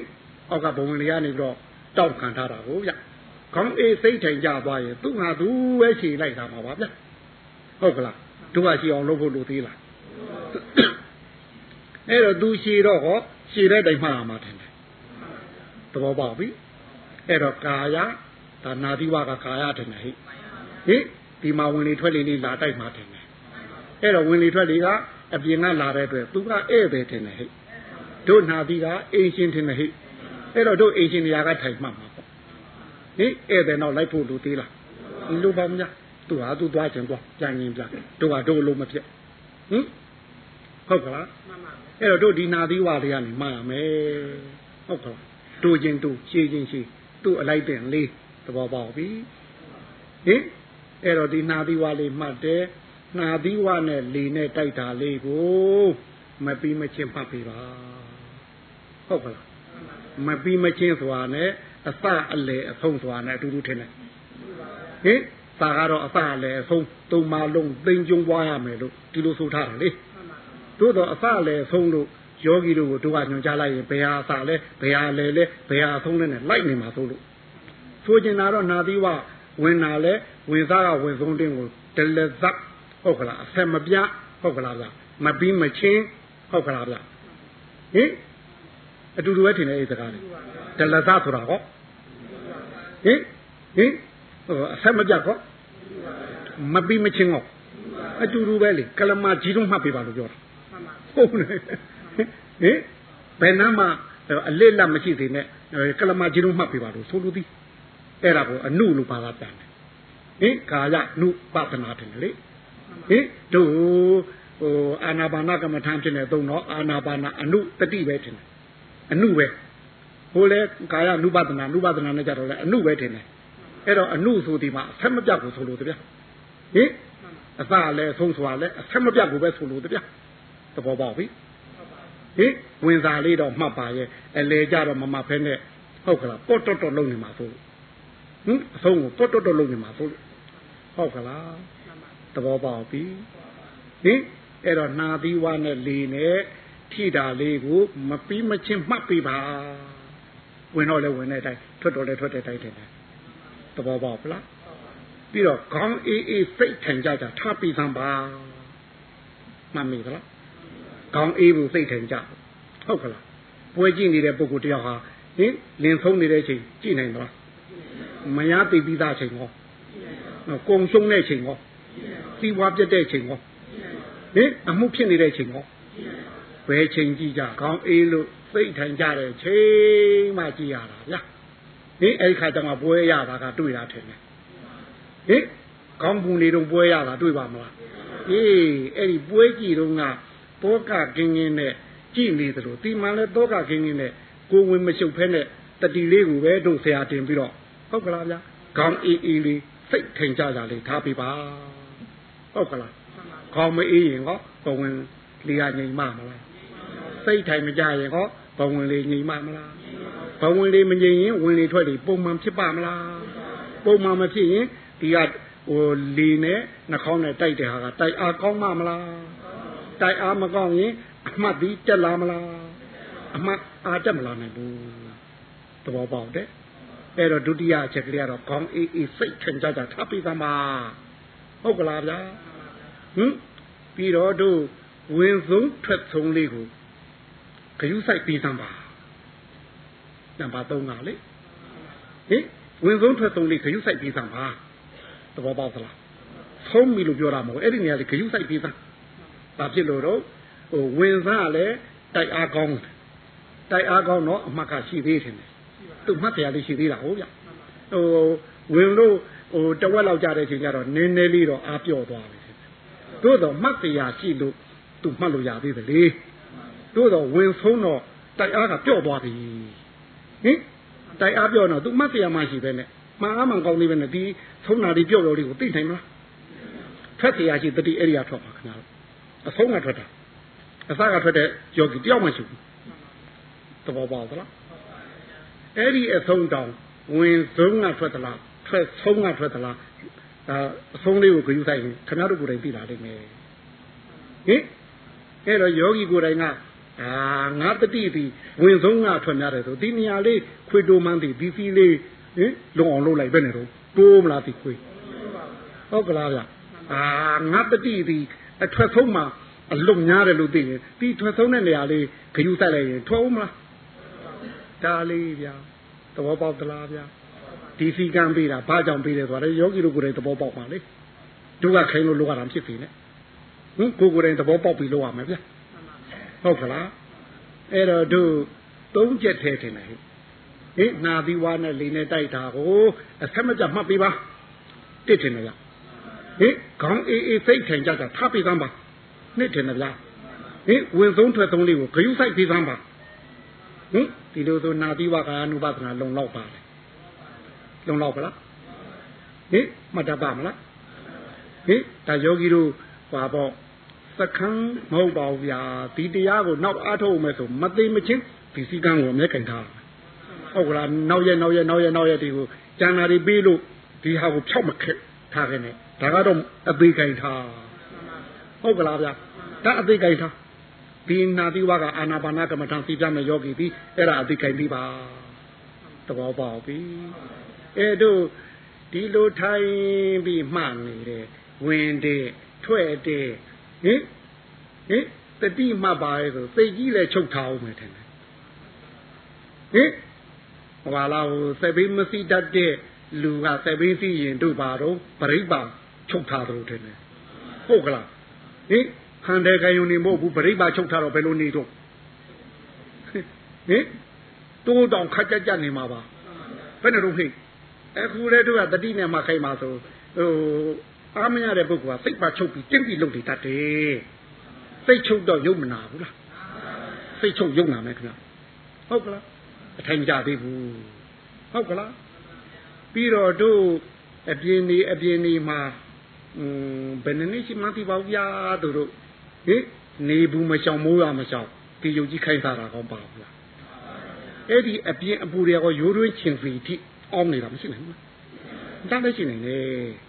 အောက်ကဘဝင်လေးကနေတော့တောက်ခံထားတာကိုဗျ ခေါင်းအေးစိတ်ထိုင်ကြသွားရင်သူ့ငါသူပဲခြေလိုက်တာပါဗျဟုတ်ကလားတို့ကခြေအောင်လုပ်ဖို့လိုသေးလားအဲ့တော့သူခြေတော့ဟောခြေတဲ့တိုင်မှလာမှာတယ်သဘောပေါက်ပြီအဲ့တော့ကာယဒါနာသီဝကကာယတယ်ဟိဟိဒီမှာဝင်လေထွက်လေလေးလာတိုက်မှာတယ်အဲ့တော့ဝင်လေထွက်လေကအပြင်ကလာတဲ့အတွက်သူကဧည့်ပဲတယ်ဟိတို့နာသီကအိမ်ရှင်တယ်ဟိအဲ့တော့တို့အိမ်ရှင်နေရာကထိုင်မှမှာပေါ့ ဟိဧည့်တယ်တော့လိုက်ဖို့လူသေးလားဒီလိုပါမညာသူဟာသူသွားခြင်းသွားကြံရင်ပြတို့ကတို့လုံးမဖြစ်ဟင်ဟုတ်ကလားအဲ့တော့တို့ဒီနာသီဝတွေကနေမှားရမယ်ဟုတ်ကလားတို့ချင်းတို့ရှည်ချင်းရှည်သူ့အလိုက်တင်လေးသဘောပေါက်ပြီဟင်အဲ့တော့ဒီနာသီဝလေးမှတ်တယ်နာသီဝနဲ့လေနဲ့တိုက်တာလေးကိုမပြီးမချင်းမှတ်ပြီပါဟုတ်ကလားမပြီးမချင်းဆိုတာနဲ့ အစအလေအဆုံးဆိုတာနဲ့အတူတူထင်တယ်ဟင်သာကတော့အစအလေအဆုံးသုံးပါလုံးသိမ့်ကျုံပွားရမယ်လို့ဒီလိုဆိုထားတယ်လေတို့တော့အစအလေအဆုံးလို့ယောဂီတို့ကိုတို့ကညွှန်ကြားလိုက်ရင်ဘယ်ဟာအစလဲဘယ်ဟာလဲလဲဘယ်ဟာအဆုံးလဲနဲ့လိုက်နေမှာဆိုလို့ဆိုကျင်တာတော့နာသီဝဝင်တာလဲဝင်စားကဝင်ဆုံးတင်းကိုဒလဇတ်ဟုတ်ကလားအဆက်မပြဟုတ်ကလားဗျမပြီးမချင်းဟုတ်ကလားဗျဟင်အတူတူပဲထင်တယ်အဲ့စကားလေးဒလဇတ်ဆိုတာဟော ဟင်ဟင်အဆက်မပြကောမပြီးမချင်းဟောအတူတူပဲလေကလမကြီးတော့မှတ်ပေးပါလို့ပြောတာဟုတ်လေဟင်ဘယ်နှမှာအလစ်လက်မရှိသေးနဲ့ကလမကြီးတော့မှတ်ပေးပါလို့ဆိုလိုသည်အဲ့ဒါကိုအနုလို့ပါတာပြန်တယ်ဟင်ကာယနုပပနာတယ်လေဟင်တို့ဟိုအာနာပါနကမ္မထံဖြစ်နေသုံးတော့အာနာပါနအနုတတိပဲထင်တယ်အနုပဲ ဟိုလေကာယနုပဒနာနုပဒနာနဲ့ကြတော့လေအနုပဲထင်တယ်အဲ့တော့အနုဆိုဒီမှာအဆက်မပြတ်ကိုဆိုလို့တဗျာဟင်အစလည်းဆုံးစွာလည်းအဆက်မပြတ်ကိုပဲဆိုလို့တဗျာသဘောပေါက်ပြီဟင်ဝင်စားလေးတော့မှတ်ပါရဲ့အလေကြတော့မမဖဲနဲ့ဟုတ်ကလားပေါ့တော်တော်လုံးနေမှာဆိုလို့ဟင်အဆုံးကိုတော်တော်တော်လုံးနေမှာဆိုလို့ဟုတ်ကလားသဘောပေါက်ပြီဟင်အဲ့တော့နာသီဝနဲ့လေနဲ့ထိတာလေးကိုမပြီးမချင်းမှတ်ပြီးပါ ဝင်တော့လဲဝင်တဲ့အတိုင်းထွက်တော့လဲထွက်တဲ့အတိုင်းတယ်သဘောပေါက်လားပြီးတော့ခေါင်းအေးအေးစိတ်ထန်ကြကြထားပြီးသံပါမှတ်မိသလားခေါင်းအေးဘူးစိတ်ထန်ကြဟုတ်ကလားပွဲကြည့်နေတဲ့ပုဂ္ဂိုလ်တယောက်ဟာဟင်လင်ဆုံးနေတဲ့ချိန်ကြည့်နိုင်သလားမရသိပြီးသားချိန်ဟောကုံရှုံးတဲ့ချိန်ဟောစီးပွားပြတ်တဲ့ချိန်ဟောဟင်အမှုဖြစ်နေတဲ့ချိန်ဟောဘယ်ချိန်ကြည့်ကြခေါင်းအေးလို့ စိတ်ထိုင်ကြတဲ့ချိန်မှကြည့်ရတာဗျာဟင်အဲ့ဒီခါကျမှပွဲရတာကတွေ့တာထင်တယ်ဟင်ခေါင်းပူနေတော့ပွဲရတာတွေ့ပါမလားအေးအဲ့ဒီပွဲကြည့်တော့ကတောကကင်းကင်းနဲ့ကြည့်နေသလိုဒီမှလည်းတောကကင်းကင်းနဲ့ကိုဝင်မရှုပ်ဖဲနဲ့တတိလေးကိုပဲတို့ဆရာတင်ပြီးတော့ဟုတ်ကလားဗျာခေါင်းအေးအေးလေးစိတ်ထိန်ကြကြလေးထားပြပါဟုတ်ကလားခေါင်းမအေးရင်ဟောဘဝင်လီယာငိမ်မမလားဟ စိတ်ထိုင်မကြရင်ဟောဘဝင်လေးငြိမ်မမလားဘဝင်လေးမငြိမ်ရင်ဝင်လေးထွက်လေးပုံမှန်ဖြစ်ပါမလားပုံမှန်မဖြစ်ရင်ဒီကဟိုလီနဲ့နှာခေါင်းနဲ့တိုက်တဲ့ဟာကတိုက်အားကောင်းမှမလားတိုက်အားမကောင်းရင်အမှတ်ဒီတက်လာမလားအမှတ်အားတက်မလာနိုင်ဘူးသဘောပေါက်တယ်အဲ့တော့ဒုတိယအချက်ကလေးကတော့ခေါင်းအေးအေးစိတ်ထင်ကြကြထားပြီးသားမှာဟုတ်ကလားဗျာဟင်ပြီးတော့တို့ဝင်ဆုံးထွက်ဆုံးလေးကို ဂယုဆိုင်ပြီးသမ်းပါနံပါတ်3ကလေဟင်ဝင်ဆုံးထွက်ဆုံးလေးဂယုဆိုင်ပြီးသမ်းပါသဘောပေါက်သလားဆုံးပြီလို့ပြောတာမဟုတ်အဲ့ဒီနေရာလေးဂယုဆိုင်ပြီးသမ်းဘာဖြစ်လို့တော့ဟိုဝင်စားလည်းတိုက်အားကောင်းတိုက်အားကောင်းတော့အမှတ်ကရှိသေးတယ်သူမှတ်တရားလေးရှိသေးတာဟုတ်ဗျဟိုဝင်လို့ဟိုတဝက်လောက်ကြတဲ့အချိန်ကျတော့နည်းနည်းလေးတော့အားပြော့သွားပြီသို့တော့မှတ်တရားရှိလို့သူမှတ်လို့ရသေးတယ်လေ တို့တော့ဝင်ဆုံးတော့တိုက်အားကပြော့သွားပြီဟင်တိုက်အားပြော့တော့သူမှတ်တရားမှရှိပဲနဲ့မှန်အားမှန်ကောင်းသေးပဲနဲ့ဒီဆုံးတာဒီပြော့တော်လေးကိုသိနိုင်မလားထွက်တရားရှိတတိအဲ့ဒီကထွက်ပါခင်ဗျားတို့အဆုံးကထွက်တာအစကထွက်တဲ့ယောဂီတယောက်မှရှိဘူးသဘောပေါက်သလားအဲ့ဒီအဆုံးတောင်ဝင်ဆုံးကထွက်သလားထွက်ဆုံးကထွက်သလားဒါအဆုံးလေးကိုဂရုစိုက်ရင်ခင်ဗျားတို့ကိုယ်တိုင်သိလာလိမ့်မယ်ဟင်အဲ့တော့ယောဂီကိုယ်တိုင်က အာငါတတိပြီးဝင်ဆုံးကထွက်များတယ်ဆိုဒီနေရာလေးခွေတိုမှန်းသည်ဒီစီလေးဟင်လုံအောင်လုပ်လိုက်ပဲနေတော့တိုးမလားဒီခွေဟုတ်ကလားဗျအာငါတတိပြီးအထွက်ဆုံးမှာအလုံများတယ်လို့သိရင်ဒီထွက်ဆုံးတဲ့နေရာလေးဂယုစိုက်လိုက်ရင်ထွက်ဦးမလားဒါလေးဗျာသဘောပေါက်သလားဗျာဒီစီကံပေးတာဘာကြောင့်ပေးတယ်ဆိုတော့ယောဂီတို့ကိုယ်တိုင်သဘောပေါက်ပါလေတို့ကခိုင်းလို့လောရတာဖြစ်နေတယ်ဟင်ကိုကိုယ်တိုင်သဘောပေါက်ပြီးလောရမယ်ဗျာ ဟုတ်ကလားအဲ့တော့တို့သုံးချက်ထဲထင်တယ်ဟိဟိနာသီဝါနဲ့လေနဲ့တိုက်တာကိုအဆက်မကြမှတ်ပေးပါတစ်ထင်တယ်ဗျဟိခေါင်းအေးအေးစိတ်ထိုင်ကြတာထားပေးသမ်းပါနှစ်ထင်တယ်ဗျဟိဝင်ဆုံးထွက်ဆုံးလေးကိုဂယုဆိုင်ပေးသမ်းပါဟင်ဒီလိုဆိုနာသီဝါကာနုပဒနာလုံလောက်ပါလေလုံလောက်ပါလားဟိမှတ်တတ်ပါမလားဟိဒါယောဂီတို့ပါပေါ့ စခန်းမဟုတ်ပါဘူးဗျာဒီတရားကိုနောက်အားထုတ်မယ်ဆိုမသိမချင်းဒီစည်းကမ်းကိုအမြဲကင်ထားဟုတ်ကလားနောက်ရက်နောက်ရက်နောက်ရက်နောက်ရက်ဒီကိုကျန်တာတွေပြီးလို့ဒီဟာကိုဖြောက်မခက်ထားခဲ့နဲ့ဒါကတော့အသေးကင်ထားဟုတ်ကလားဗျာဒါအသေးကင်ထားဒီနာတိဝကအာနာပါနာကမ္မထံစီပြမယ်ယောဂီဒီအဲ့ဒါအသေးကင်ပြီးပါသဘောပေါက်ပြီအဲ့တို့ဒီလိုထိုင်ပြီးမှနေတယ်ဝင်တယ်ထွက်တယ် ဟင်ဟင်တတိမှတ်ပါရဲ့ဆိုစိတ်ကြီးလည်းချုပ်ထားအောင်မယ်ထင်တယ်ဟင်ဘာလားဟိုစက်ဘိမစီတတ်တဲ့လူကစက်ဘိစီရင်တို့ပါတော့ပြိပ္ပါချုပ်ထားတယ်ထင်တယ်ဟုတ်ကလားဟင်ခန္ဓာကယုံနေမဟုတ်ဘူးပြိပ္ပါချုပ်ထားတော့ဘယ်လိုနေတော့ဟင်တိုးတောင်ခက်ကြကြနေမှာပါဘယ်နဲ့တော့ဟိအခုလေတို့ကတတိနဲ့မှခိုင်းပါဆိုဟို အားမရတဲ့ပုဂ္ဂိုလ်ကစိတ်ပါချုပ်ပြီးကျင့်ပြီးလုပ်နေတတ်တယ်စိတ်ချုပ်တော့ယုံမနာဘူးလားစိတ်ချုပ်ယုံနာမယ်ခင်ဗျဟုတ်ကလားအထိုင်ကြသေးဘူးဟုတ်ကလားပြီးတော့တို့အပြင်းနေအပြင်းနေမှာอืมဘယ်နည်းရှိမှသိပါဘူးဗျာတို့တို့ဟင်နေဘူးမရှောင်မိုးရမရှောင်ဒီယုတ်ကြီးခိုင်းစားတာကောင်းပါဘူးလားအဲ့ဒီအပြင်းအပူတွေကရိုးရွင်းချင်စီတိအောင်းနေတာမရှိနိုင်ဘူး။ဒါလည်းရှိနိုင်တယ်။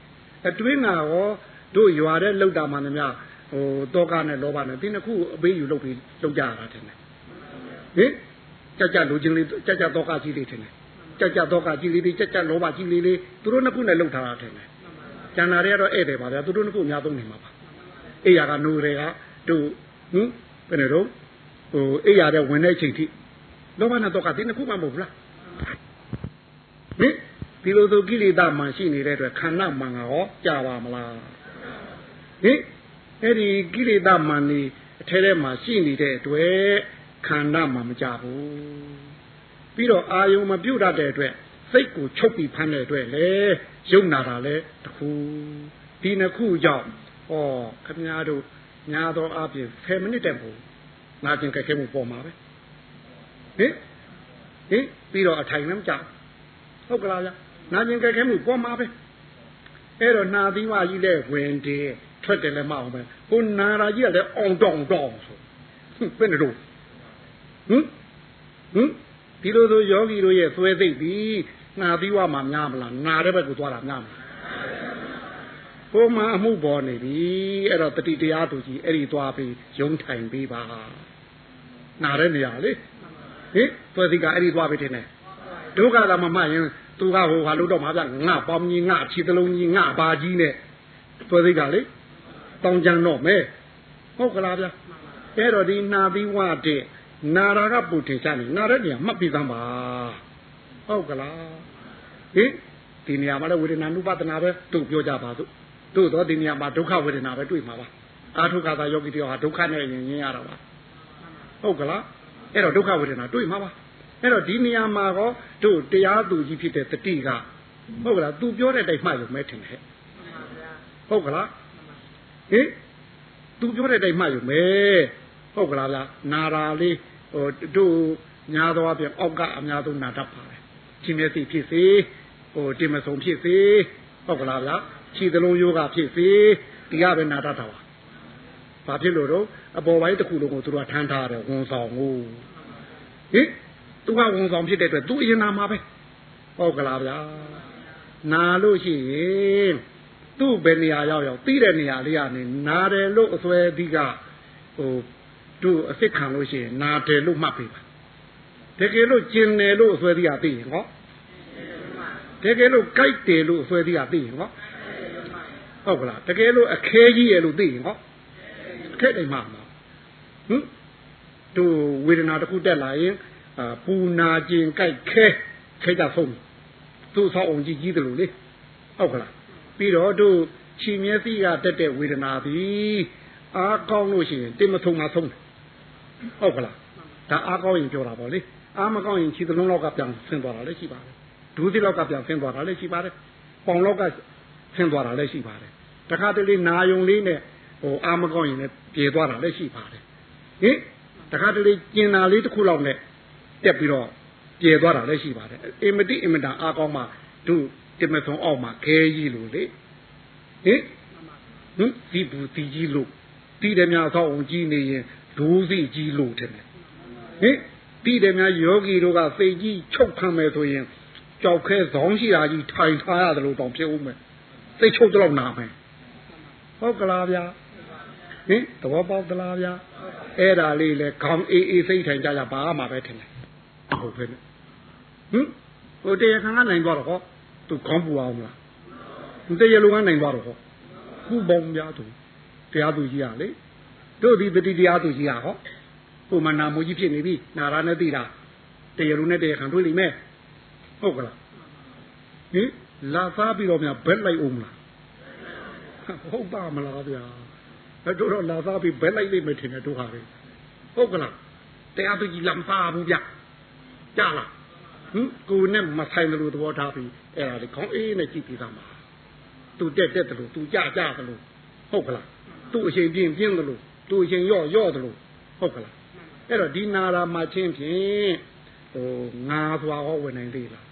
အတွင်းကရောတို့ရွာတဲ့လောက်တာမှလည်းများဟိုတောကနဲ့လောဘနဲ့ဒီနှစ်ခုအပေးယူလုပ်ပြီးလုပ်ကြရတာတယ်။ဟင်ကြကြလူချင်းလေးကြကြတောကကြီးလေးတယ်။ကြကြတောကကြီးလေးတွေကြကြလောဘကြီးလေးလေးသူတို့နှစ်ခုနဲ့လှုပ်ထားတာတယ်။ကျန်တာတွေကတော့ဧည့်တယ်ပါဗျာသူတို့နှစ်ခုအများဆုံးနေမှာပါ။အေးရကနိုးတွေကတို့ဟင်ဘယ်နဲ့တော့ဟိုအေးရတဲ့ဝင်တဲ့အချိန်ထိလောဘနဲ့တောကဒီနှစ်ခုမှမဟုတ်ဘူးလား။ဟင် ဒီလိုဆိုကိလေသာမှန်ရှိနေတဲ့အတွက်ခန္ဓာမှန်ကရောကြာပါမလားဟင်အဲ့ဒီကိလေသာမှန်နေအထဲထဲမှာရှိနေတဲ့အတွက်ခန္ဓာမှမကြဘူးပြီးတော့အာယုံမပြုတ်တတ်တဲ့အတွက်စိတ်ကိုချုပ်ပြီးဖမ်းတဲ့အတွက်လေယုံနာတာလေတခုဒီနှစ်ခုကြောင့်ဩခမများတို့ညာတော်အပြင်10မိနစ်တည်းပို့နာကျင်ကြက်ခဲမှုပေါ်မှာပဲဟင်ဟင်ပြီးတော့အထိုင်လည်းမကြောက်ဟုတ်ကလားဗျ နာကျင်ကြက်ခဲမှုပေါ်မှာပဲအဲ့တော့နာသီဝကြီးလည်းဝင်တယ်ထွက်တယ်လည်းမအောင်ပဲဟိုနာရာကြီးကလည်းအောင်တောင်တောင်ဆိုဘယ်နဲ့တော့ဟဟင်ဟင်ဒီလိုဆိုယောဂီတို့ရဲ့သွဲသိပ်ပြီးနာပြီးဝမှာများမလားနာတဲ့ဘက်ကိုသွားတာများမလားပုံမှန်အမှုပေါ်နေပြီအဲ့တော့တတိတရားသူကြီးအဲ့ဒီသွားပြီးယုံထိုင်ပြီးပါနာတဲ့နေရာလေဟင်သွဲသိကအဲ့ဒီသွားပြီးတင်တယ် ဒုက္ခသာမမှတ်ရင်သူကဟိုဟာလို့တော့မှာဗျငါပေါင်းကြီးငါခြေတလုံးကြီးငါဘာကြီးနဲ့သွဲသိကလေတောင်းကြံတော့မဲဟုတ်ကလားဗျအဲ့တော့ဒီနာပြီးဝတဲ့နာရာကပူထင်ရှားနေနာတဲ့နေရာမှတ်ပြီးသားပါဟုတ်ကလားဟင်ဒီနေရာမှာလည်းဝေဒနာနုပဒနာပဲသူ့ပြောကြပါစို့တို့တော့ဒီနေရာမှာဒုက္ခဝေဒနာပဲတွေ့မှာပါအာထုခါသာယောဂီတယောက်ဟာဒုက္ခနဲ့ရင်ရင်းရတာပါဟုတ်ကလားအဲ့တော့ဒုက္ခဝေဒနာတွေ့မှာပါ အဲ့တော့ဒီနေရာမှာတော့တို့တရားသူကြီးဖြစ်တဲ့တတိကဟုတ်ကလားသူပြောတဲ့တိုင်မှရုံမဲထင်တယ်ဟုတ်ကလားဟင်သူပြောတဲ့တိုင်မှရုံမဲဟုတ်ကလားလားနာရာလေးဟိုတို့ညာတော်ပြန်အောက်ကအများဆုံးနာတတ်ပါတယ်ချင်းမျက်စိဖြစ်စေဟိုတင်မဆုံးဖြစ်စေဟုတ်ကလားဗျာခြေသလုံးယောဂဖြစ်စေဒီကပဲနာတတ်တာပါဘာဖြစ်လို့တော့အပေါ်ပိုင်းတစ်ခုလုံးကိုသူတို့ကထမ်းထားတယ်ဝန်ဆောင်ကိုဟင် သူကဝန်ဆောင်ဖြစ်တဲ့အတွက်သူအရင်နာမှာပဲဟုတ်ကလားဗျာနာလို့ရှိရင်သူ့ဘယ်နေရာရောက်ရောက်ပြီးတဲ့နေရာလေးကနေနာတယ်လို့အစွဲဒီကဟိုတို့အစ်စ်ခံလို့ရှိရင်နာတယ်လို့မှတ်ပေးပါတကယ်လို့ကျင်တယ်လို့အစွဲဒီကသိရင်ဟောတကယ်လို့ကြိုက်တယ်လို့အစွဲဒီကသိရင်ဟောဟုတ်ကလားတကယ်လို့အခဲကြီးရဲ့လို့သိရင်ဟောအခဲတိုင်းမှာဟင်တို့ဝေဒနာတစ်ခုတက်လာရင်အာ ပူနာကျင်ကြိုက်ခဲခဲကြဆုံးသူ့ဆောက်အောင်ကြီးကြီးတယ်လို့လေဟုတ်ကလားပြီးတော့တို့ခြေမျက်စိကတက်တဲ့ဝေဒနာသည်အားကောင်းလို့ရှိရင်တင်မထုံမှဆုံးတယ်ဟုတ်ကလားဒါအားကောင်းရင်ပြောတာပေါ့လေအားမကောင်းရင်ခြေသလုံးလောက်ကပြန်ဆင်းသွားတာလည်းရှိပါတယ်ဒူးသီလောက်ကပြန်ဆင်းသွားတာလည်းရှိပါတယ်ပေါင်လောက်ကဆင်းသွားတာလည်းရှိပါတယ်တခါတလေနာယုံလေးနဲ့ဟိုအားမကောင်းရင်လည်းပြေသွားတာလည်းရှိပါတယ်ဟင်တခါတလေကျင်နာလေးတစ်ခုလောက်နဲ့ တက်ပြီးတော့ပြေသွားတာလည်းရှိပါတယ်အင်မတိအင်မတန်အားကောင်းမှတို့တင်မထုံအောက်မှာခဲကြီးလို့လေဟင်ဟင်ဒီဘူးတီကြီးလို့တီးတယ်များဆောက်အောင်ကြီးနေရင်ဒိုးစီကြီးလို့တယ်ဟင်တီးတယ်များယောဂီတို့ကစိတ်ကြီးချုပ်ခံမယ်ဆိုရင်ကြောက်ခဲဇောင်းရှိတာကြီးထိုင်ထားရတယ်လို့တောင်ဖြစ်ဦးမယ်စိတ်ချုပ်တော့နာမယ်ဟုတ်ကလားဗျာဟင်သဘောပေါက်သလားဗျာအဲ့ဒါလေးလေခေါင်းအေးအေးစိတ်ထိုင်ကြကြပါမှာပဲထင်တယ် ဟုတ်ပဲဟင်ဟိုတရားခံကနိုင်သွားတော့ဟောသူခေါင်းပူအောင်လားတရားလုံးကနိုင်သွားတော့ဟောခုပေါင်းများသူတရားသူကြီးရလေတို့ဒီတတိတရားသူကြီးရဟောဟိုမနာမူကြီးဖြစ်နေပြီနာရနဲ့သိတာတရားလုံးနဲ့တရားခံတွေ့လိမ့်မယ်ဟုတ်ကလားဟင်လာစားပြီးတော့များဘက်လိုက်အောင်လားဟုတ်ပါမလားဗျာအဲ့တို့တော့လာစားပြီးဘက်လိုက်လိမ့်မယ်ထင်တယ်တို့ဟာလေဟုတ်ကလားတရားသူကြီးလမ်းစားဘူးဗျ ကြလားဟင်ကိုနဲ့မဆိုင်တယ်လို့သဘောထားပြီးအဲ့ဒါလေခေါင်းအေးနဲ့ကြည့်ပြီးသားမှာသူတက်တက်တယ်လို့သူကြကြတယ်လို့ဟုတ်ကလားသူ့အချိန်ပြင်းပြင်းတယ်လို့သူ့အချိန်ရော့ရော့တယ်လို့ဟုတ်ကလားအဲ့တော့ဒီနာရာမှာချင်းဖြင့်ဟိုငါသွားဟောဝင်နိုင်သေးလား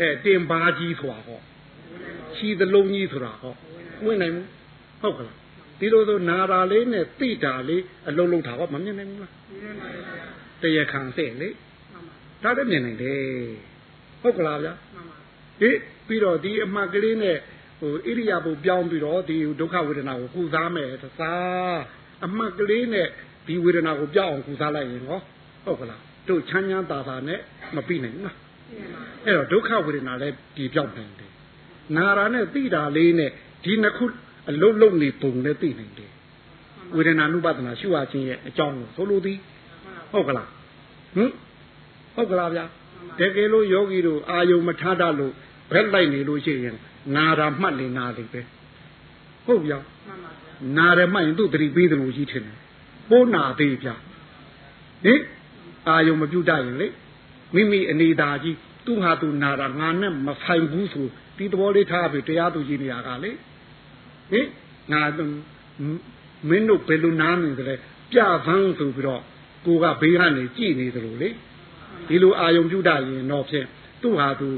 အဲတင်ပါကြီးဆိုတာဟောချီသလုံးကြီးဆိုတာဟောဝင်နိုင်ဘူးဟုတ်ကလားဒီလိုဆိုနာရာလေးနဲ့တိတာလေးအလုံးလုံးတာဟောမမြင်နိုင်ဘူးလားတရားခံစေလေ ဒါလည်းမြင်နိုင်တယ်ဟုတ်ကလားဗျာဟေးပြီးတော့ဒီအမှတ်ကလေးနဲ့ဟိုဣရိယာပုပြောင်းပြီးတော့ဒီဒုက္ခဝေဒနာကိုကုစားမယ်သစားအမှတ်ကလေးနဲ့ဒီဝေဒနာကိုပြောင်းအောင်ကုစားလိုက်ရင်ဟောဟုတ်ကလားတို့ချမ်းချမ်းသာသာနဲ့မပြီးနိုင်ဘူးလားအဲ့တော့ဒုက္ခဝေဒနာလည်းဒီပြောင်းနိုင်တယ်နာရာနဲ့သိတာလေးနဲ့ဒီနှစ်ခုအလုံးလုံးနေပုံနဲ့သိနိုင်တယ်ဝေဒနာနုပဒနာရှုရခြင်းရဲ့အကြောင်းကိုဆိုလိုသည်ဟုတ်ကလားဟင် ဟုတ်ကလားဗျာတကယ်လို့ယောဂီတို့အာယုံမထားတတ်လို့ဘက်လိုက်နေလို့ရှိရင်နာတာမှတ်နေနာလိမ့်ပဲဟုတ်ဗျာနာတယ်မှတ်ရင်သူ့တတိပေးတယ်လို့ကြီးထင်တယ်ပိုးနာသေးဗျာဟင်အာယုံမပြုတ်တတ်ရင်လေမိမိအနေသာကြီးသူ့ဟာသူနာတာငါနဲ့မဆိုင်ဘူးဆိုဒီသဘောလေးထားပြီးတရားသူကြီးနေရကလေဟင်ငါမင်းတို့ဘယ်လိုနားနေကြလဲပြဖန်းဆိုပြီးတော့ကိုကဘေးကနေကြည်နေသလိုလေ ဒီလိုအာယုံပြုတ်တတ်ရင်တော့ဖြင့်သူ့ဟာသူ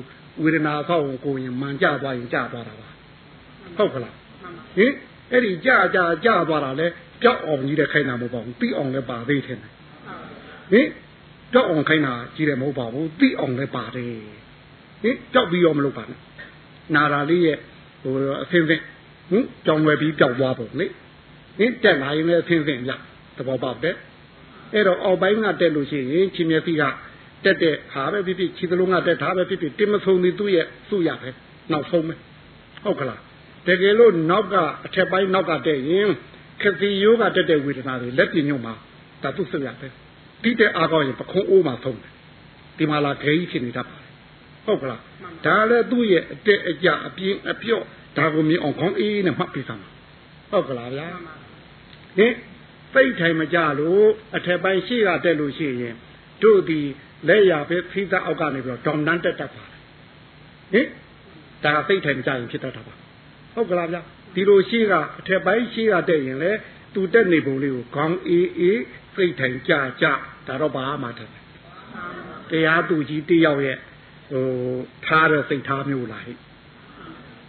ဝေဒနာဆောက်ဝင်ကိုရင်မှန်ကြသွားရင်ကြသွားတာပါဟုတ်ကလားဟင်အဲ့ဒီကြကြကြသွားတာလဲကြောက်အောင်ကြီးတဲ့ခိုင်းတာမဟုတ်ပါဘူးပြီးအောင်လည်းပါသေးတယ်ဟဟင်ကြောက်အောင်ခိုင်းတာကြီးတယ်မဟုတ်ပါဘူးသိအောင်လည်းပါတယ်ဟင်ကြောက်ပြီးရောမလုပ်ပါနဲ့နာတာလေးရဲ့ဟိုအဖင်းဖင်းဟင်ကြောင်ွယ်ပြီးပျောက်သွားပုံလေဟင်တက်လာရင်လည်းအဖင်းဖင်းရသဘောပေါက်တယ်အဲ့တော့အောက်ပိုင်းကတက်လို့ရှိရင်ချင်းမျက်စိက တက်တဲ့ဟာပဲဖြစ်ဖြစ်ခြေသလုံးကတက်တာပဲဖြစ်ဖြစ်တင်မဆုံးသေးသူ့ရဲ့သူ့ရပဲနောက်ဆုံးပဲဟုတ်ကလားတကယ်လို့နောက်ကအထက်ပိုင်းနောက်ကတက်ရင်ခတိယောကတက်တဲ့ဝေဒနာတွေလက်ပြညွတ်မှာဒါသူ့ဆွရပဲတိတဲ့အားကောင်းရင်ပခုံးအိုးမှာဆုံးတယ်ဒီမှာလာခဲကြီးဖြစ်နေတတ်ပါတယ်ဟုတ်ကလားဒါလည်းသူ့ရဲ့အတက်အကျအပြင်းအပြော့ဒါကိုမြင်အောင်ခေါင်းအေးနဲ့မှတ်ပြီးသားမှာဟုတ်ကလားဗျာဟင်စိတ်ထိုင်မကြလို့အထက်ပိုင်းရှိကတက်လို့ရှိရင် တို့ဒီလက်ရပဲဖိသအောက်ကနေပြီးတော့ဒေါမ်တန်းတက်တတ်ပါတယ်ဟင်ဒါစိတ်ထိုင်မကြရင်ဖြစ်တတ်တာပါဟုတ်ကလားဗျာဒီလိုရှိကအထက်ပိုင်းရှိကတက်ရင်လေသူတက်နေပုံလေးကိုခေါင်းအေးအေးစိတ်ထိုင်ကြကြဒါတော့ဘာမှတယ်တရားသူကြီးတယောက်ရဲ့ဟိုထားတဲ့စိတ်ထားမျိုးလားဟိ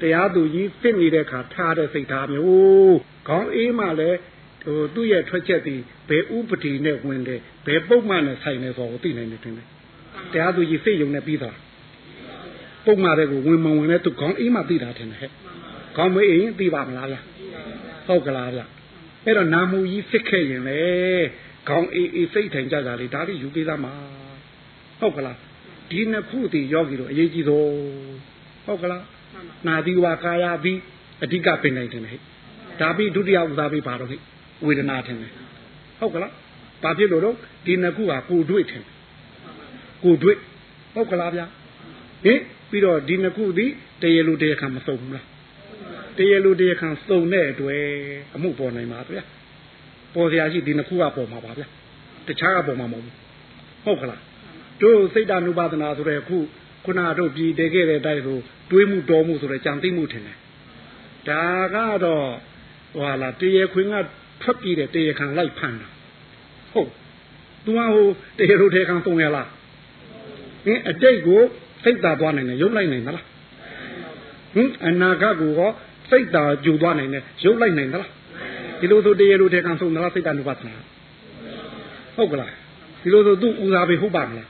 တရားသူကြီးစစ်နေတဲ့ခါထားတဲ့စိတ်ထားမျိုးခေါင်းအေးမှလည်း ဟိုသူ့ရဲ့ထွက်ချက်ဒီဘယ်ဥပဒေနဲ့ဝင်တယ်ဘယ်ပုံမှန်နဲ့ဆိုင်နေဆိုတော့သိနိုင်တယ်တင်တယ်တရားသူကြီးစိတ်ယုံနဲ့ပြီးသားပုံမှန်တဲ့ကိုဝင်မဝင်နဲ့သူခေါင်းအေးမှသိတာတင်တယ်ဟဲ့ခေါင်းမအေးရင်သိပါမလားဗျဟုတ်ကလားဗျအဲ့တော့နာမူကြီးစစ်ခဲ့ရင်လေခေါင်းအေးအေးစိတ်ထိုင်ကြကြလေဒါတွေယူပေးသားမှာဟုတ်ကလားဒီနှစ်ခုတည်ယောဂီတို့အရေးကြီးဆုံးဟုတ်ကလားနာသီဝါကာယပြီးအဓိကပင်နိုင်တယ်ဟဲ့ဒါပြီးဒုတိယဥစားပြီးပါတော့ဟဲ့ ဝေဒနာထင်တယ်ဟုတ်ကလားဘာဖြစ်လို့တော့ဒီနှစ်ခုဟာကိုတွေ့ထင်ကိုတွေ့ဟုတ်ကလားဗျာဟင်ပြီးတော့ဒီနှစ်ခုသည်တရေလူတရေခံမစုံဘူးလားတရေလူတရေခံစုံတဲ့အတွက်အမှုပေါ်နိုင်ပါဗျာပေါ်စရာရှိဒီနှစ်ခုကပေါ်မှာပါဗျာတခြားကပေါ်မှာမဟုတ်ဘူးဟုတ်ကလားတို့စိတ်တ ानु ပါဒနာဆိုတဲ့အခုခုနတို့ပြည်တည်ခဲ့တဲ့အတိုင်းဆိုတွေးမှုတော်မှုဆိုတဲ့ကြံသိမှုထင်တယ်ဒါကတော့ဟွာလာတရေခွင်က ထွက်ပြေးတဲ့တရေခံလိုက်ဖမ်းတာဟုတ်သူကဟိုတရေတို့တေခံသုံးရလားဟင်အတိတ်ကိုစိတ်သာသွားနိုင်တယ်ရုပ်လိုက်နိုင်သလားဟင်အနာဂတ်ကိုရောစိတ်သာကြူသွားနိုင်တယ်ရုပ်လိုက်နိုင်သလားဒီလိုဆိုတရေတို့တေခံသုံးသလားစိတ်တ ानु ပါဒနာဟုတ်ကလားဒီလိုဆိုသူ့ဦးစားပေးဟုတ်ပါမလား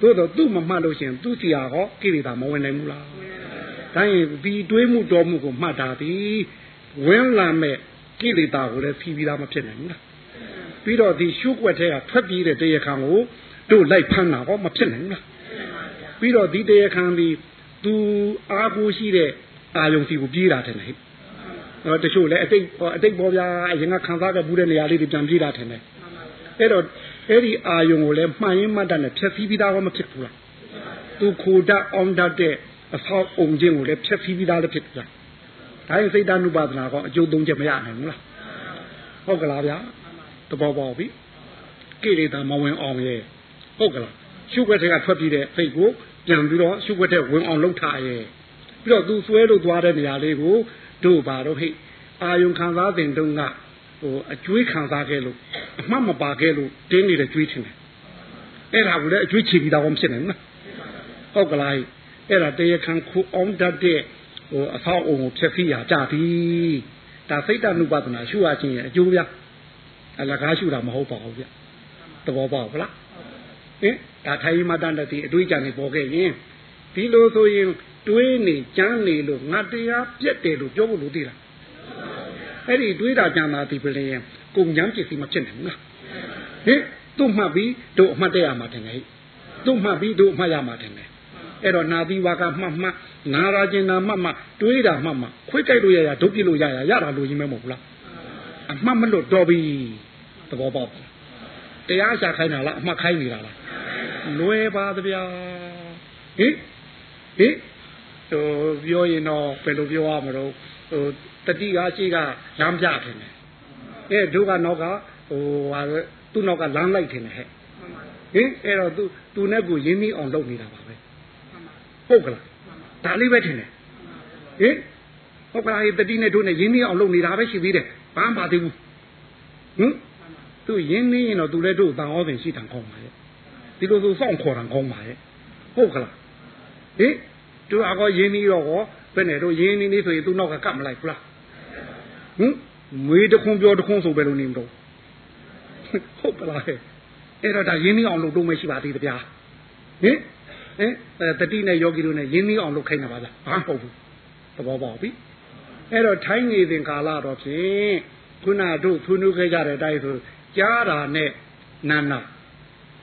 သို့တော့သူ့မမှတ်လို့ရှင်သူ့စီဟာဟောကိလေသာမဝင်နိုင်ဘူးလားဒါရင်ဒီတွေးမှုတော်မှုကိုမှတ်တာဒီဝင်လာမဲ့ ကိလေသာကိုလည်းဖြီးပြီးသားမဖြစ်နိုင်ဘူးလားပြီးတော့ဒီရှုွက်တဲ့ကထွက်ပြေးတဲ့တရားခံကိုတို့လိုက်ဖမ်းတာဟောမဖြစ်နိုင်ဘူးလားပြီးတော့ဒီတရားခံဒီသူအားကိုရှိတဲ့အာယုံစီကိုပြေးတာတယ်ဟဲ့ဟောတချို့လည်းအတိတ်အတိတ်ပေါ်ပြာအရင်ကခံစားခဲ့ဘူးတဲ့နေရာလေးတွေပြန်ပြေးတာတယ်အဲ့တော့အဲ့ဒီအာယုံကိုလည်းမှန်ရင်မှတ်တတ်နဲ့ဖြက်ဖီးပြီးသားကမဖြစ်ဘူးလားသူခိုတတ်အောင်တတ်တဲ့အဖောက်အုံချင်းကိုလည်းဖြက်ဖီးပြီးသားလည်းဖြစ်ဘူးလား ဒါရင်စိတ်တ ानु ပါဒနာကအကျိုးသုံးချက်မရနိုင်ဘူးလားဟုတ်ကလားဗျာတဘောပေါက်ပြီကိလေသာမဝင်အောင်ရဲ့ဟုတ်ကလားရှုွက်တဲ့ကထွက်ပြီးတဲ့စိတ်ကိုပြန်ပြီးတော့ရှုွက်တဲ့ဝင်အောင်လှုပ်ထားရဲ့ပြီးတော့သူဆွဲလို့သွားတဲ့နေရာလေးကိုတို့ပါတော့ဟိအာယုံခံစားတဲ့တုန်းကဟိုအကျွေးခံစားခဲ့လို့အမှတ်မပါခဲ့လို့တင်းနေတဲ့ကျွေးချင်တယ်အဲ့ဒါကိုလည်းအကျွေးချပြီးတော့မဖြစ်နိုင်ဘူးဟုတ်ကလားအဲ့ဒါတရားခံခုအောင်တတ်တဲ့ ဟိုအဆောက်အုံကိုဖြည့်ဆည်းရကြသည်ဒါစိတ်တ ानु ပါဒနာရှုရခြင်းရဲ့အကျိုးဗျအလကားရှုတာမဟုတ်ပါဘူးဗျသဘောပေါက်လားဟင်ဒါထိုင်မှတန်တဲ့ဒီအတွေးကြံနေပေါ်ခဲ့ရင်ဒီလိုဆိုရင်တွေးနေကြမ်းနေလို့ငါတရားပြက်တယ်လို့ပြောဖို့လို့သိလားအဲ့ဒီတွေးတာကြံတာဒီပလင်ကုန်ကြမ်းပစ္စည်းမဖြစ်နိုင်ဘူးလားဟင်သူ့မှတ်ပြီးတို့အမှတ်တရမှာတင်တယ်သူ့မှတ်ပြီးတို့အမှတ်ရမှာတင်တယ် အဲ့တော့နာသီဝါကမှတ်မှတ်နာရာကျင်နာမှတ်မှတွေးတာမှတ်မှခွေးကြိုက်လို့ရရဒုတ်ပြလို့ရရရတာလို့ရင်းမဲမဟုတ်ဘူးလားအမှတ်မလို့တော်ပြီသဘောပေါက်တရားရှာခိုင်းတာလားအမှတ်ခိုင်းနေတာလားလွယ်ပါသဗျာဟင်ဟင်ဟိုပြောရင်တော့ဘယ်လိုပြောရမလို့ဟိုတတိကရှိကလမ်းပြတယ်အဲတို့ကနောက်ကဟိုဟာသူ့နောက်ကလမ်းလိုက်တယ်ဟဲ့ဟင်အဲ့တော့သူသူနဲ့ကိုရင်းနှီးအောင်လုပ်နေတာပါပဲ ဟုတ်ကလားဒါလေးပဲထင်တယ်ဟင်ဟုတ်ကလားတတိနဲ့တို့နဲ့ရင်းနှီးအောင်လုပ်နေတာပဲရှိသေးတယ်ဘာမှမသေးဘူးဟင်သူရင်းနှီးရင်တော့သူလည်းတို့တန်ဩစဉ်ရှိတန်ကောင်းပါရဲ့ဒီလိုဆိုစောင့်ခေါ်တန်ကောင်းပါရဲ့ဟုတ်ကလားဟင်တို့အကောရင်းနှီးတော့ဟောဘယ်နဲ့တို့ရင်းနှီးနေဆိုရင်သူ့နောက်ကကတ်မလိုက်ဘူးလားဟင်မွေးတခွန်းပြောတခွန်းဆိုပဲလို့နေမလို့ဟုတ်ကလားဟဲ့ဟအဲ့တော့ဒါရင်းနှီးအောင်လုပ်တော့မရှိပါသေးတဗျာဟင် ဟင်တတိနဲ့ယောဂီတို့နဲ့ရင်းနှီးအောင်လုပ်ခိုင်းတာပါဗျာဘာမဟုတ်ဘူးသဘောပေါက်ပြီအဲ့တော့ထိုင်းနေစဉ်ကာလတော့ဖြင့်ခုနတို့ဖွနုခဲ့ကြတဲ့အတိုင်းဆိုကြားတာနဲ့နာနာ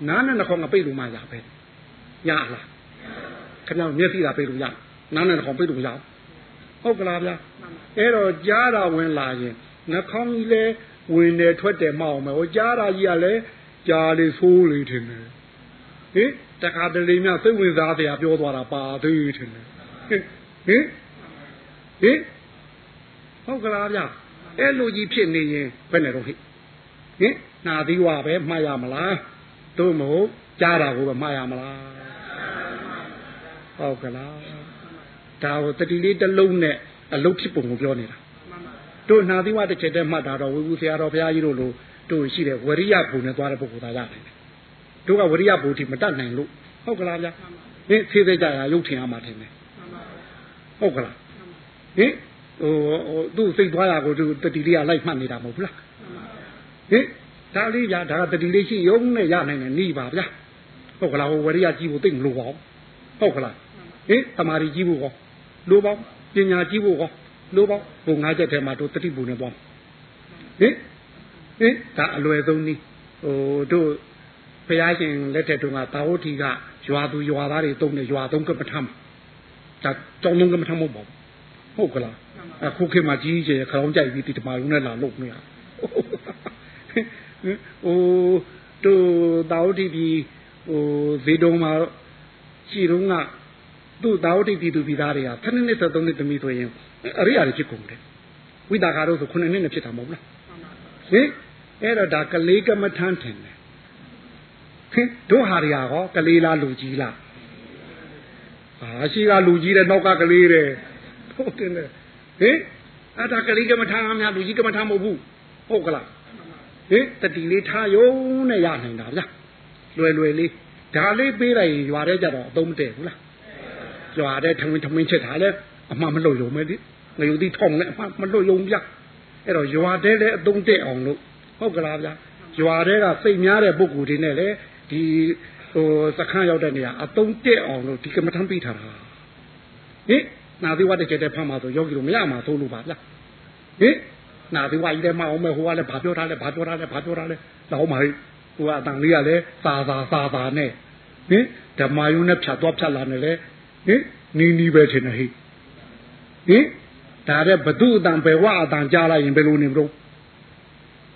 နာနဲ့နှခေါင်းကပိတ်လို့မှရပဲရလားခင်ဗျားမျက်စိသာပိတ်လို့ရနာနဲ့နှခေါင်းပိတ်လို့မရဟုတ်ကလားဗျာအဲ့တော့ကြားတာဝင်လာရင်နှခေါင်းကြီးလဲဝင်တယ်ထွက်တယ်မအောင်မယ်ဟိုကြားတာကြီးကလည်းကြားလေဆိုးလေထင်တယ်ဟင် တခါတလေမြစိတ်ဝင်စားတရားပြောသွားတာပါသေးထင်တယ်ဟင်ဟင်ဟင်ဟုတ်ကလားဗျအဲ့လိုကြီးဖြစ်နေရင်ဘယ်နဲ့တော့ဟိဟင်နာသီဝပဲမှားရမလားတို့မဟုတ်ကြားတာကိုပဲမှားရမလားဟုတ်ကလားဒါကိုတတိလေးတစ်လုံးနဲ့အလုတ်ဖြစ်ပုံကိုပြောနေတာတို့နာသီဝတစ်ချက်တည်းမှတ်တာတော့ဝေဘူးဆရာတော်ဘုရားကြီးတို့လိုတို့ရှိတဲ့ဝရိယဘုံနဲ့သွားတဲ့ပုဂ္ဂိုလ်သားရတယ် တို့ကဝရိယဘုံတိမတတ်နိုင်လို့ဟုတ်ကလားဗျာဟင်ဖြေးသေးကြရရုပ်ထင်ရမှာထင်တယ်ဟုတ်ကလားဟင်ဟိုသူ့စိတ်သွားတာကိုသူတတိလေးကလိုက်မှတ်နေတာမဟုတ်ဘူးလားဟင်ဒါလေးဗျာဒါကတတိလေးရှိရုံနဲ့ရနိုင်တယ်နေပါဗျာဟုတ်ကလားဟိုဝရိယကြီးဖို့သိမလို့ပါဟုတ်ကလားဟင်တမာရီကြီးဖို့ကောလိုပါပညာကြီးဖို့ကောလိုပါဘုံငါးချက်ထဲမှာတို့တတိပူနေပေါ့ဟင်ဟင်ဒါအလွယ်ဆုံးနီးဟိုတို့ ဘုရားရှင်လက်ထက်တုန်းကသာဝတိကရွာသူရွာသားတွေတုံးနေရွာသုံးကပ္ပထမဒါတောင်းလုံးကပ္ပထမဟုတ်ပါဘူးဟုတ်ကလားအခုခေတ်မှာကြီးကြီးခေါင်းကြိုက်ပြီးဒီတမာရုံးနဲ့လာလုပ်နေရဟိုတို့တာဝတိဒီဟိုဇေတုံမှာရှိတော့ကသူ့တာဝတိပြည်သူပြည်သားတွေက7နှစ်73နှစ်သမီးဆိုရင်အရိယာတွေဖြစ်ကုန်တယ်ဝိတာကာတို့ဆို9နှစ်နဲ့ဖြစ်တာမဟုတ်လားဟင်အဲ့တော့ဒါကလေးကမထမ်းထင်တယ် ဟင်တို့ဟာတွေကဟောကလေးလားလူကြီးလားအာရှိကလူကြီးတဲ့နောက်ကကလေးတဲ့ဟုတ်တယ်လေဟင်အဲ့ဒါကလေးကမထမ်းအများလူကြီးကမထမ်းမဟုတ်ဘူးဟုတ်ကလားဟင်တတိလေးထားယုံနဲ့ရနိုင်တာဗျာလွယ်လွယ်လေးဒါလေးပေးလိုက်ရင်ရွာတဲ့ကြတော့အသုံးမတည့်ဘူးလားရွာတဲ့ထမင်းထမင်းချက်ထားလဲအမှမလို့ယုံမဲဒီငရုတ်တိထောင်းလဲအမှမလို့ယုံဗျအဲ့တော့ရွာတဲ့လည်းအသုံးတည့်အောင်လို့ဟုတ်ကလားဗျာရွာတဲ့ကစိတ်များတဲ့ပုဂ္ဂိုလ်တွေနဲ့လေ ဒီဟိုစခန်းရောက်တဲ့နေရာအသုံးတည့်အောင်လို့ဒီကမ္မထမ်းပေးထားတာဟင်နာသီဝတ်တဲ့ကျတဲ့ဖမ်းမှာဆိုယောဂီတို့မရမှာသို့လို့ပါဗျာဟင်နာသီဝတ်ကြီးလည်းမအောင်မဲ့ဟိုကလည်းဘာပြောထားလဲဘာပြောထားလဲဘာပြောထားလဲတော့မှဟိုကအတန်လေးကလည်းစာစာစာစာနဲ့ဟင်ဓမ္မယုံနဲ့ဖြတ်သွားဖြတ်လာနေလေဟင်နီးနီးပဲထင်တယ်ဟိဟင်ဒါတဲ့ဘသူအတန်ဘယ်ဝအတန်ကြားလိုက်ရင်ဘယ်လိုနေမလို့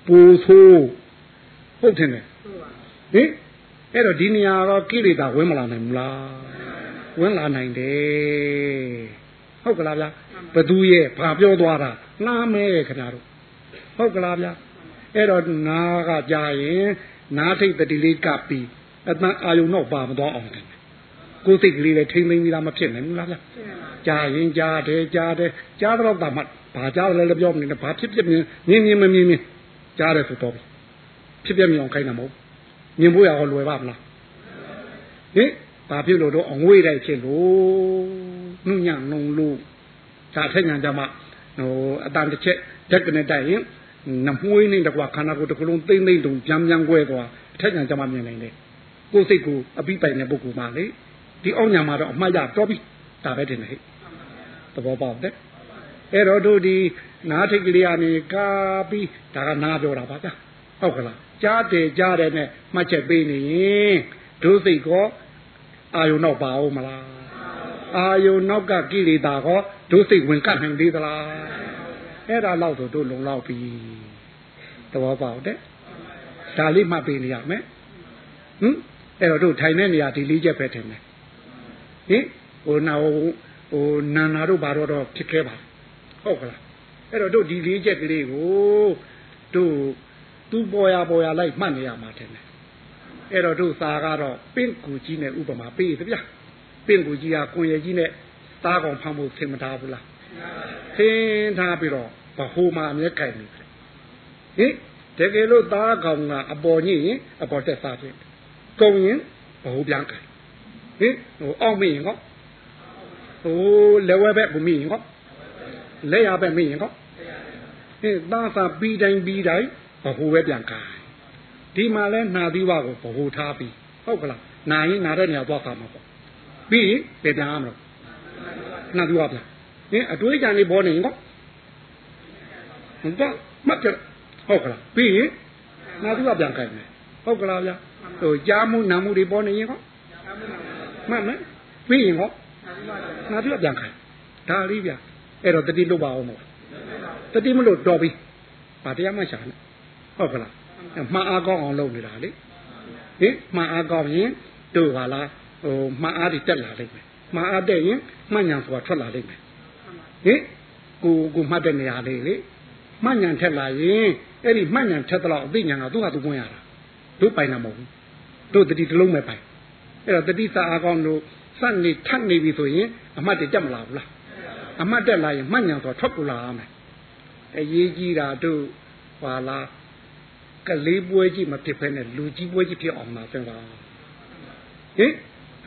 ပူဆိုးဟုတ်တယ်ဟင် အဲ့တော့ဒီနေရာတော့ကိလေသာဝင်မလာနိုင်ဘူးလားဝင်လာနိုင်တယ်ဟုတ်ကလားဗျာဘသူရဲ့ဘာပြောသွားတာနားမဲခင်ဗျားတို့ဟုတ်ကလားဗျာအဲ့တော့နားကကြာရင်နားထိတ်တတိလေးကပ်ပြီးအတန်အာယုံတော့ပါမသွားအောင်တယ်ကိုယ်စိတ်ကလေးလည်းထိမ့်သိမ်းပြီးသားမဖြစ်နိုင်ဘူးလားဗျာကြာရင်ကြားတယ်ကြားတယ်ကြားတော့တာမှဘာကြားလဲလည်းပြောမနေနဲ့ဘာဖြစ်ဖြစ်မြင်မြင်မြင်မမြင်မြင်ကြားတယ်ဆိုတော့ဖြစ်ပြမြင်အောင်ခိုင်းတာမဟုတ် မြင်ဖို့ရအောင်လွယ်ပါမလားဟင်ဘာဖြစ်လို့တော့အငွေ့တိုက်ဖြစ်လို့နှုညံ့နှုံလို့ဒါထက်ညာကြမှာဟိုအတန်တစ်ချက်ဓာတ်ကနေတိုက်ရင်နမွှေးနေတကွာခန္ဓာကိုယ်တစ်ခုလုံးသိမ့်သိမ့်တုံပြန်ပြန်ကွဲသွားအထက်ညာကြမှာမြင်နိုင်တယ်ကိုယ်စိတ်ကိုအပိပိုင်တဲ့ပုဂ္ဂိုလ်မှလေဒီအောက်ညာမှာတော့အမှတ်ရတော့ပြီဒါပဲတင်တယ်ဟဲ့သဘောပေါက်တယ်အဲ့တော့တို့ဒီနားထိတ်ကလေးကနေကာပြီးဒါကနားပြောတာပါဗျာဟုတ်ကလား ကြားတယ်ကြားတယ်နဲ့မှတ်ချက်ပေးနေရင်တို့စိတ်ကောအာယုံနောက်ပါအောင်မလားအာယုံနောက်ကကိလေသာကောတို့စိတ်ဝင်ကပ်နိုင်သေးသလားအဲ့ဒါတော့ဆိုတို့လုံလောက်ပြီသဘောပေါက်တယ်ဒါလေးမှတ်ပေးနေရမယ်ဟင်အဲ့တော့တို့ထိုင်တဲ့နေရာဒီလေးချက်ပဲထင်တယ်ဟင်ဟိုနာဟိုနာနာတို့ဘာတော့တော့ဖြစ်ခဲ့ပါဟုတ်ကလားအဲ့တော့တို့ဒီလေးချက်ကလေးကိုတို့ သူ့ပေါ်ရပေါ်ရလိုက်မှတ်နေရမှာတယ်အဲ့တော့တို့စာကတော့ပင့်ကူကြီးနဲ့ဥပမာပေးတယ်ဗျာပင့်ကူကြီးကကိုရကြီးနဲ့သားကောင်ဖမ်းဖို့သင်မထားဘူးလားသင်ထားပြီးတော့ဘဟိုမှာအမြဲကြိုင်နေတယ်ဟင်တကယ်လို့သားကောင်ကအပေါ်ညိရင်အပေါ်တက်စားခြင်းကုံရင်ဘဟိုပြန်ကြိုင်ဟင်ဟိုအောက်မင်းဟောဟိုလက်ဝဲဘက်ဘုမင်းဟောလက်ရဘက်မင်းဟောဟင်သားစာပြီးတိုင်းပြီးတိုင်း ဘဟိုပဲပြန်ကြိုင်ဒီမှာလဲနာသီဝကိုဗဟိုထားပြီးဟုတ်ကလားနာရင်နာတဲ့နေရာသွားခါမှာပေါ့ပြီးပြန်ပြန်အောင်မလို့နာသီဝဗျာဟင်အတွေးကြံနေပေါ်နေရင်ကောဟုတ်ကမှတ်ကြဟုတ်ကလားပြီးရင်နာသီဝပြန်ခိုင်းမယ်ဟုတ်ကလားဗျာဟိုကြားမှုနာမှုတွေပေါ်နေရင်ကောမှတ်မယ်ပြီးရင်ကောနာသီဝပြန်ခိုင်းဒါလေးဗျာအဲ့တော့တတိလွတ်ပါအောင်မို့တတိမလို့တော်ပြီဗာတရားမှရှာနေ ဟုတ်ကလားမှားအားကောင်းအောင်လုပ်နေတာလေဟင်မှားအားကောင်းရင်တို့ပါလားဟိုမှားအားတွေတက်လာလိမ့်မယ်မှားအားတက်ရင်မှတ်ညာဆိုတာထွက်လာလိမ့်မယ်ဟင်ကိုကိုမှတ်တဲ့နေရာလေးလေမှတ်ညာထက်လာရင်အဲ့ဒီမှတ်ညာထက်တော့အသိဉာဏ်ကသူ့ဟာသူဝင်ရတာတို့ပိုင်တာမဟုတ်ဘူးတို့တတိတလုံးပဲပိုင်အဲ့တော့တတိစာအားကောင်းတို့စနေထပ်နေပြီဆိုရင်အမှတ်တွေတက်မလာဘူးလားအမှတ်တက်လာရင်မှတ်ညာဆိုထွက်ပေါ်လာရမယ်အရေးကြီးတာတို့ပါလား ကလေးပွဲကြီးမဖြစ်ဖဲနဲ့လူကြီးပွဲကြီးဖြစ်အောင်မှာစဉ်းစားဟင်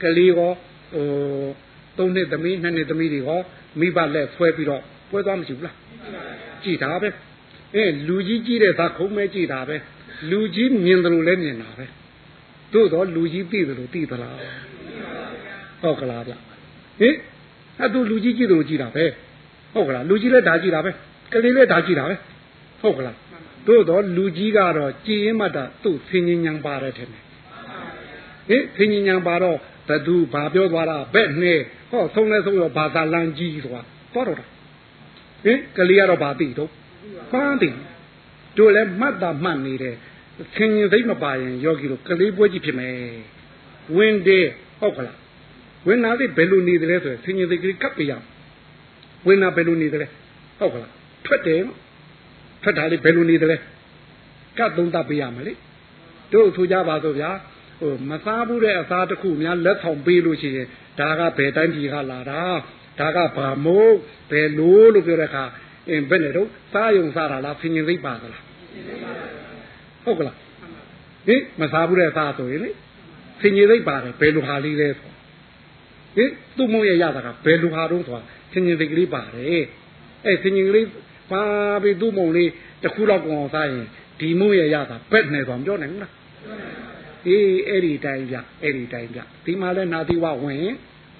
ကလေးရောဟိုသုံးနှစ်သမီးနှစ်နှစ်သမီးတွေရောမိဘလက်ဆွဲပြီးတော့ပွဲသွားမရှိဘူးလားကြည်တာပဲအဲလူကြီးကြီးတဲ့သာခုံးမဲကြည်တာပဲလူကြီးမြင်တယ်လို့လည်းမြင်တာပဲသို့တော့လူကြီးသိတယ်လို့သိသလားဟုတ်ကလားဗျဟင်အဲ့သူလူကြီးကြည့်တယ်လို့ကြည်တာပဲဟုတ်ကလားလူကြီးလည်းဒါကြည်တာပဲကလေးလည်းဒါကြည်တာပဲဟုတ်ကလား သို့တော့လူကြီးကတော့ကြည်ရင်မှတာသူ့ဆင်းញဉဏ်ပါတယ်ထင်တယ်ဟင်ဆင်းញဉဏ်ပါတော့ဘသူဘာပြောသွားတာဘက်နဲ့ဟောဆုံးလဲဆုံးရောဘာသာလန်ကြီးဆိုတာတော့တော့ဟင်ကလေးကတော့ဘာသိတော့မှန်းသိတို့လည်းမှတ်တာမှတ်နေတယ်ဆင်းញသိမပါရင်ယောဂီတို့ကလေးပွဲကြီးဖြစ်မယ်ဝင်တယ်ဟုတ်ကလားဝင်နာလေးဘယ်လိုနေတယ်လဲဆိုရင်ဆင်ញင်သိကလေးကပ်ပြရဝင်နာဘယ်လိုနေတယ်လဲဟုတ်ကလားထွက်တယ် ထွက်တာလေးဘယ်လိုနေသလဲကတ်သုံးတတ်ပေးရမယ်လေတို့ထူကြပါဆိုဗျာဟိုမစားဘူးတဲ့အစားတစ်ခုများလက်ဆောင်ပေးလို့ရှိရင်ဒါကဘယ်တိုင်းပြည်ကလာတာဒါကဘာမို့ဘယ်လိုလို့ပြောတဲ့အခါအင်းဘယ်နဲ့တော့စားယုံစားတာလားဖင်ရင်သိပ်ပါသလားဟုတ်ကလားဟင်မစားဘူးတဲ့စားဆိုရင်လေဖင်ရင်သိပ်ပါတယ်ဘယ်လိုဟာလေးလဲဆိုဟင်သူ့မုံရရတာကဘယ်လိုဟာတော့ဆိုတာဖင်ရင်သိပ်ကလေးပါတယ်အဲဖင်ရင်ကလေး ပါပြီသူ့မုံလေးတခုတော့ကောင်စားရင်ဒီမုံရရတာဘက်နဲ့ဆိုပြောနိုင်ဘူးလားအေးအဲ့ဒီတိုင်းပြအဲ့ဒီတိုင်းပြဒီမှာလဲနာသီဝဝင်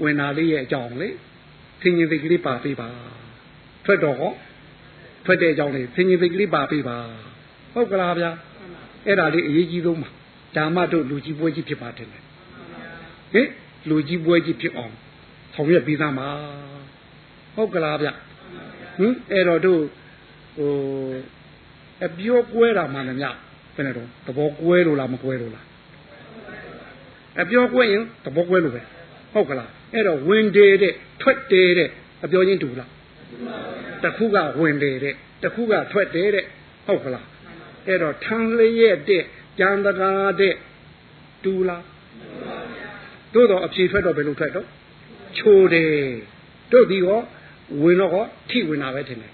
ဝင်နာလေးရဲ့အကြောင်းလေဆင်ញင်သိကလေးပါပေးပါထွက်တော့ဟောထွက်တဲ့အကြောင်းလေးဆင်ញင်သိကလေးပါပေးပါဟုတ်ကလားဗျာအဲ့ဒါလေးအရေးကြီးဆုံးပါဓမ္မတို့လူကြီးပွဲကြီးဖြစ်ပါတယ်ဟင်လူကြီးပွဲကြီးဖြစ်အောင်ဆောင်ရွက်ပြီးသားမှာဟုတ်ကလားဗျဟင်အဲ့တော့တို့ ဟိုအပြောကွဲတာမှလည်းမြဘယ်နဲ့တော့သဘောကွဲလို့လားမကွဲလို့လားအပြောကွဲရင်သဘောကွဲလို့ပဲဟုတ်ကလားအဲ့တော့ဝင်တယ်တဲ့ထွက်တယ်တဲ့အပြောချင်းတူလားတခုကဝင်တယ်တဲ့တခုကထွက်တယ်တဲ့ဟုတ်ကလားအဲ့တော့ထန်းလျက်တဲ့ကြံတကာတဲ့တူလားတို့တော့အဖြေထွက်တော့ဘယ်လိုထွက်တော့ချိုတယ်တို့ဒီရောဝင်တော့ဟောထိဝင်တာပဲထင်တယ်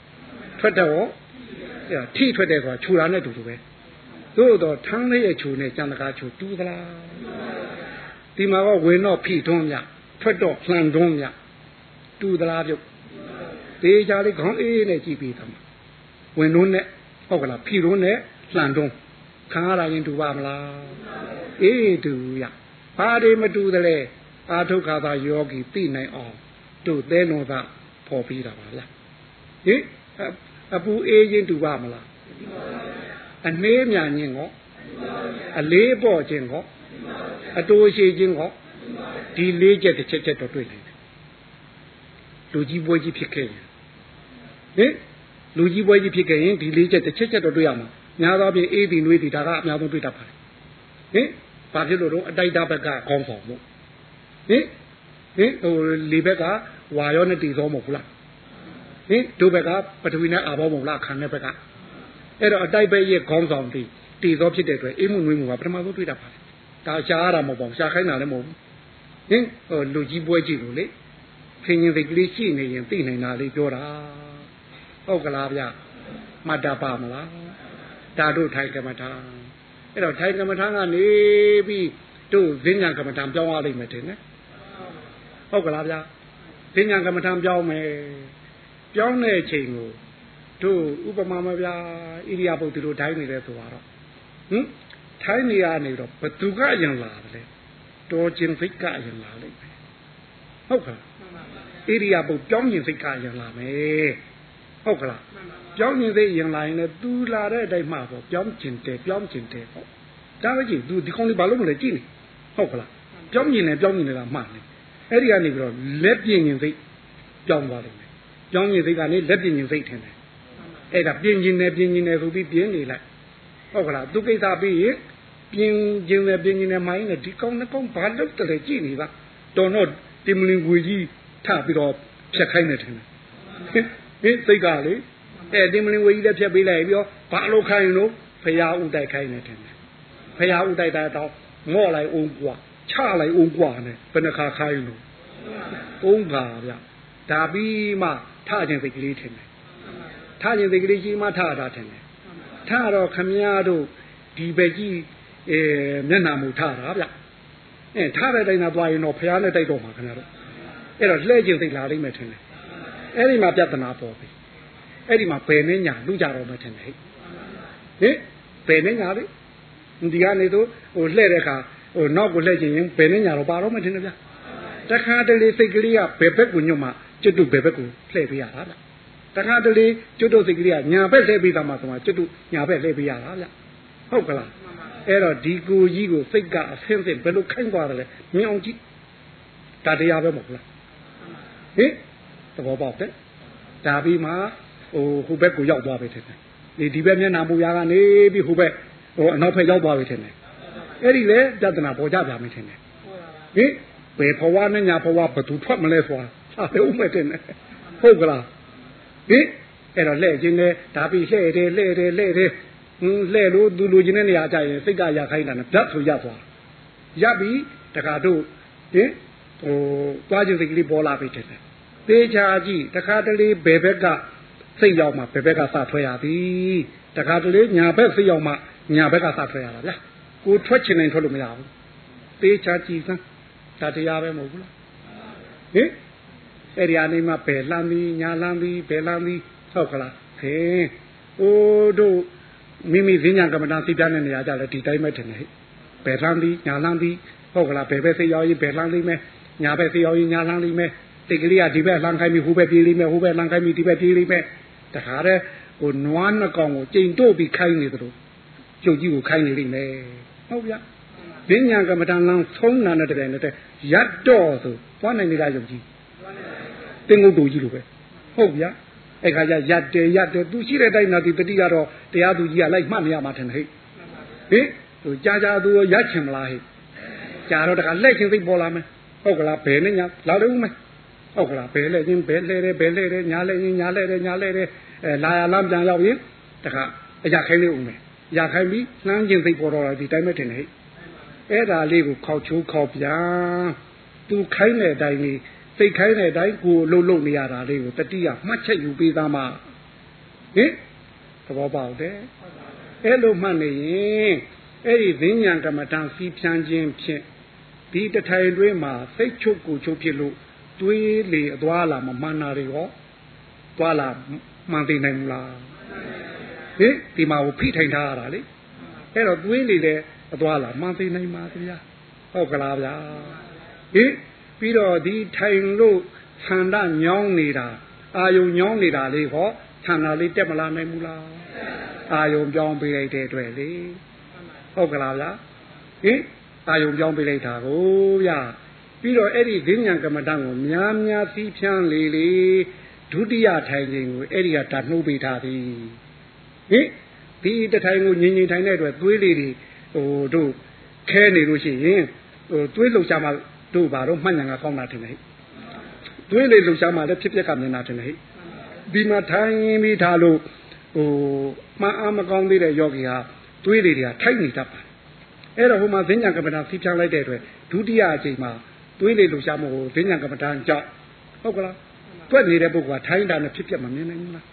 ထွက်တော့ဟောထိထွက်တယ်ဆိုတာခြူတာနဲ့တူတူပဲတို့တော့ထန်းလေးရဲ့ခြူနဲ့ကြံတကာခြူတူသလားဒီမှာကဝင်တော့ဖိတွန်းမြထွက်တော့လှန်တွန်းမြတူသလားပြုတ်တေးကြလေးခေါင်းအေးနဲ့ကြည့်ပြီးသားဝင်တွန်းနဲ့ဟုတ်ကလားဖိတွန်းနဲ့လှန်တွန်းခံရတာရင်တူပါမလားအေးတူရဘာတွေမတူသလဲအာထုခါသာယောဂီသိနိုင်အောင်တို့သဲတော်သာပေါ်ပြီးတာပါလားဟင် အပူအေးချင်းတူပါမလားအနှေးမြခြင်းကောအလေးပေါ့ခြင်းကောအတိုးရှိခြင်းကောဒီလေးချက်တစ်ချက်ချက်တော့တွေ့နေတယ်လူကြီးပွဲကြီးဖြစ်ခဲ့ရင်ဟင်လူကြီးပွဲကြီးဖြစ်ခဲ့ရင်ဒီလေးချက်တစ်ချက်ချက်တော့တွေ့ရမှာများသောဖြင့်အေးဒီနွေးဒီဒါကအများဆုံးတွေ့တတ်ပါတယ်ဟင်ဘာဖြစ်လို့တော့အတိုက်တာဘက်ကခေါင်းဆောင်မို့ဟင်ဟင်ဟိုလေဘက်ကဝါရောနဲ့တည်သောမဟုတ်ဘူးလား ဟင်ဒုဘက်ကပထဝီနဲ့အာဘောမဟုတ်လားခံတဲ့ဘက်ကအဲ့တော့အတိုက်ဘက်ရဲ့ခေါင်းဆောင်တည်တည်သောဖြစ်တဲ့အတွက်အေးမှုနွေးမှုကပထမဆုံးတွေ့တတ်ပါတယ်ဒါရှားရတာမဟုတ်ပါဘူးရှားခိုင်းတာလည်းမဟုတ်ဘူးဟင်ဟိုလူကြီးပွဲကြည့်လို့လေခင်ရင်စိတ်ကလေးရှိနေရင်သိနိုင်တာလေးပြောတာဟုတ်ကလားဗျမှတ်တာပါမလားဒါတို့ထိုင်ကမ္မထာအဲ့တော့ထိုင်ကမ္မထာကနေပြီးတို့ဈဉ္ညာကမ္မထာပြောင်းရလိမ့်မယ်ထင်တယ်ဟုတ်ကလားဗျာဈဉ္ညာကမ္မထာပြောင်းမယ် ပြောင်းတဲ့အချိန်ကိုတို့ဥပမာမဗျာဣရိယာပုတ်တို့တိုင်းနေတယ်ဆိုတော့ဟင်ထထိုင်းနေရနေတော့ဘသူကရင်လာတယ်တော်ကျင်စိတ်ကရင်လာလိမ့်မယ်ဟုတ်ကဲ့ဣရိယာပုပြောင်းကျင်စိတ်ကရင်လာမယ်ဟုတ်ကလားပြောင်းကျင်စိတ်ရင်လာရင်လည်းသူလာတဲ့အတိုင်းမှပေါ့ပြောင်းကျင်တယ်ပြောင်းကျင်တယ်ပေါ့ဒါပဲကြည့်သူဒီကောင်းလေးဘာလို့မလဲကြည့်နေဟုတ်ကလားပြောင်းကျင်တယ်ပြောင်းကျင်တယ်ကမှန်တယ်အဲ့ဒီကနေပြီးတော့လက်ပြင်းကျင်စိတ်ပြောင်းသွားတယ် ပြောင်းကျင်စိတ်ကနေလက်ပြင်းကျင်စိတ်ထင်တယ်အဲ့ဒါပြင်းကျင်တယ်ပြင်းကျင်တယ်ဆိုပြီးပြင်းနေလိုက်ဟုတ်ကလားသူကိစ္စပြီးရင်ပြင်းကျင်တယ်ပြင်းကျင်တယ်မိုင်းနဲ့ဒီကောင်းနှစ်ကောင်းဘာလုပ်တယ်လဲကြည့်နေပါတော်တော့တင်မလင်ဝေကြီးထပြီးတော့ဖြတ်ခိုင်းနေတယ်ဟင်စိတ်ကလေအဲတင်မလင်ဝေကြီးလည်းဖြတ်ပေးလိုက်ပြီးတော့ဘာလို့ခိုင်းလို့ဖရာဥတိုက်ခိုင်းနေတယ်ဖရာဥတိုက်တာတော့ငော့လိုက်အောင်กว่าချလိုက်အောင်กว่าနဲ့ဘယ်နှခါခိုင်းလို့သုံးခါဗျ ဒါပြီးမှထခြင်းစိတ်ကလေးထင်တယ်ထခြင်းစိတ်ကလေးကြီးမှထတာထင်တယ်ထတော့ခမည်းတော်ဒီပဲကြီးအဲမျက်နှာမူထတာဗျအဲထားတဲ့တိုင်းသာသွားရင်တော့ဖះနဲ့တိုက်တော့မှာခင်ဗျားတို့အဲ့တော့လှဲ့ကျင်စိတ်လာလိမ့်မယ်ထင်တယ်အဲ့ဒီမှာပြဿနာပေါ်ပြီအဲ့ဒီမှာဘယ်နဲ့ညာလူကြတော့မှထင်တယ်ဟင်ဘယ်နဲ့ညာလေဒီကနေတော့ဟိုလှဲ့တဲ့အခါဟိုနောက်ကိုလှဲ့ကျင်ရင်ဘယ်နဲ့ညာတော့ပါတော့မှထင်တယ်ဗျတခါတလေစိတ်ကလေးကဘယ်ဘက်ကိုညွတ်မှ ကျွတ်တုဘယ်ဘက်ကိုလှည့်ပေးရတာဗျတခါတလေကျွတ်တုစိတ်ကလေးကညာဘက်လှည့်ပေးတာမှဆိုမှကျွတ်တုညာဘက်လှည့်ပေးရတာဗျဟုတ်ကလားအဲ့တော့ဒီကိုကြီးကိုစိတ်ကအဆင်းဆင်းဘယ်လိုခိုင်းသွားတယ်လဲမြင်အောင်ကြည့်ဒါတရားပဲမဟုတ်လားဟင်သဘောပေါက်တယ်ဒါပြီးမှဟိုဟိုဘက်ကိုရောက်သွားပြီထင်တယ်ဒီဒီဘက်မျက်နှာမူရာကနေပြီးဟိုဘက်ဟိုအနောက်ဘက်ရောက်သွားပြီထင်တယ်အဲ့ဒီလေတဒနာပေါ်ကြပြန်ပြီထင်တယ်ဟင်ဘယ်ဘဝနဲ့ညာဘဝဘသူထွက်မလဲဆိုတာ ဟာလေဥမဲ့တင်တယ်ဟုတ်ကလားဟင်အဲ့တော့လှဲ့ခြင်းနဲ့ဒါပြီးလှဲ့တယ်လှဲ့တယ်လှဲ့တယ်ဟင်းလှဲ့လို့သူလူချင်းတဲ့နေရာကြရင်စိတ်ကရခိုင်းတာနဲ့ဓာတ်ဆိုရသွားရပြီတခါတို့ဟင်ဟိုသွားခြင်းစိတ်ကလေးပေါ်လာပြီတဲ့သေချာကြည့်တခါတလေဘယ်ဘက်ကစိတ်ရောက်မှဘယ်ဘက်ကစထွက်ရသည်တခါတလေညာဘက်စိတ်ရောက်မှညာဘက်ကစထွက်ရတာဗျာကိုထွက်ချင်ရင်ထွက်လို့မရဘူးသေချာကြည့်စမ်းဒါတရားပဲမဟုတ်ဘူးလားဟင် အဲ့ဒီအနေမှာဘယ်လှမ်းပြီးညာလှမ်းပြီးဘယ်လှမ်းပြီးဟုတ်ကလားဟင်အိုးတို့မိမိဈဉ္ညာကမ္မဋ္ဌာန်းသိပြတဲ့နေရာကြလဲဒီတိုင်းပဲထင်တယ်ဘယ်လှမ်းပြီးညာလှမ်းပြီးဟုတ်ကလားဘယ်ဘက်စိတ်ရောက်ရင်ဘယ်လှမ်းလိမ့်မယ်ညာဘက်စိတ်ရောက်ရင်ညာလှမ်းလိမ့်မယ်တိတ်ကလေးကဒီဘက်လှမ်းခိုင်းပြီးဟိုဘက်ပြေးလိမ့်မယ်ဟိုဘက်လှမ်းခိုင်းပြီးဒီဘက်ပြေးလိမ့်မယ်တခါတည်းဟိုနွားနှကောင်ကိုကြိမ်တို့ပြီးခိုင်းနေသလိုကျုပ်ကြီးကိုခိုင်းနေလိမ့်မယ်ဟုတ်ဗျာဈဉ္ညာကမ္မဋ္ဌာန်းလမ်းဆုံးနာတဲ့တိုင်နဲ့ရတ်တော့ဆိုသွားနိုင်နေတာယုံကြည် တင်ငုတ်တူကြီးလိုပဲဟုတ်ဗျာအဲ့ခါကျရက်တယ်ရက်တယ်သူရှိတဲ့တိုင်းတော့ဒီတတိကတော့တရားသူကြီးကလိုက်မှတ်နေရမှာထင်တယ်ဟဲ့ဟင်သူကြာကြာသူရက်ချင်မလားဟဲ့ကြာတော့တခါလက်ချင်းသိပေါ်လာမယ်ဟုတ်ကလားဘယ်နဲ့ညာလာလို့မယ်ဟုတ်ကလားဘယ်လဲချင်းဘယ်လဲတယ်ဘယ်လဲတယ်ညာလဲချင်းညာလဲတယ်ညာလဲတယ်အဲလာရလမ်းပြန်ရောက်ရင်တခါအရာခိုင်းလေးဦးမယ်ရခိုင်းပြီးနှမ်းချင်းသိပေါ်တော့ဒီတိုင်းပဲထင်တယ်ဟဲ့အဲ့ဒါလေးကိုခေါက်ချိုးခေါက်ပြန်သူခိုင်းတဲ့အတိုင်းလေး စိတ်ခိုင်းတဲ့အတိုင်းကိုလှုပ်လှုပ်နေရတာလေးကိုတတိယမှတ်ချက်ယူပေးသားမှာဟင်သဘောပေါက်တယ်အဲ့လိုမှတ်နေရင်အဲ့ဒီဈဉ္ဉံကမ္မဋ္ဌာန်းစီးဖြန်းခြင်းဖြင့်ဒီတထိုင်တွင်းမှာစိတ်ချုပ်ကိုချုပ်ဖြစ်လို့တွေးလေအသွားလာမမှန်တာတွေရောသွားလာမှန်သိနိုင်မလားဟင်ဒီမှာကိုဖိထိုင်ထားရတာလေအဲ့တော့တွေးလေတဲ့အသွားလာမှန်သိနိုင်ပါဗျာဟုတ်ကလားဗျာဟင် ပြီးတော့ဒီထိုင်လို့ဆန္ဒညောင်းနေတာအာယုံညောင်းနေတာလေးဟောဆန္ဒလေးတက်မလာနိုင်ဘူးလားအာယုံပြောင်းပေးလိုက်တဲ့အတွက်လေဟုတ်ကလားဗျာဟင်အာယုံပြောင်းပေးလိုက်တာကိုဗျာပြီးတော့အဲ့ဒီဈဉ္ဉံကမ္မဋ္ဌာန်းကိုများများစီးဖြန်းလေလေဒုတိယထိုင်ခြင်းကိုအဲ့ဒီကတနှုတ်ပေးထားသည်ဟင်ဒီတထိုင်ကိုငြိမ်ငြိမ်ထိုင်တဲ့အတွက်သွေးလေးတွေဟိုတို့ခဲနေလို့ရှိရင်ဟိုသွေးလှုပ်ရှားမှ တို့ဘာတော့မှတ်ဉာဏ်ကကောင်းတာတင်လေသွေးလေလှူရှားမှလည်းဖြစ်ပျက်ကမြင်တာတင်လေဒီမှာထိုင်ပြီးထားလို့ဟိုမှန်အားမကောင်းသေးတဲ့ယောဂီဟာသွေးလေတွေကထိုက်နေတတ်ပါအဲ့တော့ဟိုမှာဈဉ္ညာကမ္မဋ္ဌာန်းစီးဖြန်းလိုက်တဲ့အတွက်ဒုတိယအချိန်မှာသွေးလေလှူရှားမှုကိုဈဉ္ညာကမ္မဋ္ဌာန်းကြောက်ဟုတ်ကလားတွက်နေတဲ့ပုဂ္ဂိုလ်ကထိုင်းတာနဲ့ဖြစ်ပျက်မမြင်နိုင်ဘူးလား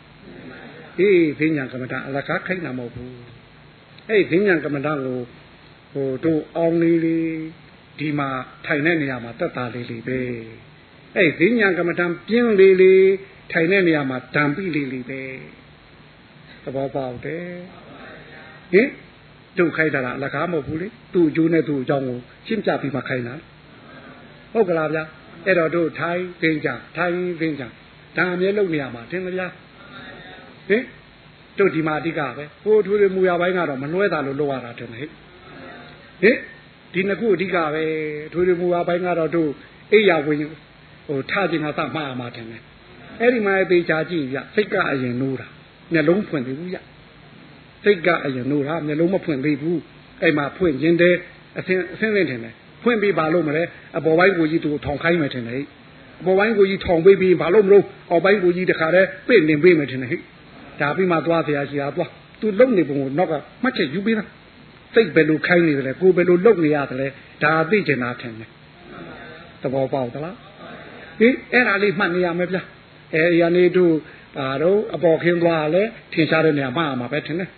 အေးဈဉ္ညာကမ္မဋ္ဌာန်းအလကားခိုင်းတာမဟုတ်ဘူးအဲ့ဒီဈဉ္ညာကမ္မဋ္ဌာန်းကိုဟိုတို့အောင်လေးလေး ဒီမှာထိုင်တဲ့နေရာမှာတက်တာလေးလေးပဲအဲ့ဒီဉာဏ်ကမ္မဋ္ဌာန်းပြင်းလေးလေးထိုင်တဲ့နေရာမှာဓာန်ပိလေးလေးပဲသဘောပေါက်တယ်ဟင်တို့ခိုင်းတာအလကားမဟုတ်ဘူးလေသူ့အကျိုးနဲ့သူ့အကြောင်းကိုရှင်းပြပြီးမှခိုင်းတာဟုတ်ကလားဗျာအဲ့တော့တို့ထိုင်းသိကြထိုင်းသိကြဒါအမြဲလုပ်နေရမှာတင်မဗျာဟင်တို့ဒီမှာအဓိကပဲဟိုထွေထွေမူရပိုင်းကတော့မလွဲတာလို့လုပ်ရတာတင်ဟဲ့ဟင် ဒီနှစ်ခုအဓိကပဲထွေထွေမူပါဘိုင်းကတော့တို့အိယာဝင်ဟိုထခြင်းကသမှားမှာတယ်လေအဲ့ဒီမှာသေချာကြည့်ပြစိတ်ကအရင်နိုးတာမျက်လုံးဖွင့်သေးဘူးရစိတ်ကအရင်နိုးတာမျက်လုံးမဖွင့်သေးဘူးအဲ့မှာဖွင့်ခြင်းတဲ့အစင်းအစင်းလင်းတယ်လေဖွင့်ပြီးပါလို့မလဲအပေါ်ပိုင်းကိုကြီးသူထောင်ခိုင်းမယ်တယ်လေအပေါ်ပိုင်းကိုကြီးထောင်ပေးပြီးဘာလို့မလို့အောက်ပိုင်းကိုကြီးတခါတည်းပြင့်နေပေးမယ်တယ်လေဒါပြီးမှသွားဆရာရှိတာသွားသူလုံနေပုံကိုနောက်ကမှတ်ချက်ယူပေးတာ စိတ်ဘယ်လိုခိုင်းနေတယ်လဲကိုယ်ဘယ်လိုလုပ်နေရတယ်လဲဒါသိကျင်တာထင်တယ်သဘောပေါက်သလားဟိအဲ့ဒါလေးမှတ်နေရမယ်ဗျအဲရနေတို့ပါတော့အပေါ်ခင်းသွားလဲထင်ရှားတဲ့နေရာမှမှာပဲထင်တယ်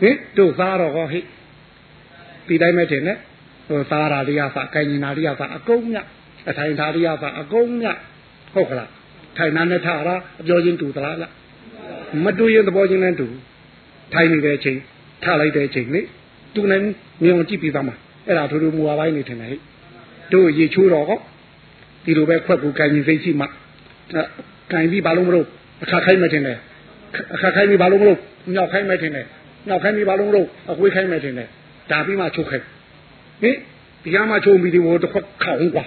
ဟင်တို့သားတော့ဟောဟိဒီတိုင်းပဲထင်တယ်ဟိုသားရာလေးရပါကိုင်ညာလေးရပါအကုန်မြအထိုင်သားလေးရပါအကုန်မြဟုတ်ကလားထိုင်နာနဲ့ထားတာအပြောချင်းတူသလားလားမတူရင်သဘောချင်းနဲ့တူထိုင်နေတဲ့အချိန်ထားလိုက်တဲ့အချိန်လေ သူနဲ့မြင်အောင်ကြည့်ပြီးသားမှာအဲ့ဒါတို့တို့မူဝါပိုင်းနေထင်တယ်ဟဲ့တို့ရေချိုးတော့ဟောဒီလိုပဲခွက်ကိုကိုင်ရင်စိတ်ရှိမှကိုင်ပြီးဘာလို့မလို့အခါခိုင်းမထင်တယ်အခါခိုင်းပြီးဘာလို့မလို့ညောက်ခိုင်းမထင်တယ်ညောက်ခိုင်းပြီးဘာလို့မလို့အကွေးခိုင်းမထင်တယ်ဒါပြီးမှချုပ်ခိုင်းဟင်ဒီကမှချုံပြီးဒီဘောတစ်ခွက်ခေါင်းကွာ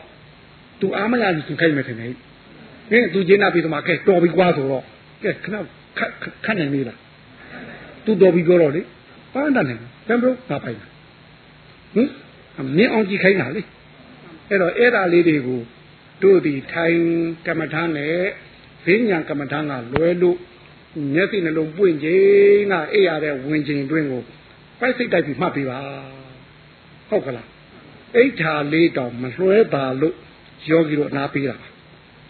သူအားမရဘူးသူခိုင်းမယ်ထင်တယ်ဟင်သူကျင်းနာပြီးတော့မှကဲတော်ပြီကွာဆိုတော့ကဲခဏခက်နိုင်နေလားသူတော်ပြီပြောတော့လေပန်းတတ်နိုင် တယ်ဘယ်လိုငါပိုင်ဟင်မြင်အောင်ကြည့်ခိုင်းတာလေအဲ့တော့အဲ့ဒါလေးတွေကိုတို့ဒီထိုင်ကမ္မထာနဲ့ဈဉ္ညာကမ္မထာကလွယ်လို့မျက်စိနှလုံးပွင့်ခြင်းကအိပ်ရတဲ့ဝင်ခြင်းတွင်းကိုပိုက်စိတ်တိုက်ပြီးမှတ်ပေးပါဟုတ်ကလားအိဋ္ဌာလေးတောင်မလွှဲပါလို့ယောဂီတို့အနာပေးတာ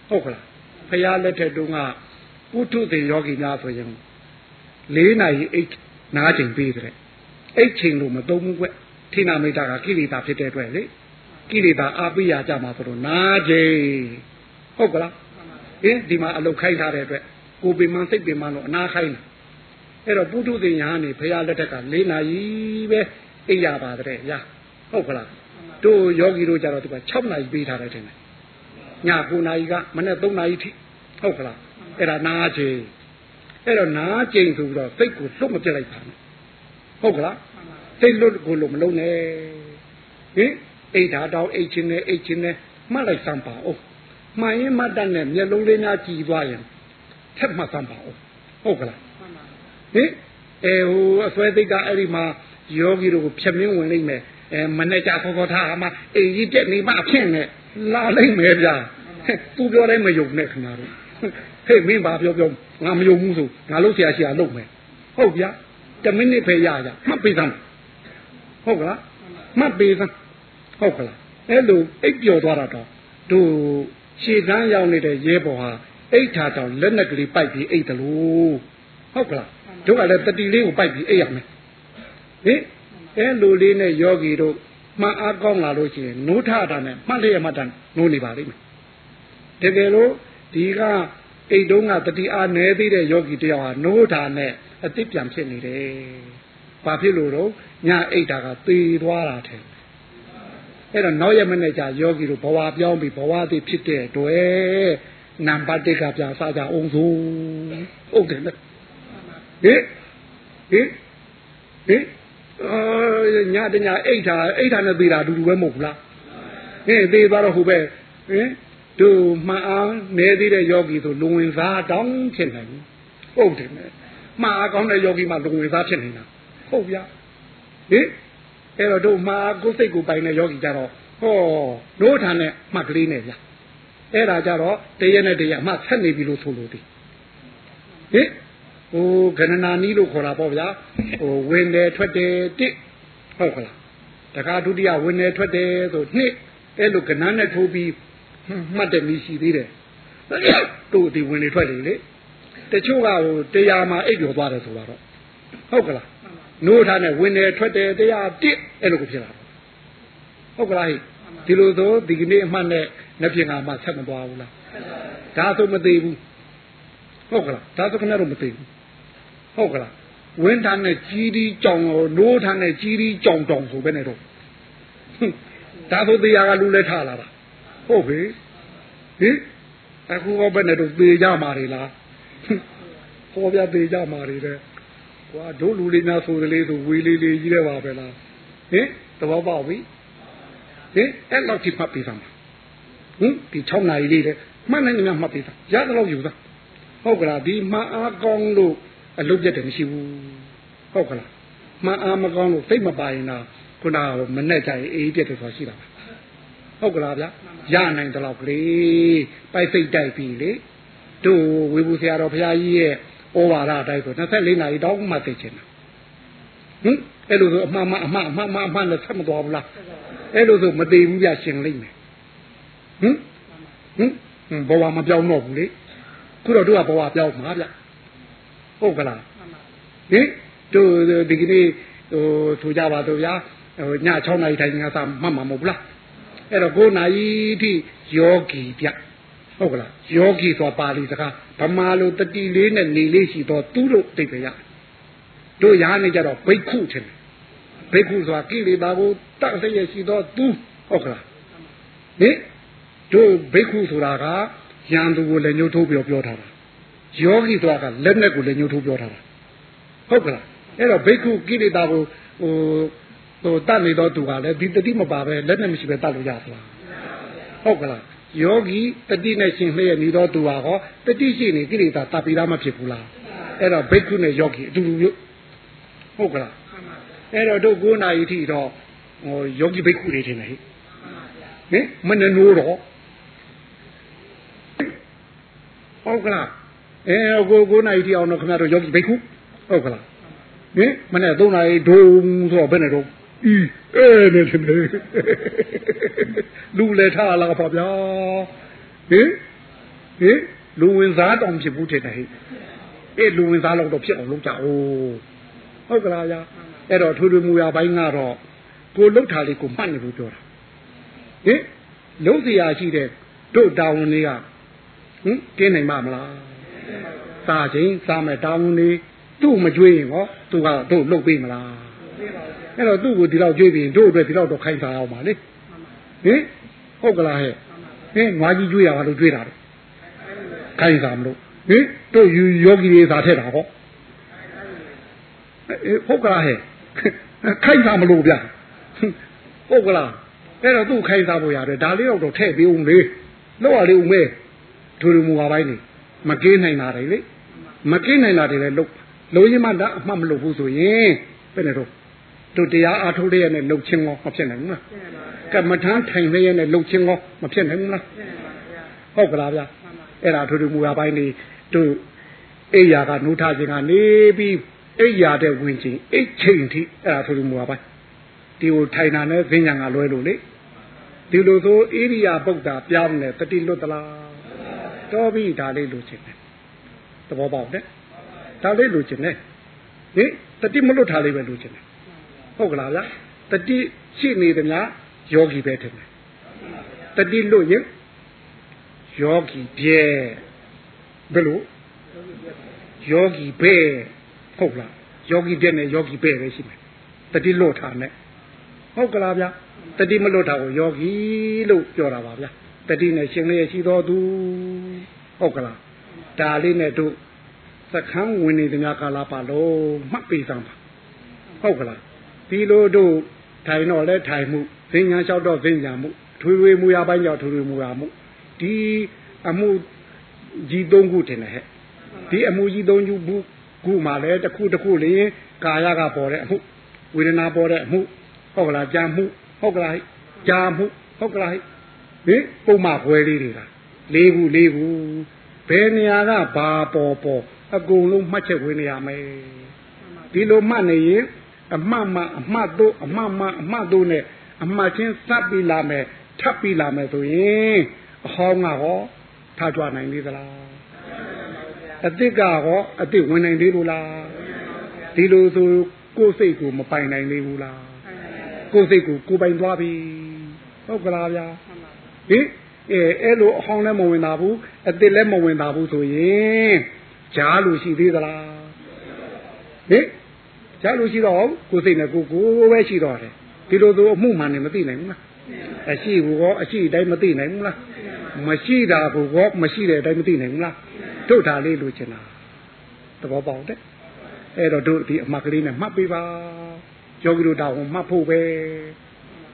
ဟုတ်ကလားဖရာလက်ထက်တုန်းကပုထုသင်ယောဂီများဆိုရင်၄နာရီအိတ်နားချိန်ပေးတဲ့ အိတ်ချိန်လို့မသုံးဘူးကွထိနာမိတာကကိလေသာဖြစ်တဲ့အတွက်လေကိလေသာအာပိယကြမှာဆိုတော့နားချိန်ဟုတ်ကလားအင်းဒီမှာအလုတ်ခိုင်းထားတဲ့အတွက်ကိုပင်မစိတ်ပင်မလို့အနာခိုင်းတာအဲ့တော့ပုထုသင်ညာနေဖရာလက်ထက်က၄နာရီပဲအိပ်ရပါတဲ့ညာဟုတ်ကလားတို့ယောဂီတို့ကြတော့ဒီက6နာရီပေးထားတယ်ထင်တယ်ည9နာရီကမနေ့3နာရီထိဟုတ်ကလားအဲ့ဒါနားချိန်အဲ့တော့နားချိန်ဆိုတော့စိတ်ကိုလွတ်မပြစ်လိုက်ပါနဲ့ဟုတ်ကလား စိတ်လွတ်ကိုလို့မလုံးနဲ့ဟင်အိတ်ဓာတောင်းအိတ်ချင်းနဲ့အိတ်ချင်းနဲ့မှတ်လိုက်စမ်းပါဦးမှန်ရင်မှတ်တတ်နဲ့မျက်လုံးလေးများကြည်သွားရင်ထက်မှတ်စမ်းပါဦးဟုတ်ကလားဟင်အဲဟိုအစွဲသိကအဲ့ဒီမှာယောဂီတို့ကိုဖြတ်မင်းဝင်လိမ့်မယ်အဲမနဲ့ကြခေါ်ခေါ်ထားမှအိမ်ကြီးတက်နေမှဖြစ်နေလာလိမ့်မယ်ဗျာသူပြောတိုင်းမယုံနဲ့ခင်ဗျားတို့ဟေ့မင်းဘာပြောပြောငါမယုံဘူးဆိုငါလို့ဆရာရှိရလုပ်မယ်ဟုတ်ဗျာတမိနစ်ပဲရရမှတ်ပေးစမ်း ဟုတ်ကလားမှတ်ပေးစမ်းဟုတ်ကလားအဲ့လိုအိပ်ပျော်သွားတာတော့တို့ရှေ့ကန်းရောက်နေတဲ့ရဲဘော်ဟာအိတ်ထာတောင်လက်နဲ့ကလေးပိုက်ပြီးအိတ်တယ်လို့ဟုတ်ကလားတို့ကလည်းတတိလေးကိုပိုက်ပြီးအိတ်ရမယ်ဟင်အဲလိုလေးနဲ့ယောဂီတို့မှန်အားကောင်းလာလို့ရှိရင်နိုးထတာနဲ့မှတ်လျက်မှတ်တာနိုးနေပါလိမ့်မယ်တကယ်လို့ဒီကအိတ်တုံးကတတိအားနဲသေးတဲ့ယောဂီတယောက်ဟာနိုးတာနဲ့အစ်စ်ပြန်ဖြစ်နေတယ် ဘာဖြစ်လို့တော့ညအိတ်တာကသေသွားတာတဲ့အဲ့တော့နောက်ရမနဲ့ကြာယောဂီတို့ဘဝပြောင်းပြီးဘဝတည်ဖြစ်တဲ့အတွက်နံပါတ်1ကပြန်စားကြအောင်ဆိုဟုတ်တယ်နော်ဟင်ဟင်ဟင်အာညတညအိတ်တာအိတ်တာနဲ့သေးတာအတူတူပဲမဟုတ်ဘူးလားဟင်သေးသွားတော့ဟိုပဲဟင်တို့မှန်အောင်နေသေးတဲ့ယောဂီဆိုလူဝင်စားတောင်းဖြစ်နိုင်ဘူးဟုတ်တယ်နဲ့မှန်အောင်ကောင်းတဲ့ယောဂီမှလူဝင်စားဖြစ်နေတာ ဟုတ်ဗျာဟင်အဲ့တော့တို့မှာကိုယ်စိတ်ကိုပိုင်တဲ့ယောဂီကြတော့ဟောတို့ထန်နဲ့မှတ်ကလေးနဲ့ဗျာအဲ့ဒါကြတော့တရက်နဲ့တရက်မှဆက်နေပြီလို့ဆိုလို့ဒီဟင်ဟိုခဏနာနီးလို့ခေါ်တာပေါ့ဗျာဟိုဝင်တယ်ထွက်တယ်တစ်ဟုတ်ကလားတခါဒုတိယဝင်တယ်ထွက်တယ်ဆိုနှစ်အဲ့လိုကဏ္ဍနဲ့ထိုးပြီးမှတ်တယ်နီးရှိသေးတယ်တို့ဒီဝင်နေထွက်တယ်လေတချို့ကဟိုတရားမှာအိပ်ပျော်သွားတယ်ဆိုတော့ဟုတ်ကလား နိုးထားနဲ့ဝင်တယ်ထွက်တယ်တရားတစ်အဲ့လိုကိုဖြစ်လာတော့ဟုတ်ကလားဟိဒီလိုဆိုဒီကနေ့အမှတ်နဲ့နှစ်ပြင်ကမှဆက်မသွားဘူးလားဒါဆိုမသေးဘူးဟုတ်ကလားဒါဆိုခဏတော့မသေးဘူးဟုတ်ကလားဝင်းထမ်းနဲ့ကြီးဒီကြောင်ကိုနိုးထမ်းနဲ့ကြီးဒီကြောင်တောင်ဆိုပဲနဲ့တော့ဒါဆိုတရားကလူလဲထားလာတာဟုတ်ပြီဟင်အခုဟောပဲနဲ့တော့သေကြမှာတွေလားဟောပြသေကြမှာတွေတဲ့ ကွာတို့လူလေးများဆိုကလေးဆိုဝေးလေးလေးကြီးတယ်ပါပဲလားဟင်သဘောပေါက်ပြီဟင်အဲ့လောက်ထိမှတ်ပြီးသားဟင်ဒီ6နာရီလေးတဲ့မှတ်နိုင်နေမှမှတ်ပြီးသားရတယ်လို့ယူသားဟုတ်ကလားဒီမှအားကောင်းလို့အလုပ်ပြတ်တယ်မရှိဘူးဟုတ်ကလားမှအားမကောင်းလို့စိတ်မပါရင်တော့ခုနကမနဲ့ကြရင်အေးပြတ်တယ်ဆိုတာရှိတာဟုတ်ကလားဗျရနိုင်တယ်လို့ကလေးပိုက်စိတ်တိုက်ပြီလေတို့ဝေဘူးဆရာတော်ဘုရားကြီးရဲ့ ဩဝါဒတိုက်ဆို24နာရီတောင်းမှသိချင်တာဟင်အဲ့လိုဆိုအမှန်မှအမှန်အမှန်မှအမှန်နဲ့ဆက်မသွားဘူးလားအဲ့လိုဆိုမသေးဘူးပြရှင်လိမ့်မယ်ဟင်ဟင်ဘဝမပြောင်းတော့ဘူးလေခုတော့တို့ကဘဝပြောင်းမှာဗျဟုတ်ကလားဟင်တို့ဒီကနေ့ဟိုထူကြပါတော့ဗျာဟိုည6နာရီထိုင်ငါစားမှတ်မှာမဟုတ်ဘူးလားအဲ့တော့9နာရီထိယောဂီဗျ ဟုတ်ကလားယောဂီဆိုတာပါဠိစကားဗမာလိုတတိလေးနဲ့နေလေးရှိတော့သူ့လို့သိကြရတို့ရားနေကြတော့ဘိက္ခုထင်တယ်ဘိက္ခုဆိုတာကိလေသာကိုတတ်တဲ့ရရှိတော့သူဟုတ်ကလားဟင်တို့ဘိက္ခုဆိုတာကရန်သူကိုလည်းညှို့ထိုးပြောပြောထားတာယောဂီဆိုတာကလက်နဲ့ကိုလည်းညှို့ထိုးပြောထားတာဟုတ်ကလားအဲ့တော့ဘိက္ခုကိလေသာကိုဟိုဟိုတတ်နေတော့သူကလည်းဒီတတိမပါပဲလက်နဲ့မရှိပဲတတ်လို့ရသလားဟုတ်ကလား ယောဂီတတိနဲ့ရှင်လျက်နေတော့သူဟာဟောတတိရှိနေကိလေသာတတ်ပြီးသားမဖြစ်ဘူးလားအဲ့တော့ဘိက္ခုနဲ့ယောဂီအတူတူမျိုးဟုတ်ကလားအဲ့တော့တို့9နာရီထိတော့ဟိုယောဂီဘိက္ခုတွေထင်တယ်ဟိဟင်မနှနိုးတော့ဟုတ်ကလားအဲကို9နာရီထိအောင်တော့ခင်ဗျားတို့ယောဂီဘိက္ခုဟုတ်ကလားဟင်မနဲ့3နာရီဒုံဆိုတော့ဘယ်နဲ့တော့ ဤအဲနဲ့ထင်တယ်လူလည်းထားလာပါဗျာဟင်ဟင်လူဝင်စားတောင်ဖြစ်ဘူးထင်တယ်ဟဲ့အဲလူဝင်စားတော့ဖြစ်အောင်လုပ်ကြအောင်ဟုတ်ကလားဗျာအဲ့တော့ထူထူမူရပိုင်းကတော့ကိုလှုပ်တာလေးကိုမှတ်နေလို့ပြောတာဟင်လုံးစရာရှိတဲ့တို့တာဝန်တွေကဟင်ကျင်းနိုင်မှာမလားစာချင်းစားမဲ့တာဝန်တွေသူ့မကြွေးရင်ဟောသူကတို့လှုပ်ပေးမလား အဲ့တော့သူ့ကိုဒီလောက်ကြွေးပြီးတို့အတွက်ဒီလောက်တော့ခိုင်းစားအောင်ပါလေဟင်ဟုတ်ကလားဟဲ့ဟင်ငွားကြီးကြွေးရပါလို့ကြွေးတာတော့ခိုင်းစားမလို့ဟင်တို့ယူယောဂီတွေသာထက်တာဟောဟုတ်ကလားဟဲ့ခိုင်းစားမလို့ဗျဟုတ်ကလားအဲ့တော့သူ့ခိုင်းစားဖို့ရတယ်ဒါလေးတော့ထည့်ပေးဦးလေလောက်ရလေးဦးမဲဒူရမူပါပိုင်းနေမကင်းနိုင်တာတွေလေမကင်းနိုင်တာတွေလည်းလုတ်လုံးရင်မှဒါအမှတ်မလို့ဘူးဆိုရင်ဘယ်နဲ့တော့ တို့တရားအားထုတ်ရတဲ့လှုပ်ချင်းရောမဖြစ်နိုင်ဘူးလားကမ္မထမ်းထိုင်ရတဲ့လှုပ်ချင်းရောမဖြစ်နိုင်ဘူးလားဟုတ်ကလားဗျအဲ့ဒါထူထူမူရပိုင်းနေတို့အိယာကနှုထခြင်းကနေပြီးအိယာတဲ့ဝင်ခြင်းအိတ်ချိန်ထိအဲ့ဒါထူထူမူရပိုင်းဒီကိုထိုင်တာနဲ့ဈဉ္ညာကလွဲလို့လေဒီလိုဆိုဣရိယာပုဒ္ဒါပြောင်းနေတတိလွတ်သလားတော်ပြီဒါလေးလိုချင်တယ်သဘောပေါက်တယ်ဒါလေးလိုချင်တယ်ဟင်တတိမလွတ်ထားလေးပဲလိုချင်တယ် ဟုတ်ကလားဗျတတိရှိနေတယ်များယောဂီပဲထင်တယ်တတိလွတ်ရင်ယောဂီပြဲဘယ်လိုယောဂီပဲဟုတ်လားယောဂီပြဲနဲ့ယောဂီပဲပဲရှိမယ်တတိလွတ်ထားနဲ့ဟုတ်ကလားဗျတတိမလွတ်တာကိုယောဂီလို့ပြောတာပါဗျတတိနဲ့ရှင်လေးရှိတော်သူဟုတ်ကလားဒါလေးနဲ့တို့စခန်းဝင်နေသည်များကာလာပါလို့မှတ်ပေးစမ်းပါဟုတ်ကလား ဒီလိုတို့ထိုင်တော့လဲထိုင်မှုဈဉ္ညာလျှောက်တော့ဈဉ္ညာမှုထွေထွေမူရပိုင်းကြောင့်ထွေထွေမူရမှုဒီအမှုကြီးသုံးခုတင်တယ်ဟဲ့ဒီအမှုကြီးသုံးခုခုခုမှလည်းတစ်ခုတစ်ခုလေကာယကပေါ်တဲ့အမှုဝေဒနာပေါ်တဲ့အမှုဟုတ်ကလားကြာမှုဟုတ်ကလားကြာမှုဟုတ်ကလားဟင်ပုံမှခွဲလေးတွေကလေးခုလေးခုဘယ်နေရာကဘာပေါ်ပေါ်အကုန်လုံးမှတ်ချက်ဝင်နေရမယ်ဒီလိုမှတ်နေရင် အမှတ်မှအမှတ်တို့အမှတ်မှအမှတ်တို့နဲ့အမှတ်ချင်းစပ်ပြီးလာမယ်ထပ်ပြီးလာမယ်ဆိုရင်အဟောင်းကဟောထကြွနိုင်သေးသလားအစ်စ်ကဟောအစ်စ်ဝင်နိုင်သေးလို့လားဒီလိုဆိုကိုယ်စိတ်ကိုမပိုင်နိုင်သေးဘူးလားကိုယ်စိတ်ကိုကိုပိုင်သွားပြီဟုတ်ကလားဗျာဟင်အဲအဲ့လိုအဟောင်းလည်းမဝင်တာဘူးအစ်စ်လည်းမဝင်တာဘူးဆိုရင်ကြားလို့ရှိသေးသလားဟင် ကြားလို့ရှိတော့ကိုယ်စိတ်နဲ့ကိုကိုပဲရှိတော့တယ်ဒီလိုသူအမှုမှန်နေမသိနိုင်ဘူးလားအရှိဘူးကောအရှိတိုင်းမသိနိုင်ဘူးလားမရှိတာဘူးကောမရှိတဲ့အတိုင်းမသိနိုင်ဘူးလားတို့ဒါလေးလိုချင်တာသဘောပေါက်တယ်အဲ့တော့တို့ဒီအမှတ်ကလေးနဲ့မှတ်ပေးပါယောဂီတို့တောင်းမှတ်ဖို့ပဲ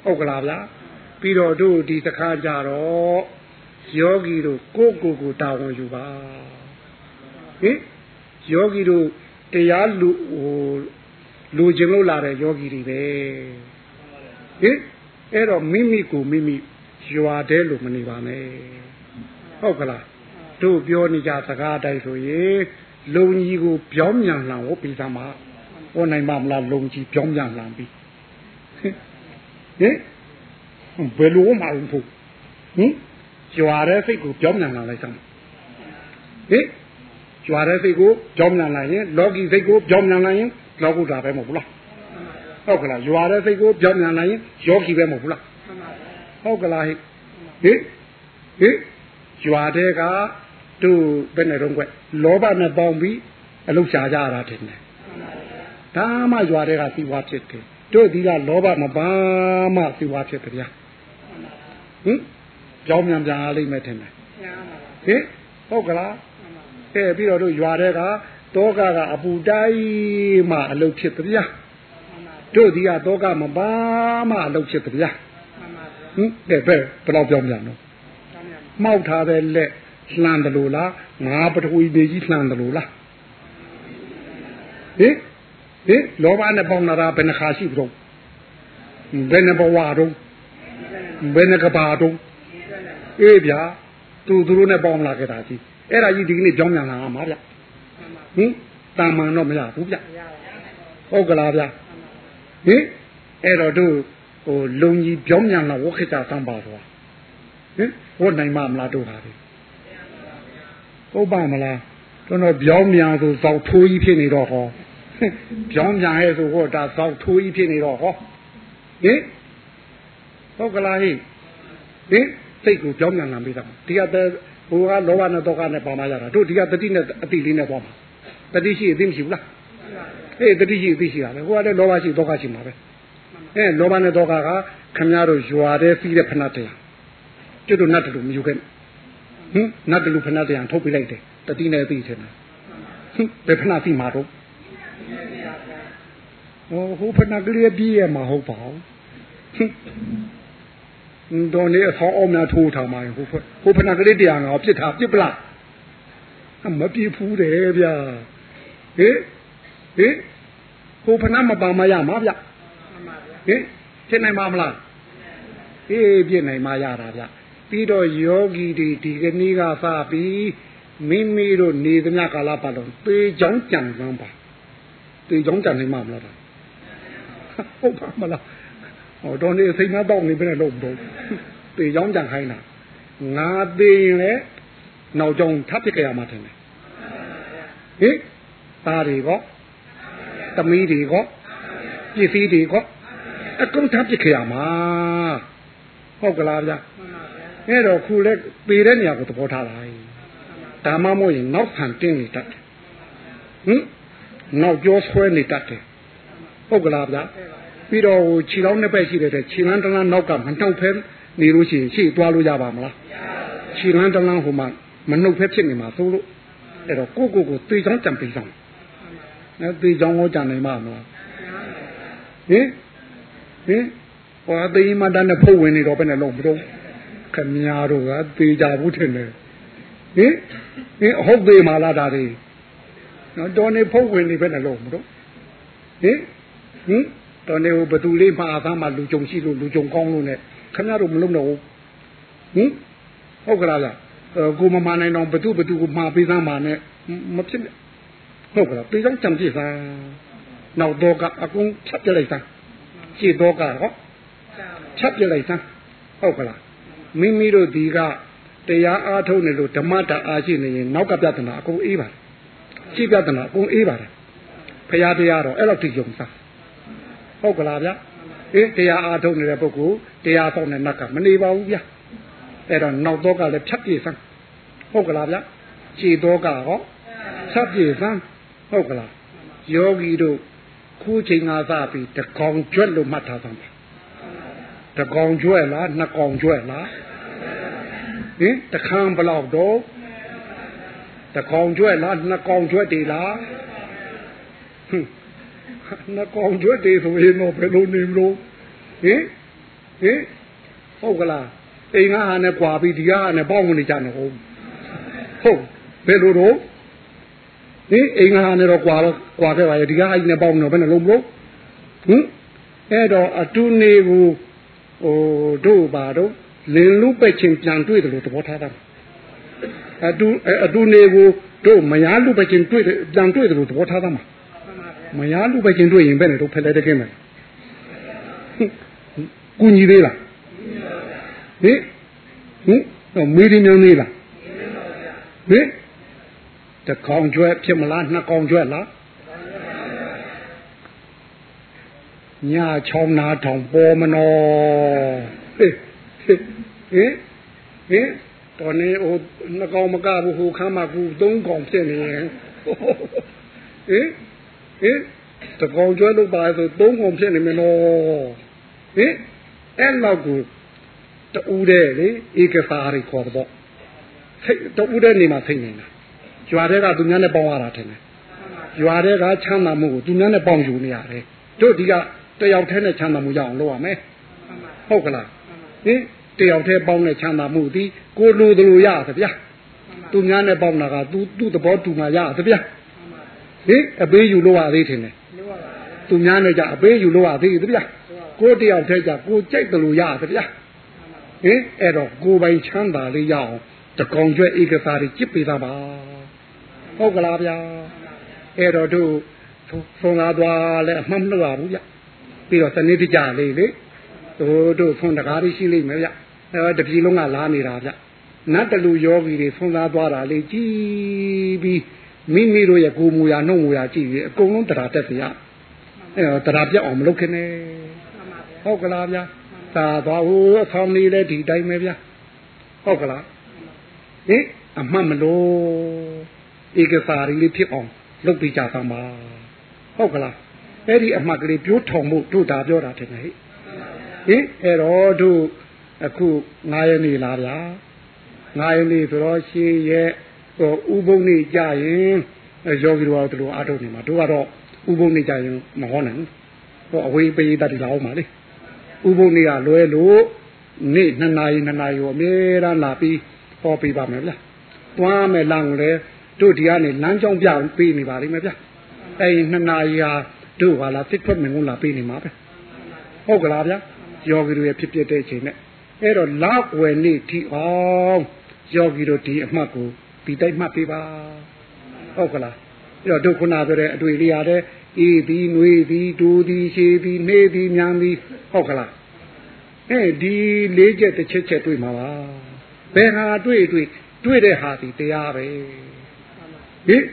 ဟုတ်ကလားဗျာပြီးတော့တို့ဒီစခါကြတော့ယောဂီတို့ကိုကိုကိုတာဝန်ယူပါဟင်ယောဂီတို့တရားလူဟို လူကျင်လို့လာတဲ့ယောဂီတွေပဲဟင်အဲ့တော့မိမိကိုမိမိရွာတဲ့လို့မနေပါနဲ့ဟုတ်ကလားတို့ပြောနေကြစကားတိုင်းဆိုရင်လုံကြီးကိုပြောင်းမြန်လှန်ဟောပြီးသားမှာဟောနိုင်ပါမလားလုံကြီးပြောင်းမြန်လှန်ပြီးဟင်ဘယ်လိုမှမဟုတ်ဟင်ကြွာတဲ့စိတ်ကိုပြောင်းမြန်လှန်လိုက်စမ်းဟင်ကြွာတဲ့စိတ်ကိုပြောင်းမြန်လှန်ရင်လောကီစိတ်ကိုပြောင်းမြန်လှန်ရင် လောကုတ္တရာပဲမဟုတ်ဘူးလားဟုတ်ကလားကြွာတဲ့စိတ်ကိုပြောင်းမြန်လှန်ရင်ယောဂီပဲမဟုတ်ဘူးလားဟုတ်ကလားဟိဟင်ဟင်ကြွာတဲ့ကတို့ဘယ်နဲ့တော့ကွလောဘနဲ့ပေါင်းပြီးအလုရှာကြရတာတင်တယ်ဒါမှကြွာတဲ့ကစီဝါဖြစ်တယ်တို့ဒီကလောဘမပါမှစီဝါဖြစ်တယ်ဗျာဟင်ကြောင်းမြန်ပြန်အားလိမ့်မယ်ထင်တယ်ဟင်ဟုတ်ကလားအဲပြီးတော့တို့ရွာတဲ့က တောကကအပူတိုင်းမှအလုဖြစ်တယ်ဗျာတို့ဒီကတောကမပါမှအလုဖြစ်တယ်ဗျာဟင်တဲ့ဘယ်ဘယ်တော့ပြောင်းပြန်တော့မှောက်ထားတဲ့လက်လှန်တယ်လို့လားငါပထဝီနေကြီးလှန်တယ်လို့လားဟင်ဟင်လောဘနဲ့ပေါင်းလာတာဘယ်နှခါရှိပြီတော့ဘယ်နှဘဝတော့ဘယ်နှကဘာတော့အေးဗျာသူသူတို့နဲ့ပေါင်းလာခဲ့တာကြီးအဲ့ဒါကြီးဒီကနေ့ကြောင်းမြန်လာမှာဗျ ဟင်တာမန်တော့မရဘူးဗျဟုတ်ကလားဗျဟင်အဲ့တော့တို့ဟိုလုံကြီးကြောင်းမြန်လာဝခကြသံပါတော့ဟင်ဝတ်နိုင်မမလားတို့ဟာဒီဟုတ်ပါမလားကျွန်တော်ပြောင်းမြန်ဆိုဇောက်ထိုးကြီးဖြစ်နေတော့ဟောပြောင်းမြန်ရဲ့ဆိုဟောဒါဇောက်ထိုးကြီးဖြစ်နေတော့ဟောဟင်ဟုတ်ကလားဟိဟင်စိတ်ကိုပြောင်းမြန်လာပြီးသားဒီကတည်းဟိုကလောဘနဲ့တောကနဲ့ပါမရတာတို့ဒီကတတိနဲ့အတိလေးနဲ့ပေါ့မှာ တတိရှိအသိမရှိဘူးလားအေးတတိရှိအသိရှိတာပဲဟိုကလည်းလောဘရှိတောကရှိမှာပဲအဲလောဘနဲ့တောကကခမည်းတော်ရွာတဲ့ပြီးတဲ့ဖဏတရားကျွတ်တို့နတ်တူမယူခဲ့ဟင်နတ်တူဖဏတရားထုတ်ပြလိုက်တယ်တတိနဲ့သိချင်တာဟင်ဘယ်ဖဏသိမှာတော့ဟိုဟိုဖဏကလေးပြည့်ရမှာဟုတ်ပါဘူးဟင်တော်နေအဆောင်အောင်များထိုးထားမှာဟိုဟိုဖဏကလေးတရားငါပြစ်ထားပြစ်ပလားမပြစ်ဘူးတယ်ဗျာ ဟင်ဟင်ဟိုဖဏမပါမရမှာဗျဟင်ဖြစ်နိုင်မှာမလားအေးပြစ်နိုင်မှာရတာဗျပြီးတော့ယောဂီတွေဒီကနေ့ကစပြီးမိမိတို့နေသမျှကာလပတ်လုံးသေချောင်းကြံစမ်းပါသေချောင်းကြံနိုင်မှာမလားဟုတ်ပါမလားဟောတော်နေစိတ်မတော့နေပဲလို့တော့သေချောင်းကြံခိုင်းတာငါသေရင်လည်းနောက်ကြောင်ထပ်ပြစ်ကြရမှာတယ်ဟင် သားတွေကောသမီးတွေကောပစ္စည်းတွေကောအကုန်ထပ်ပြစ်ကြရမှာဟုတ်ကလားဗျာအဲ့တော့ခုလဲပေတဲ့နေရာကိုသဘောထားလိုက်ဒါမှမဟုတ်ရင်နောက်ဆန်တင်းနေတတ်တယ်ဟင်နောက်ကျောဆွဲနေတတ်တယ်ဟုတ်ကလားဗျာပြီးတော့ဟိုခြေလောင်းနှစ်ဘက်ရှိတဲ့ခြေလန်းတလန်းနောက်ကမနှုတ်ဖဲနေလို့ရှိရင်ရှေ့သွားလို့ရပါမလားခြေလန်းတလန်းဟိုမှာမနှုတ်ဖဲဖြစ်နေမှာသို့လို့အဲ့တော့ကိုကိုကိုသေချောင်းကြံပေးဆောင် နော်သေချောင်းကိုကြံနိုင်မှာမလားဟင်ဟင်ဟောသိမတန်းနဲ့ဖုတ်ဝင်နေတော့ဘယ်နဲ့လုံးမတော့ခမညာတို့ကသေကြဘူးထင်တယ်ဟင်ဟင်ဟုတ်သေးမလားဒါတွေနော်တော်နေဖုတ်ဝင်နေဘယ်နဲ့လုံးမတော့ဟင်ဟင်တော်နေဟိုဘသူလေးမှာအသားမှာလူကြုံရှိလို့လူကြုံကောင်းလို့ ਨੇ ခင်ဗျားတို့မလုံးတော့ဘူးဟင်ဟုတ်ကလားလားကိုမမနိုင်တော့ဘသူဘသူကိုမှာပေးသားမှာ ਨੇ မဖြစ် ဟုတ်ကလားပြေးကြောင်းကြံပြစ်သားနောက်တော့ကအကုန်ဖြတ်ပြလိုက်သားရှေ့တော့ကဟောဖြတ်ပြလိုက်သားဟုတ်ကလားမိမိတို့ဒီကတရားအားထုတ်နေလို့ဓမ္မတာအားရှိနေရင်နောက်ကပြဿနာအကုန်အေးပါတယ်ရှေ့ပြဿနာအကုန်အေးပါတယ်ဖရာတရားတော့အဲ့လောက်ထိယုံစားဟုတ်ကလားဗျအေးတရားအားထုတ်နေတဲ့ပုဂ္ဂိုလ်တရားဆောင်တဲ့နတ်ကမနေပါဘူးဗျအဲ့တော့နောက်တော့ကလည်းဖြတ်ပြေစမ်းဟုတ်ကလားဗျခြေတော့ကဟောဖြတ်ပြေစမ်း ဟုတ်ကလားယောဂီတို့ခုချိန်ကစပြီးတကောင်ကျွတ်လို့မှတ်ထားသမ်းပါတကောင်ကျွတ်လားနှစ်ကောင်ကျွတ်လားဟင်တခန်းဘလောက်တော့တကောင်ကျွတ်လားနှစ်ကောင်ကျွတ်တည်လားဟင်နှစ်ကောင်ကျွတ်တည်ဆိုရင်တော့ဘယ်လိုနေမလို့ဟင်ဟင်ဟုတ်ကလားအိမ်ကဟာနဲ့ကွာပြီးဒီကဟာနဲ့ပေါင်းနေကြနေဟုတ်ဟုတ်ဘယ်လိုတော့ ဒီအိမ်ကဟာနဲ့တော့ကွာတော့ကွာခဲ့ပါရဲ့ဒီကဟာကြီးနဲ့ပေါင်းနေတော့ဘယ်နဲ့လုံးမလို့ဟင်အဲ့တော့အတူနေကိုဟိုတို့ပါတော့လင်လူပဲ့ချင်းပြန်တွေ့တယ်လို့သဘောထားတာအတူအတူနေကိုတို့မယားလူပဲ့ချင်းတွေ့တယ်ပြန်တွေ့တယ်လို့သဘောထားတာမှာမယားလူပဲ့ချင်းတွေ့ရင်ဘယ်နဲ့တို့ဖက်လဲတကင်းမယ်ကူညီသေးလားဟင်ဟင်တော့မေးရင်းများသေးလားဟင် တကောင်ကျွဲဖြစ်မလားနှစ်ကောင်ကျွဲလားညာချောင်းနာထောင်ပေါ်မနော်ဟေးဟေးဟင်ဟင်တော်နေဟိုနှစ်ကောင်မကဘူးဟိုခမ်းမကူသုံးကောင်ဖြစ်နေရင်ဟင်ဟင်တကောင်ကျွဲလို့ပါဆိုသုံးကောင်ဖြစ်နေမယ်နော်ဟင်အဲ့လောက်ကိုတူတဲ့လေဧကစာရီခေါ်တော့စိတ်တူတဲ့နေမှာစိတ်နေတာ ကြွားတဲ့ကသူများနဲ့ပေါင်းရတာထင်တယ်ကြွားတဲ့ကချမ်းသာမှုကိုသူများနဲ့ပေါင်းယူနေရတယ်တို့ဒီကတယောက်တည်းနဲ့ချမ်းသာမှုရအောင်လုပ်ရမယ်ဟုတ်ကလားဟင်တယောက်တည်းပေါင်းတဲ့ချမ်းသာမှုဒီကိုလိုသလိုရသဗျာသူများနဲ့ပေါင်းတာကသူသူ့သဘောတူမှရသဗျာဟင်အပေးယူလို့ရသေးတယ်သူများနဲ့ကြအပေးယူလို့ရသေးသဗျာကိုတယောက်တည်းကြကိုကြိုက်တယ်လို့ရသဗျာဟင်အဲ့တော့ကိုပိုင်ချမ်းသာလေးရအောင်တကောင်ကျွဲဧကစားတွေကြစ်ပေးတာပါ ဟုတ်ကလားဗျာအဲ့တော့တို့ဆုံးလာသွားလဲအမှတ်မလို့ရဘူးဗျပြီးတော့စနစ်တကျလေးလေတို့တို့ဆုံးတကားလေးရှိလိမ့်မယ်ဗျအဲတပြည်လုံးကလာနေတာဗျနတ်တလူယောဂီတွေဆုံးသားသွားတာလေကြည်ပြီးမိမိတို့ရဲ့ကိုယ်မူရာနှုတ်မူရာကြည့်ပြီးအကုန်လုံးတရားတက်စီရအဲတော့တရားပြတ်အောင်မလုပ်ခင်နဲ့ဟုတ်ကလားဗျာသာသွားဟိုအဆောင်လေးလည်းဒီတိုင်းပဲဗျာဟုတ်ကလားဟင်အမှတ်မလို့ ဧကစာရီလေးဖြစ်အောင်လုပ်ပြကြသမှာဟုတ်ကလားအဲ့ဒီအမှတ်ကလေးပြိုးထောင်မှုတို့ဒါပြောတာထင်တယ်ဟိဟင်အဲ့တော့တို့အခု9ရက်နေလားဗျာ9ရက်နေဆိုတော့ရှေးရဲ့ဟိုဥပုံနေကြရင်ယောဂီတို့ကတော့အားထုတ်နေမှာတို့ကတော့ဥပုံနေကြရင်မဟောနိုင်ဘူးဟိုအဝေးပေးတတ်တယ်လာအောင်ပါလေဥပုံနေကလွဲလို့နေ့နှစ်နာရီနှစ်နာရီကိုအမြဲတမ်းလာပြီးဟောပေးပါမယ်ဗျာတွားမယ်လမ်းကိုလည်း တို့ဒီကနေလမ်းကြောင်းပြပေးနေပါလိမ့်မယ်ဗျာအဲဒီနှစ်နာရီဟာတို့ဟာလာတစ်ထွက်မင်းကုန်းလာပေးနေမှာပဲဟုတ်ကလားဗျာယောဂီတို့ရဲ့ဖြစ်ဖြစ်တဲ့အချိန်နဲ့အဲ့တော့လောက်ဝယ်နေ့ဒီအောင်ယောဂီတို့ဒီအမှတ်ကိုဒီတိုက်မှတ်ပေးပါဟုတ်ကလားအဲ့တော့တို့ခုနပြောတဲ့အတွေ့လေးရတဲ့အေးသည်နှွေးသည်ဒူသည်ရှည်သည်နေသည်ညံသည်ဟုတ်ကလားအဲဒီလေးချက်တစ်ချက်ချက်တွေ့မှာပါဘယ်ဟာတွေ့တွေ့တွေ့တဲ့ဟာဒီတရားပဲ ဟင်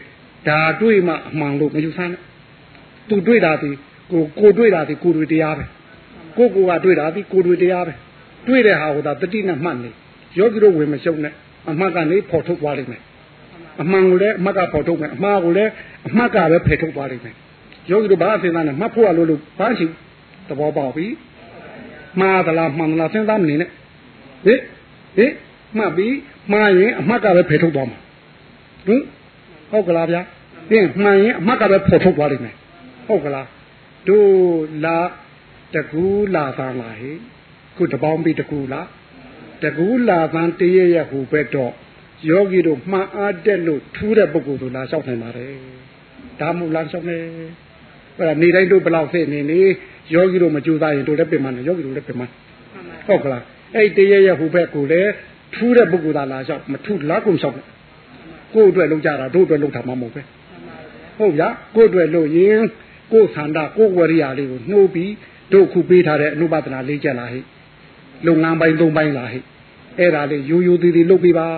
ဒါတွေ့မှအမှန်လို့မယူဆနဲ့သူတွေ့တာဒီကိုကိုတွေ့တာဒီကိုတွေ့တရားပဲကိုကိုကတွေ့တာဒီကိုတွေ့တရားပဲတွေ့တဲ့ဟာကိုသာတတိနဲ့မှတ်နေယောဂီတို့ဝင်မရှုံနဲ့အမှတ်ကနေပေါ်ထုတ်သွားလိမ့်မယ်အမှန်ကိုလည်းအမှတ်ကပေါ်ထုတ်မယ်အမှားကိုလည်းအမှတ်ကပဲဖယ်ထုတ်သွားလိမ့်မယ်ယောဂီတို့ဘာအစဉ်းစားနဲ့မှတ်ဖို့ရလို့လို့ဘာရှိသဘောပေါက်ပြီမှားသလားမှန်သလားစဉ်းစားမနေနဲ့ဟိဟိမှတ်ပြီးမှားရင်အမှတ်ကပဲဖယ်ထုတ်သွားမှာဟင် ဟုတ်ကလားဗျာဟင်မှန်ရင်အမှတ်ကပဲပေါ်ထုတ်သွားလိမ့်မယ်ဟုတ်ကလားတို့လာတကူလာသံလာဟိခုတပေါင်းပြီးတကူလာတကူလာသံတရရဟူပဲတော့ယောဂီတို့မှန်အားတက်လို့ထူးတဲ့ပုဂ္ဂိုလ်တို့လာလျှောက်နိုင်ပါတယ်ဒါမှမဟုတ်လာလျှောက်နေအဲ့ဒါနေတိုင်းတို့ဘလောက်ဖြစ်နေနေယောဂီတို့မကြိုးစားရင်တို့လည်းပြင်မနေယောဂီတို့လည်းပြင်မဟုတ်ကလားအဲ့တရရဟူပဲကိုလည်းထူးတဲ့ပုဂ္ဂိုလ်သာလာလျှောက်မထူးလားကုန်လျှောက် ကိုယ့်အတွက်လုပ်ကြတာတို့အတွက်လုပ်တာမှမဟုတ်ပဲဟုတ်ဗျာကိုယ့်အတွက်လုပ်ရင်ကိုယ်ဆန္ဒကိုယ်ဝရိယလေးကိုနှိုးပြီးတို့ခုပေးထားတဲ့အနုပဒနာလေးချက်လာဟိလုပ်ငန်းပိုင်းသုံးပိုင်းလာဟိအဲ့ဒါလေးရိုးရိုးသေးသေးလုပ်ပေးပါ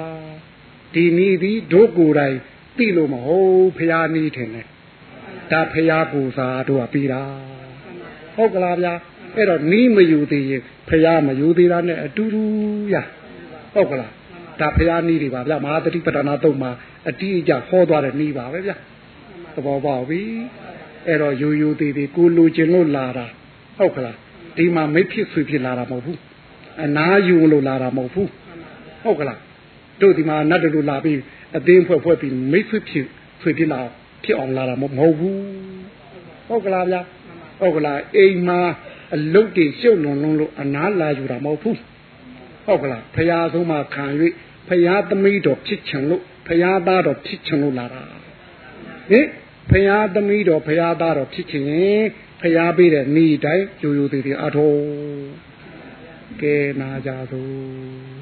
ဒီနည်းသည်တို့ကိုယ်တိုင်သိလို့မဟုတ်ဖရာနည်းထင်တယ်ဒါဖရာကိုစားတို့ကပြီးတာဟုတ်ကလားဗျာအဲ့တော့နီးမယူသေးရင်ဖရာမယူသေးတာနဲ့အတူတူရဟုတ်ကလား ဒါဖရာနည်းတွေပါဗျာမဟာတတိပဒနာတုံးမှာအတိအကျဟောသွားတဲ့နည်းပါပဲဗျာသဘောပေါက်ပြီဟအဲ့တော့ယူယူသေးသေးကိုလူကျင်လို့လာတာဟုတ်ကလားဒီမှာမိတ်ဖြစ်ဆွေဖြစ်လာတာမဟုတ်ဘူးအနာယူလို့လာတာမဟုတ်ဘူးဟုတ်ကလားတို့ဒီမှာနတ်တို့လာပြီးအသိဖွဲ့ဖွဲ့ပြီးမိတ်ဆွေဖြစ်ဆွေဖြစ်လာဖြစ်အောင်လာတာမဟုတ်ဘူးဟုတ်ကလားဗျာဟုတ်ကလားအိမ်မှာအလုတ်တွေရှုပ်လွန်လွန်းလို့အနာလာယူတာမဟုတ်ဘူး ဟုတ်ကလားဖရာဆုံးမှခံ၍ဖရာသမီးတော်ဖြစ်ချင်လို့ဖရာသားတော်ဖြစ်ချင်လို့လာတာဟင်ဖရာသမီးတော်ဖရာသားတော်ဖြစ်ချင်ရင်ဖရာပေးတဲ့ဤတိုင်းယူယူသေးသေးအထောကဲနာကြသို့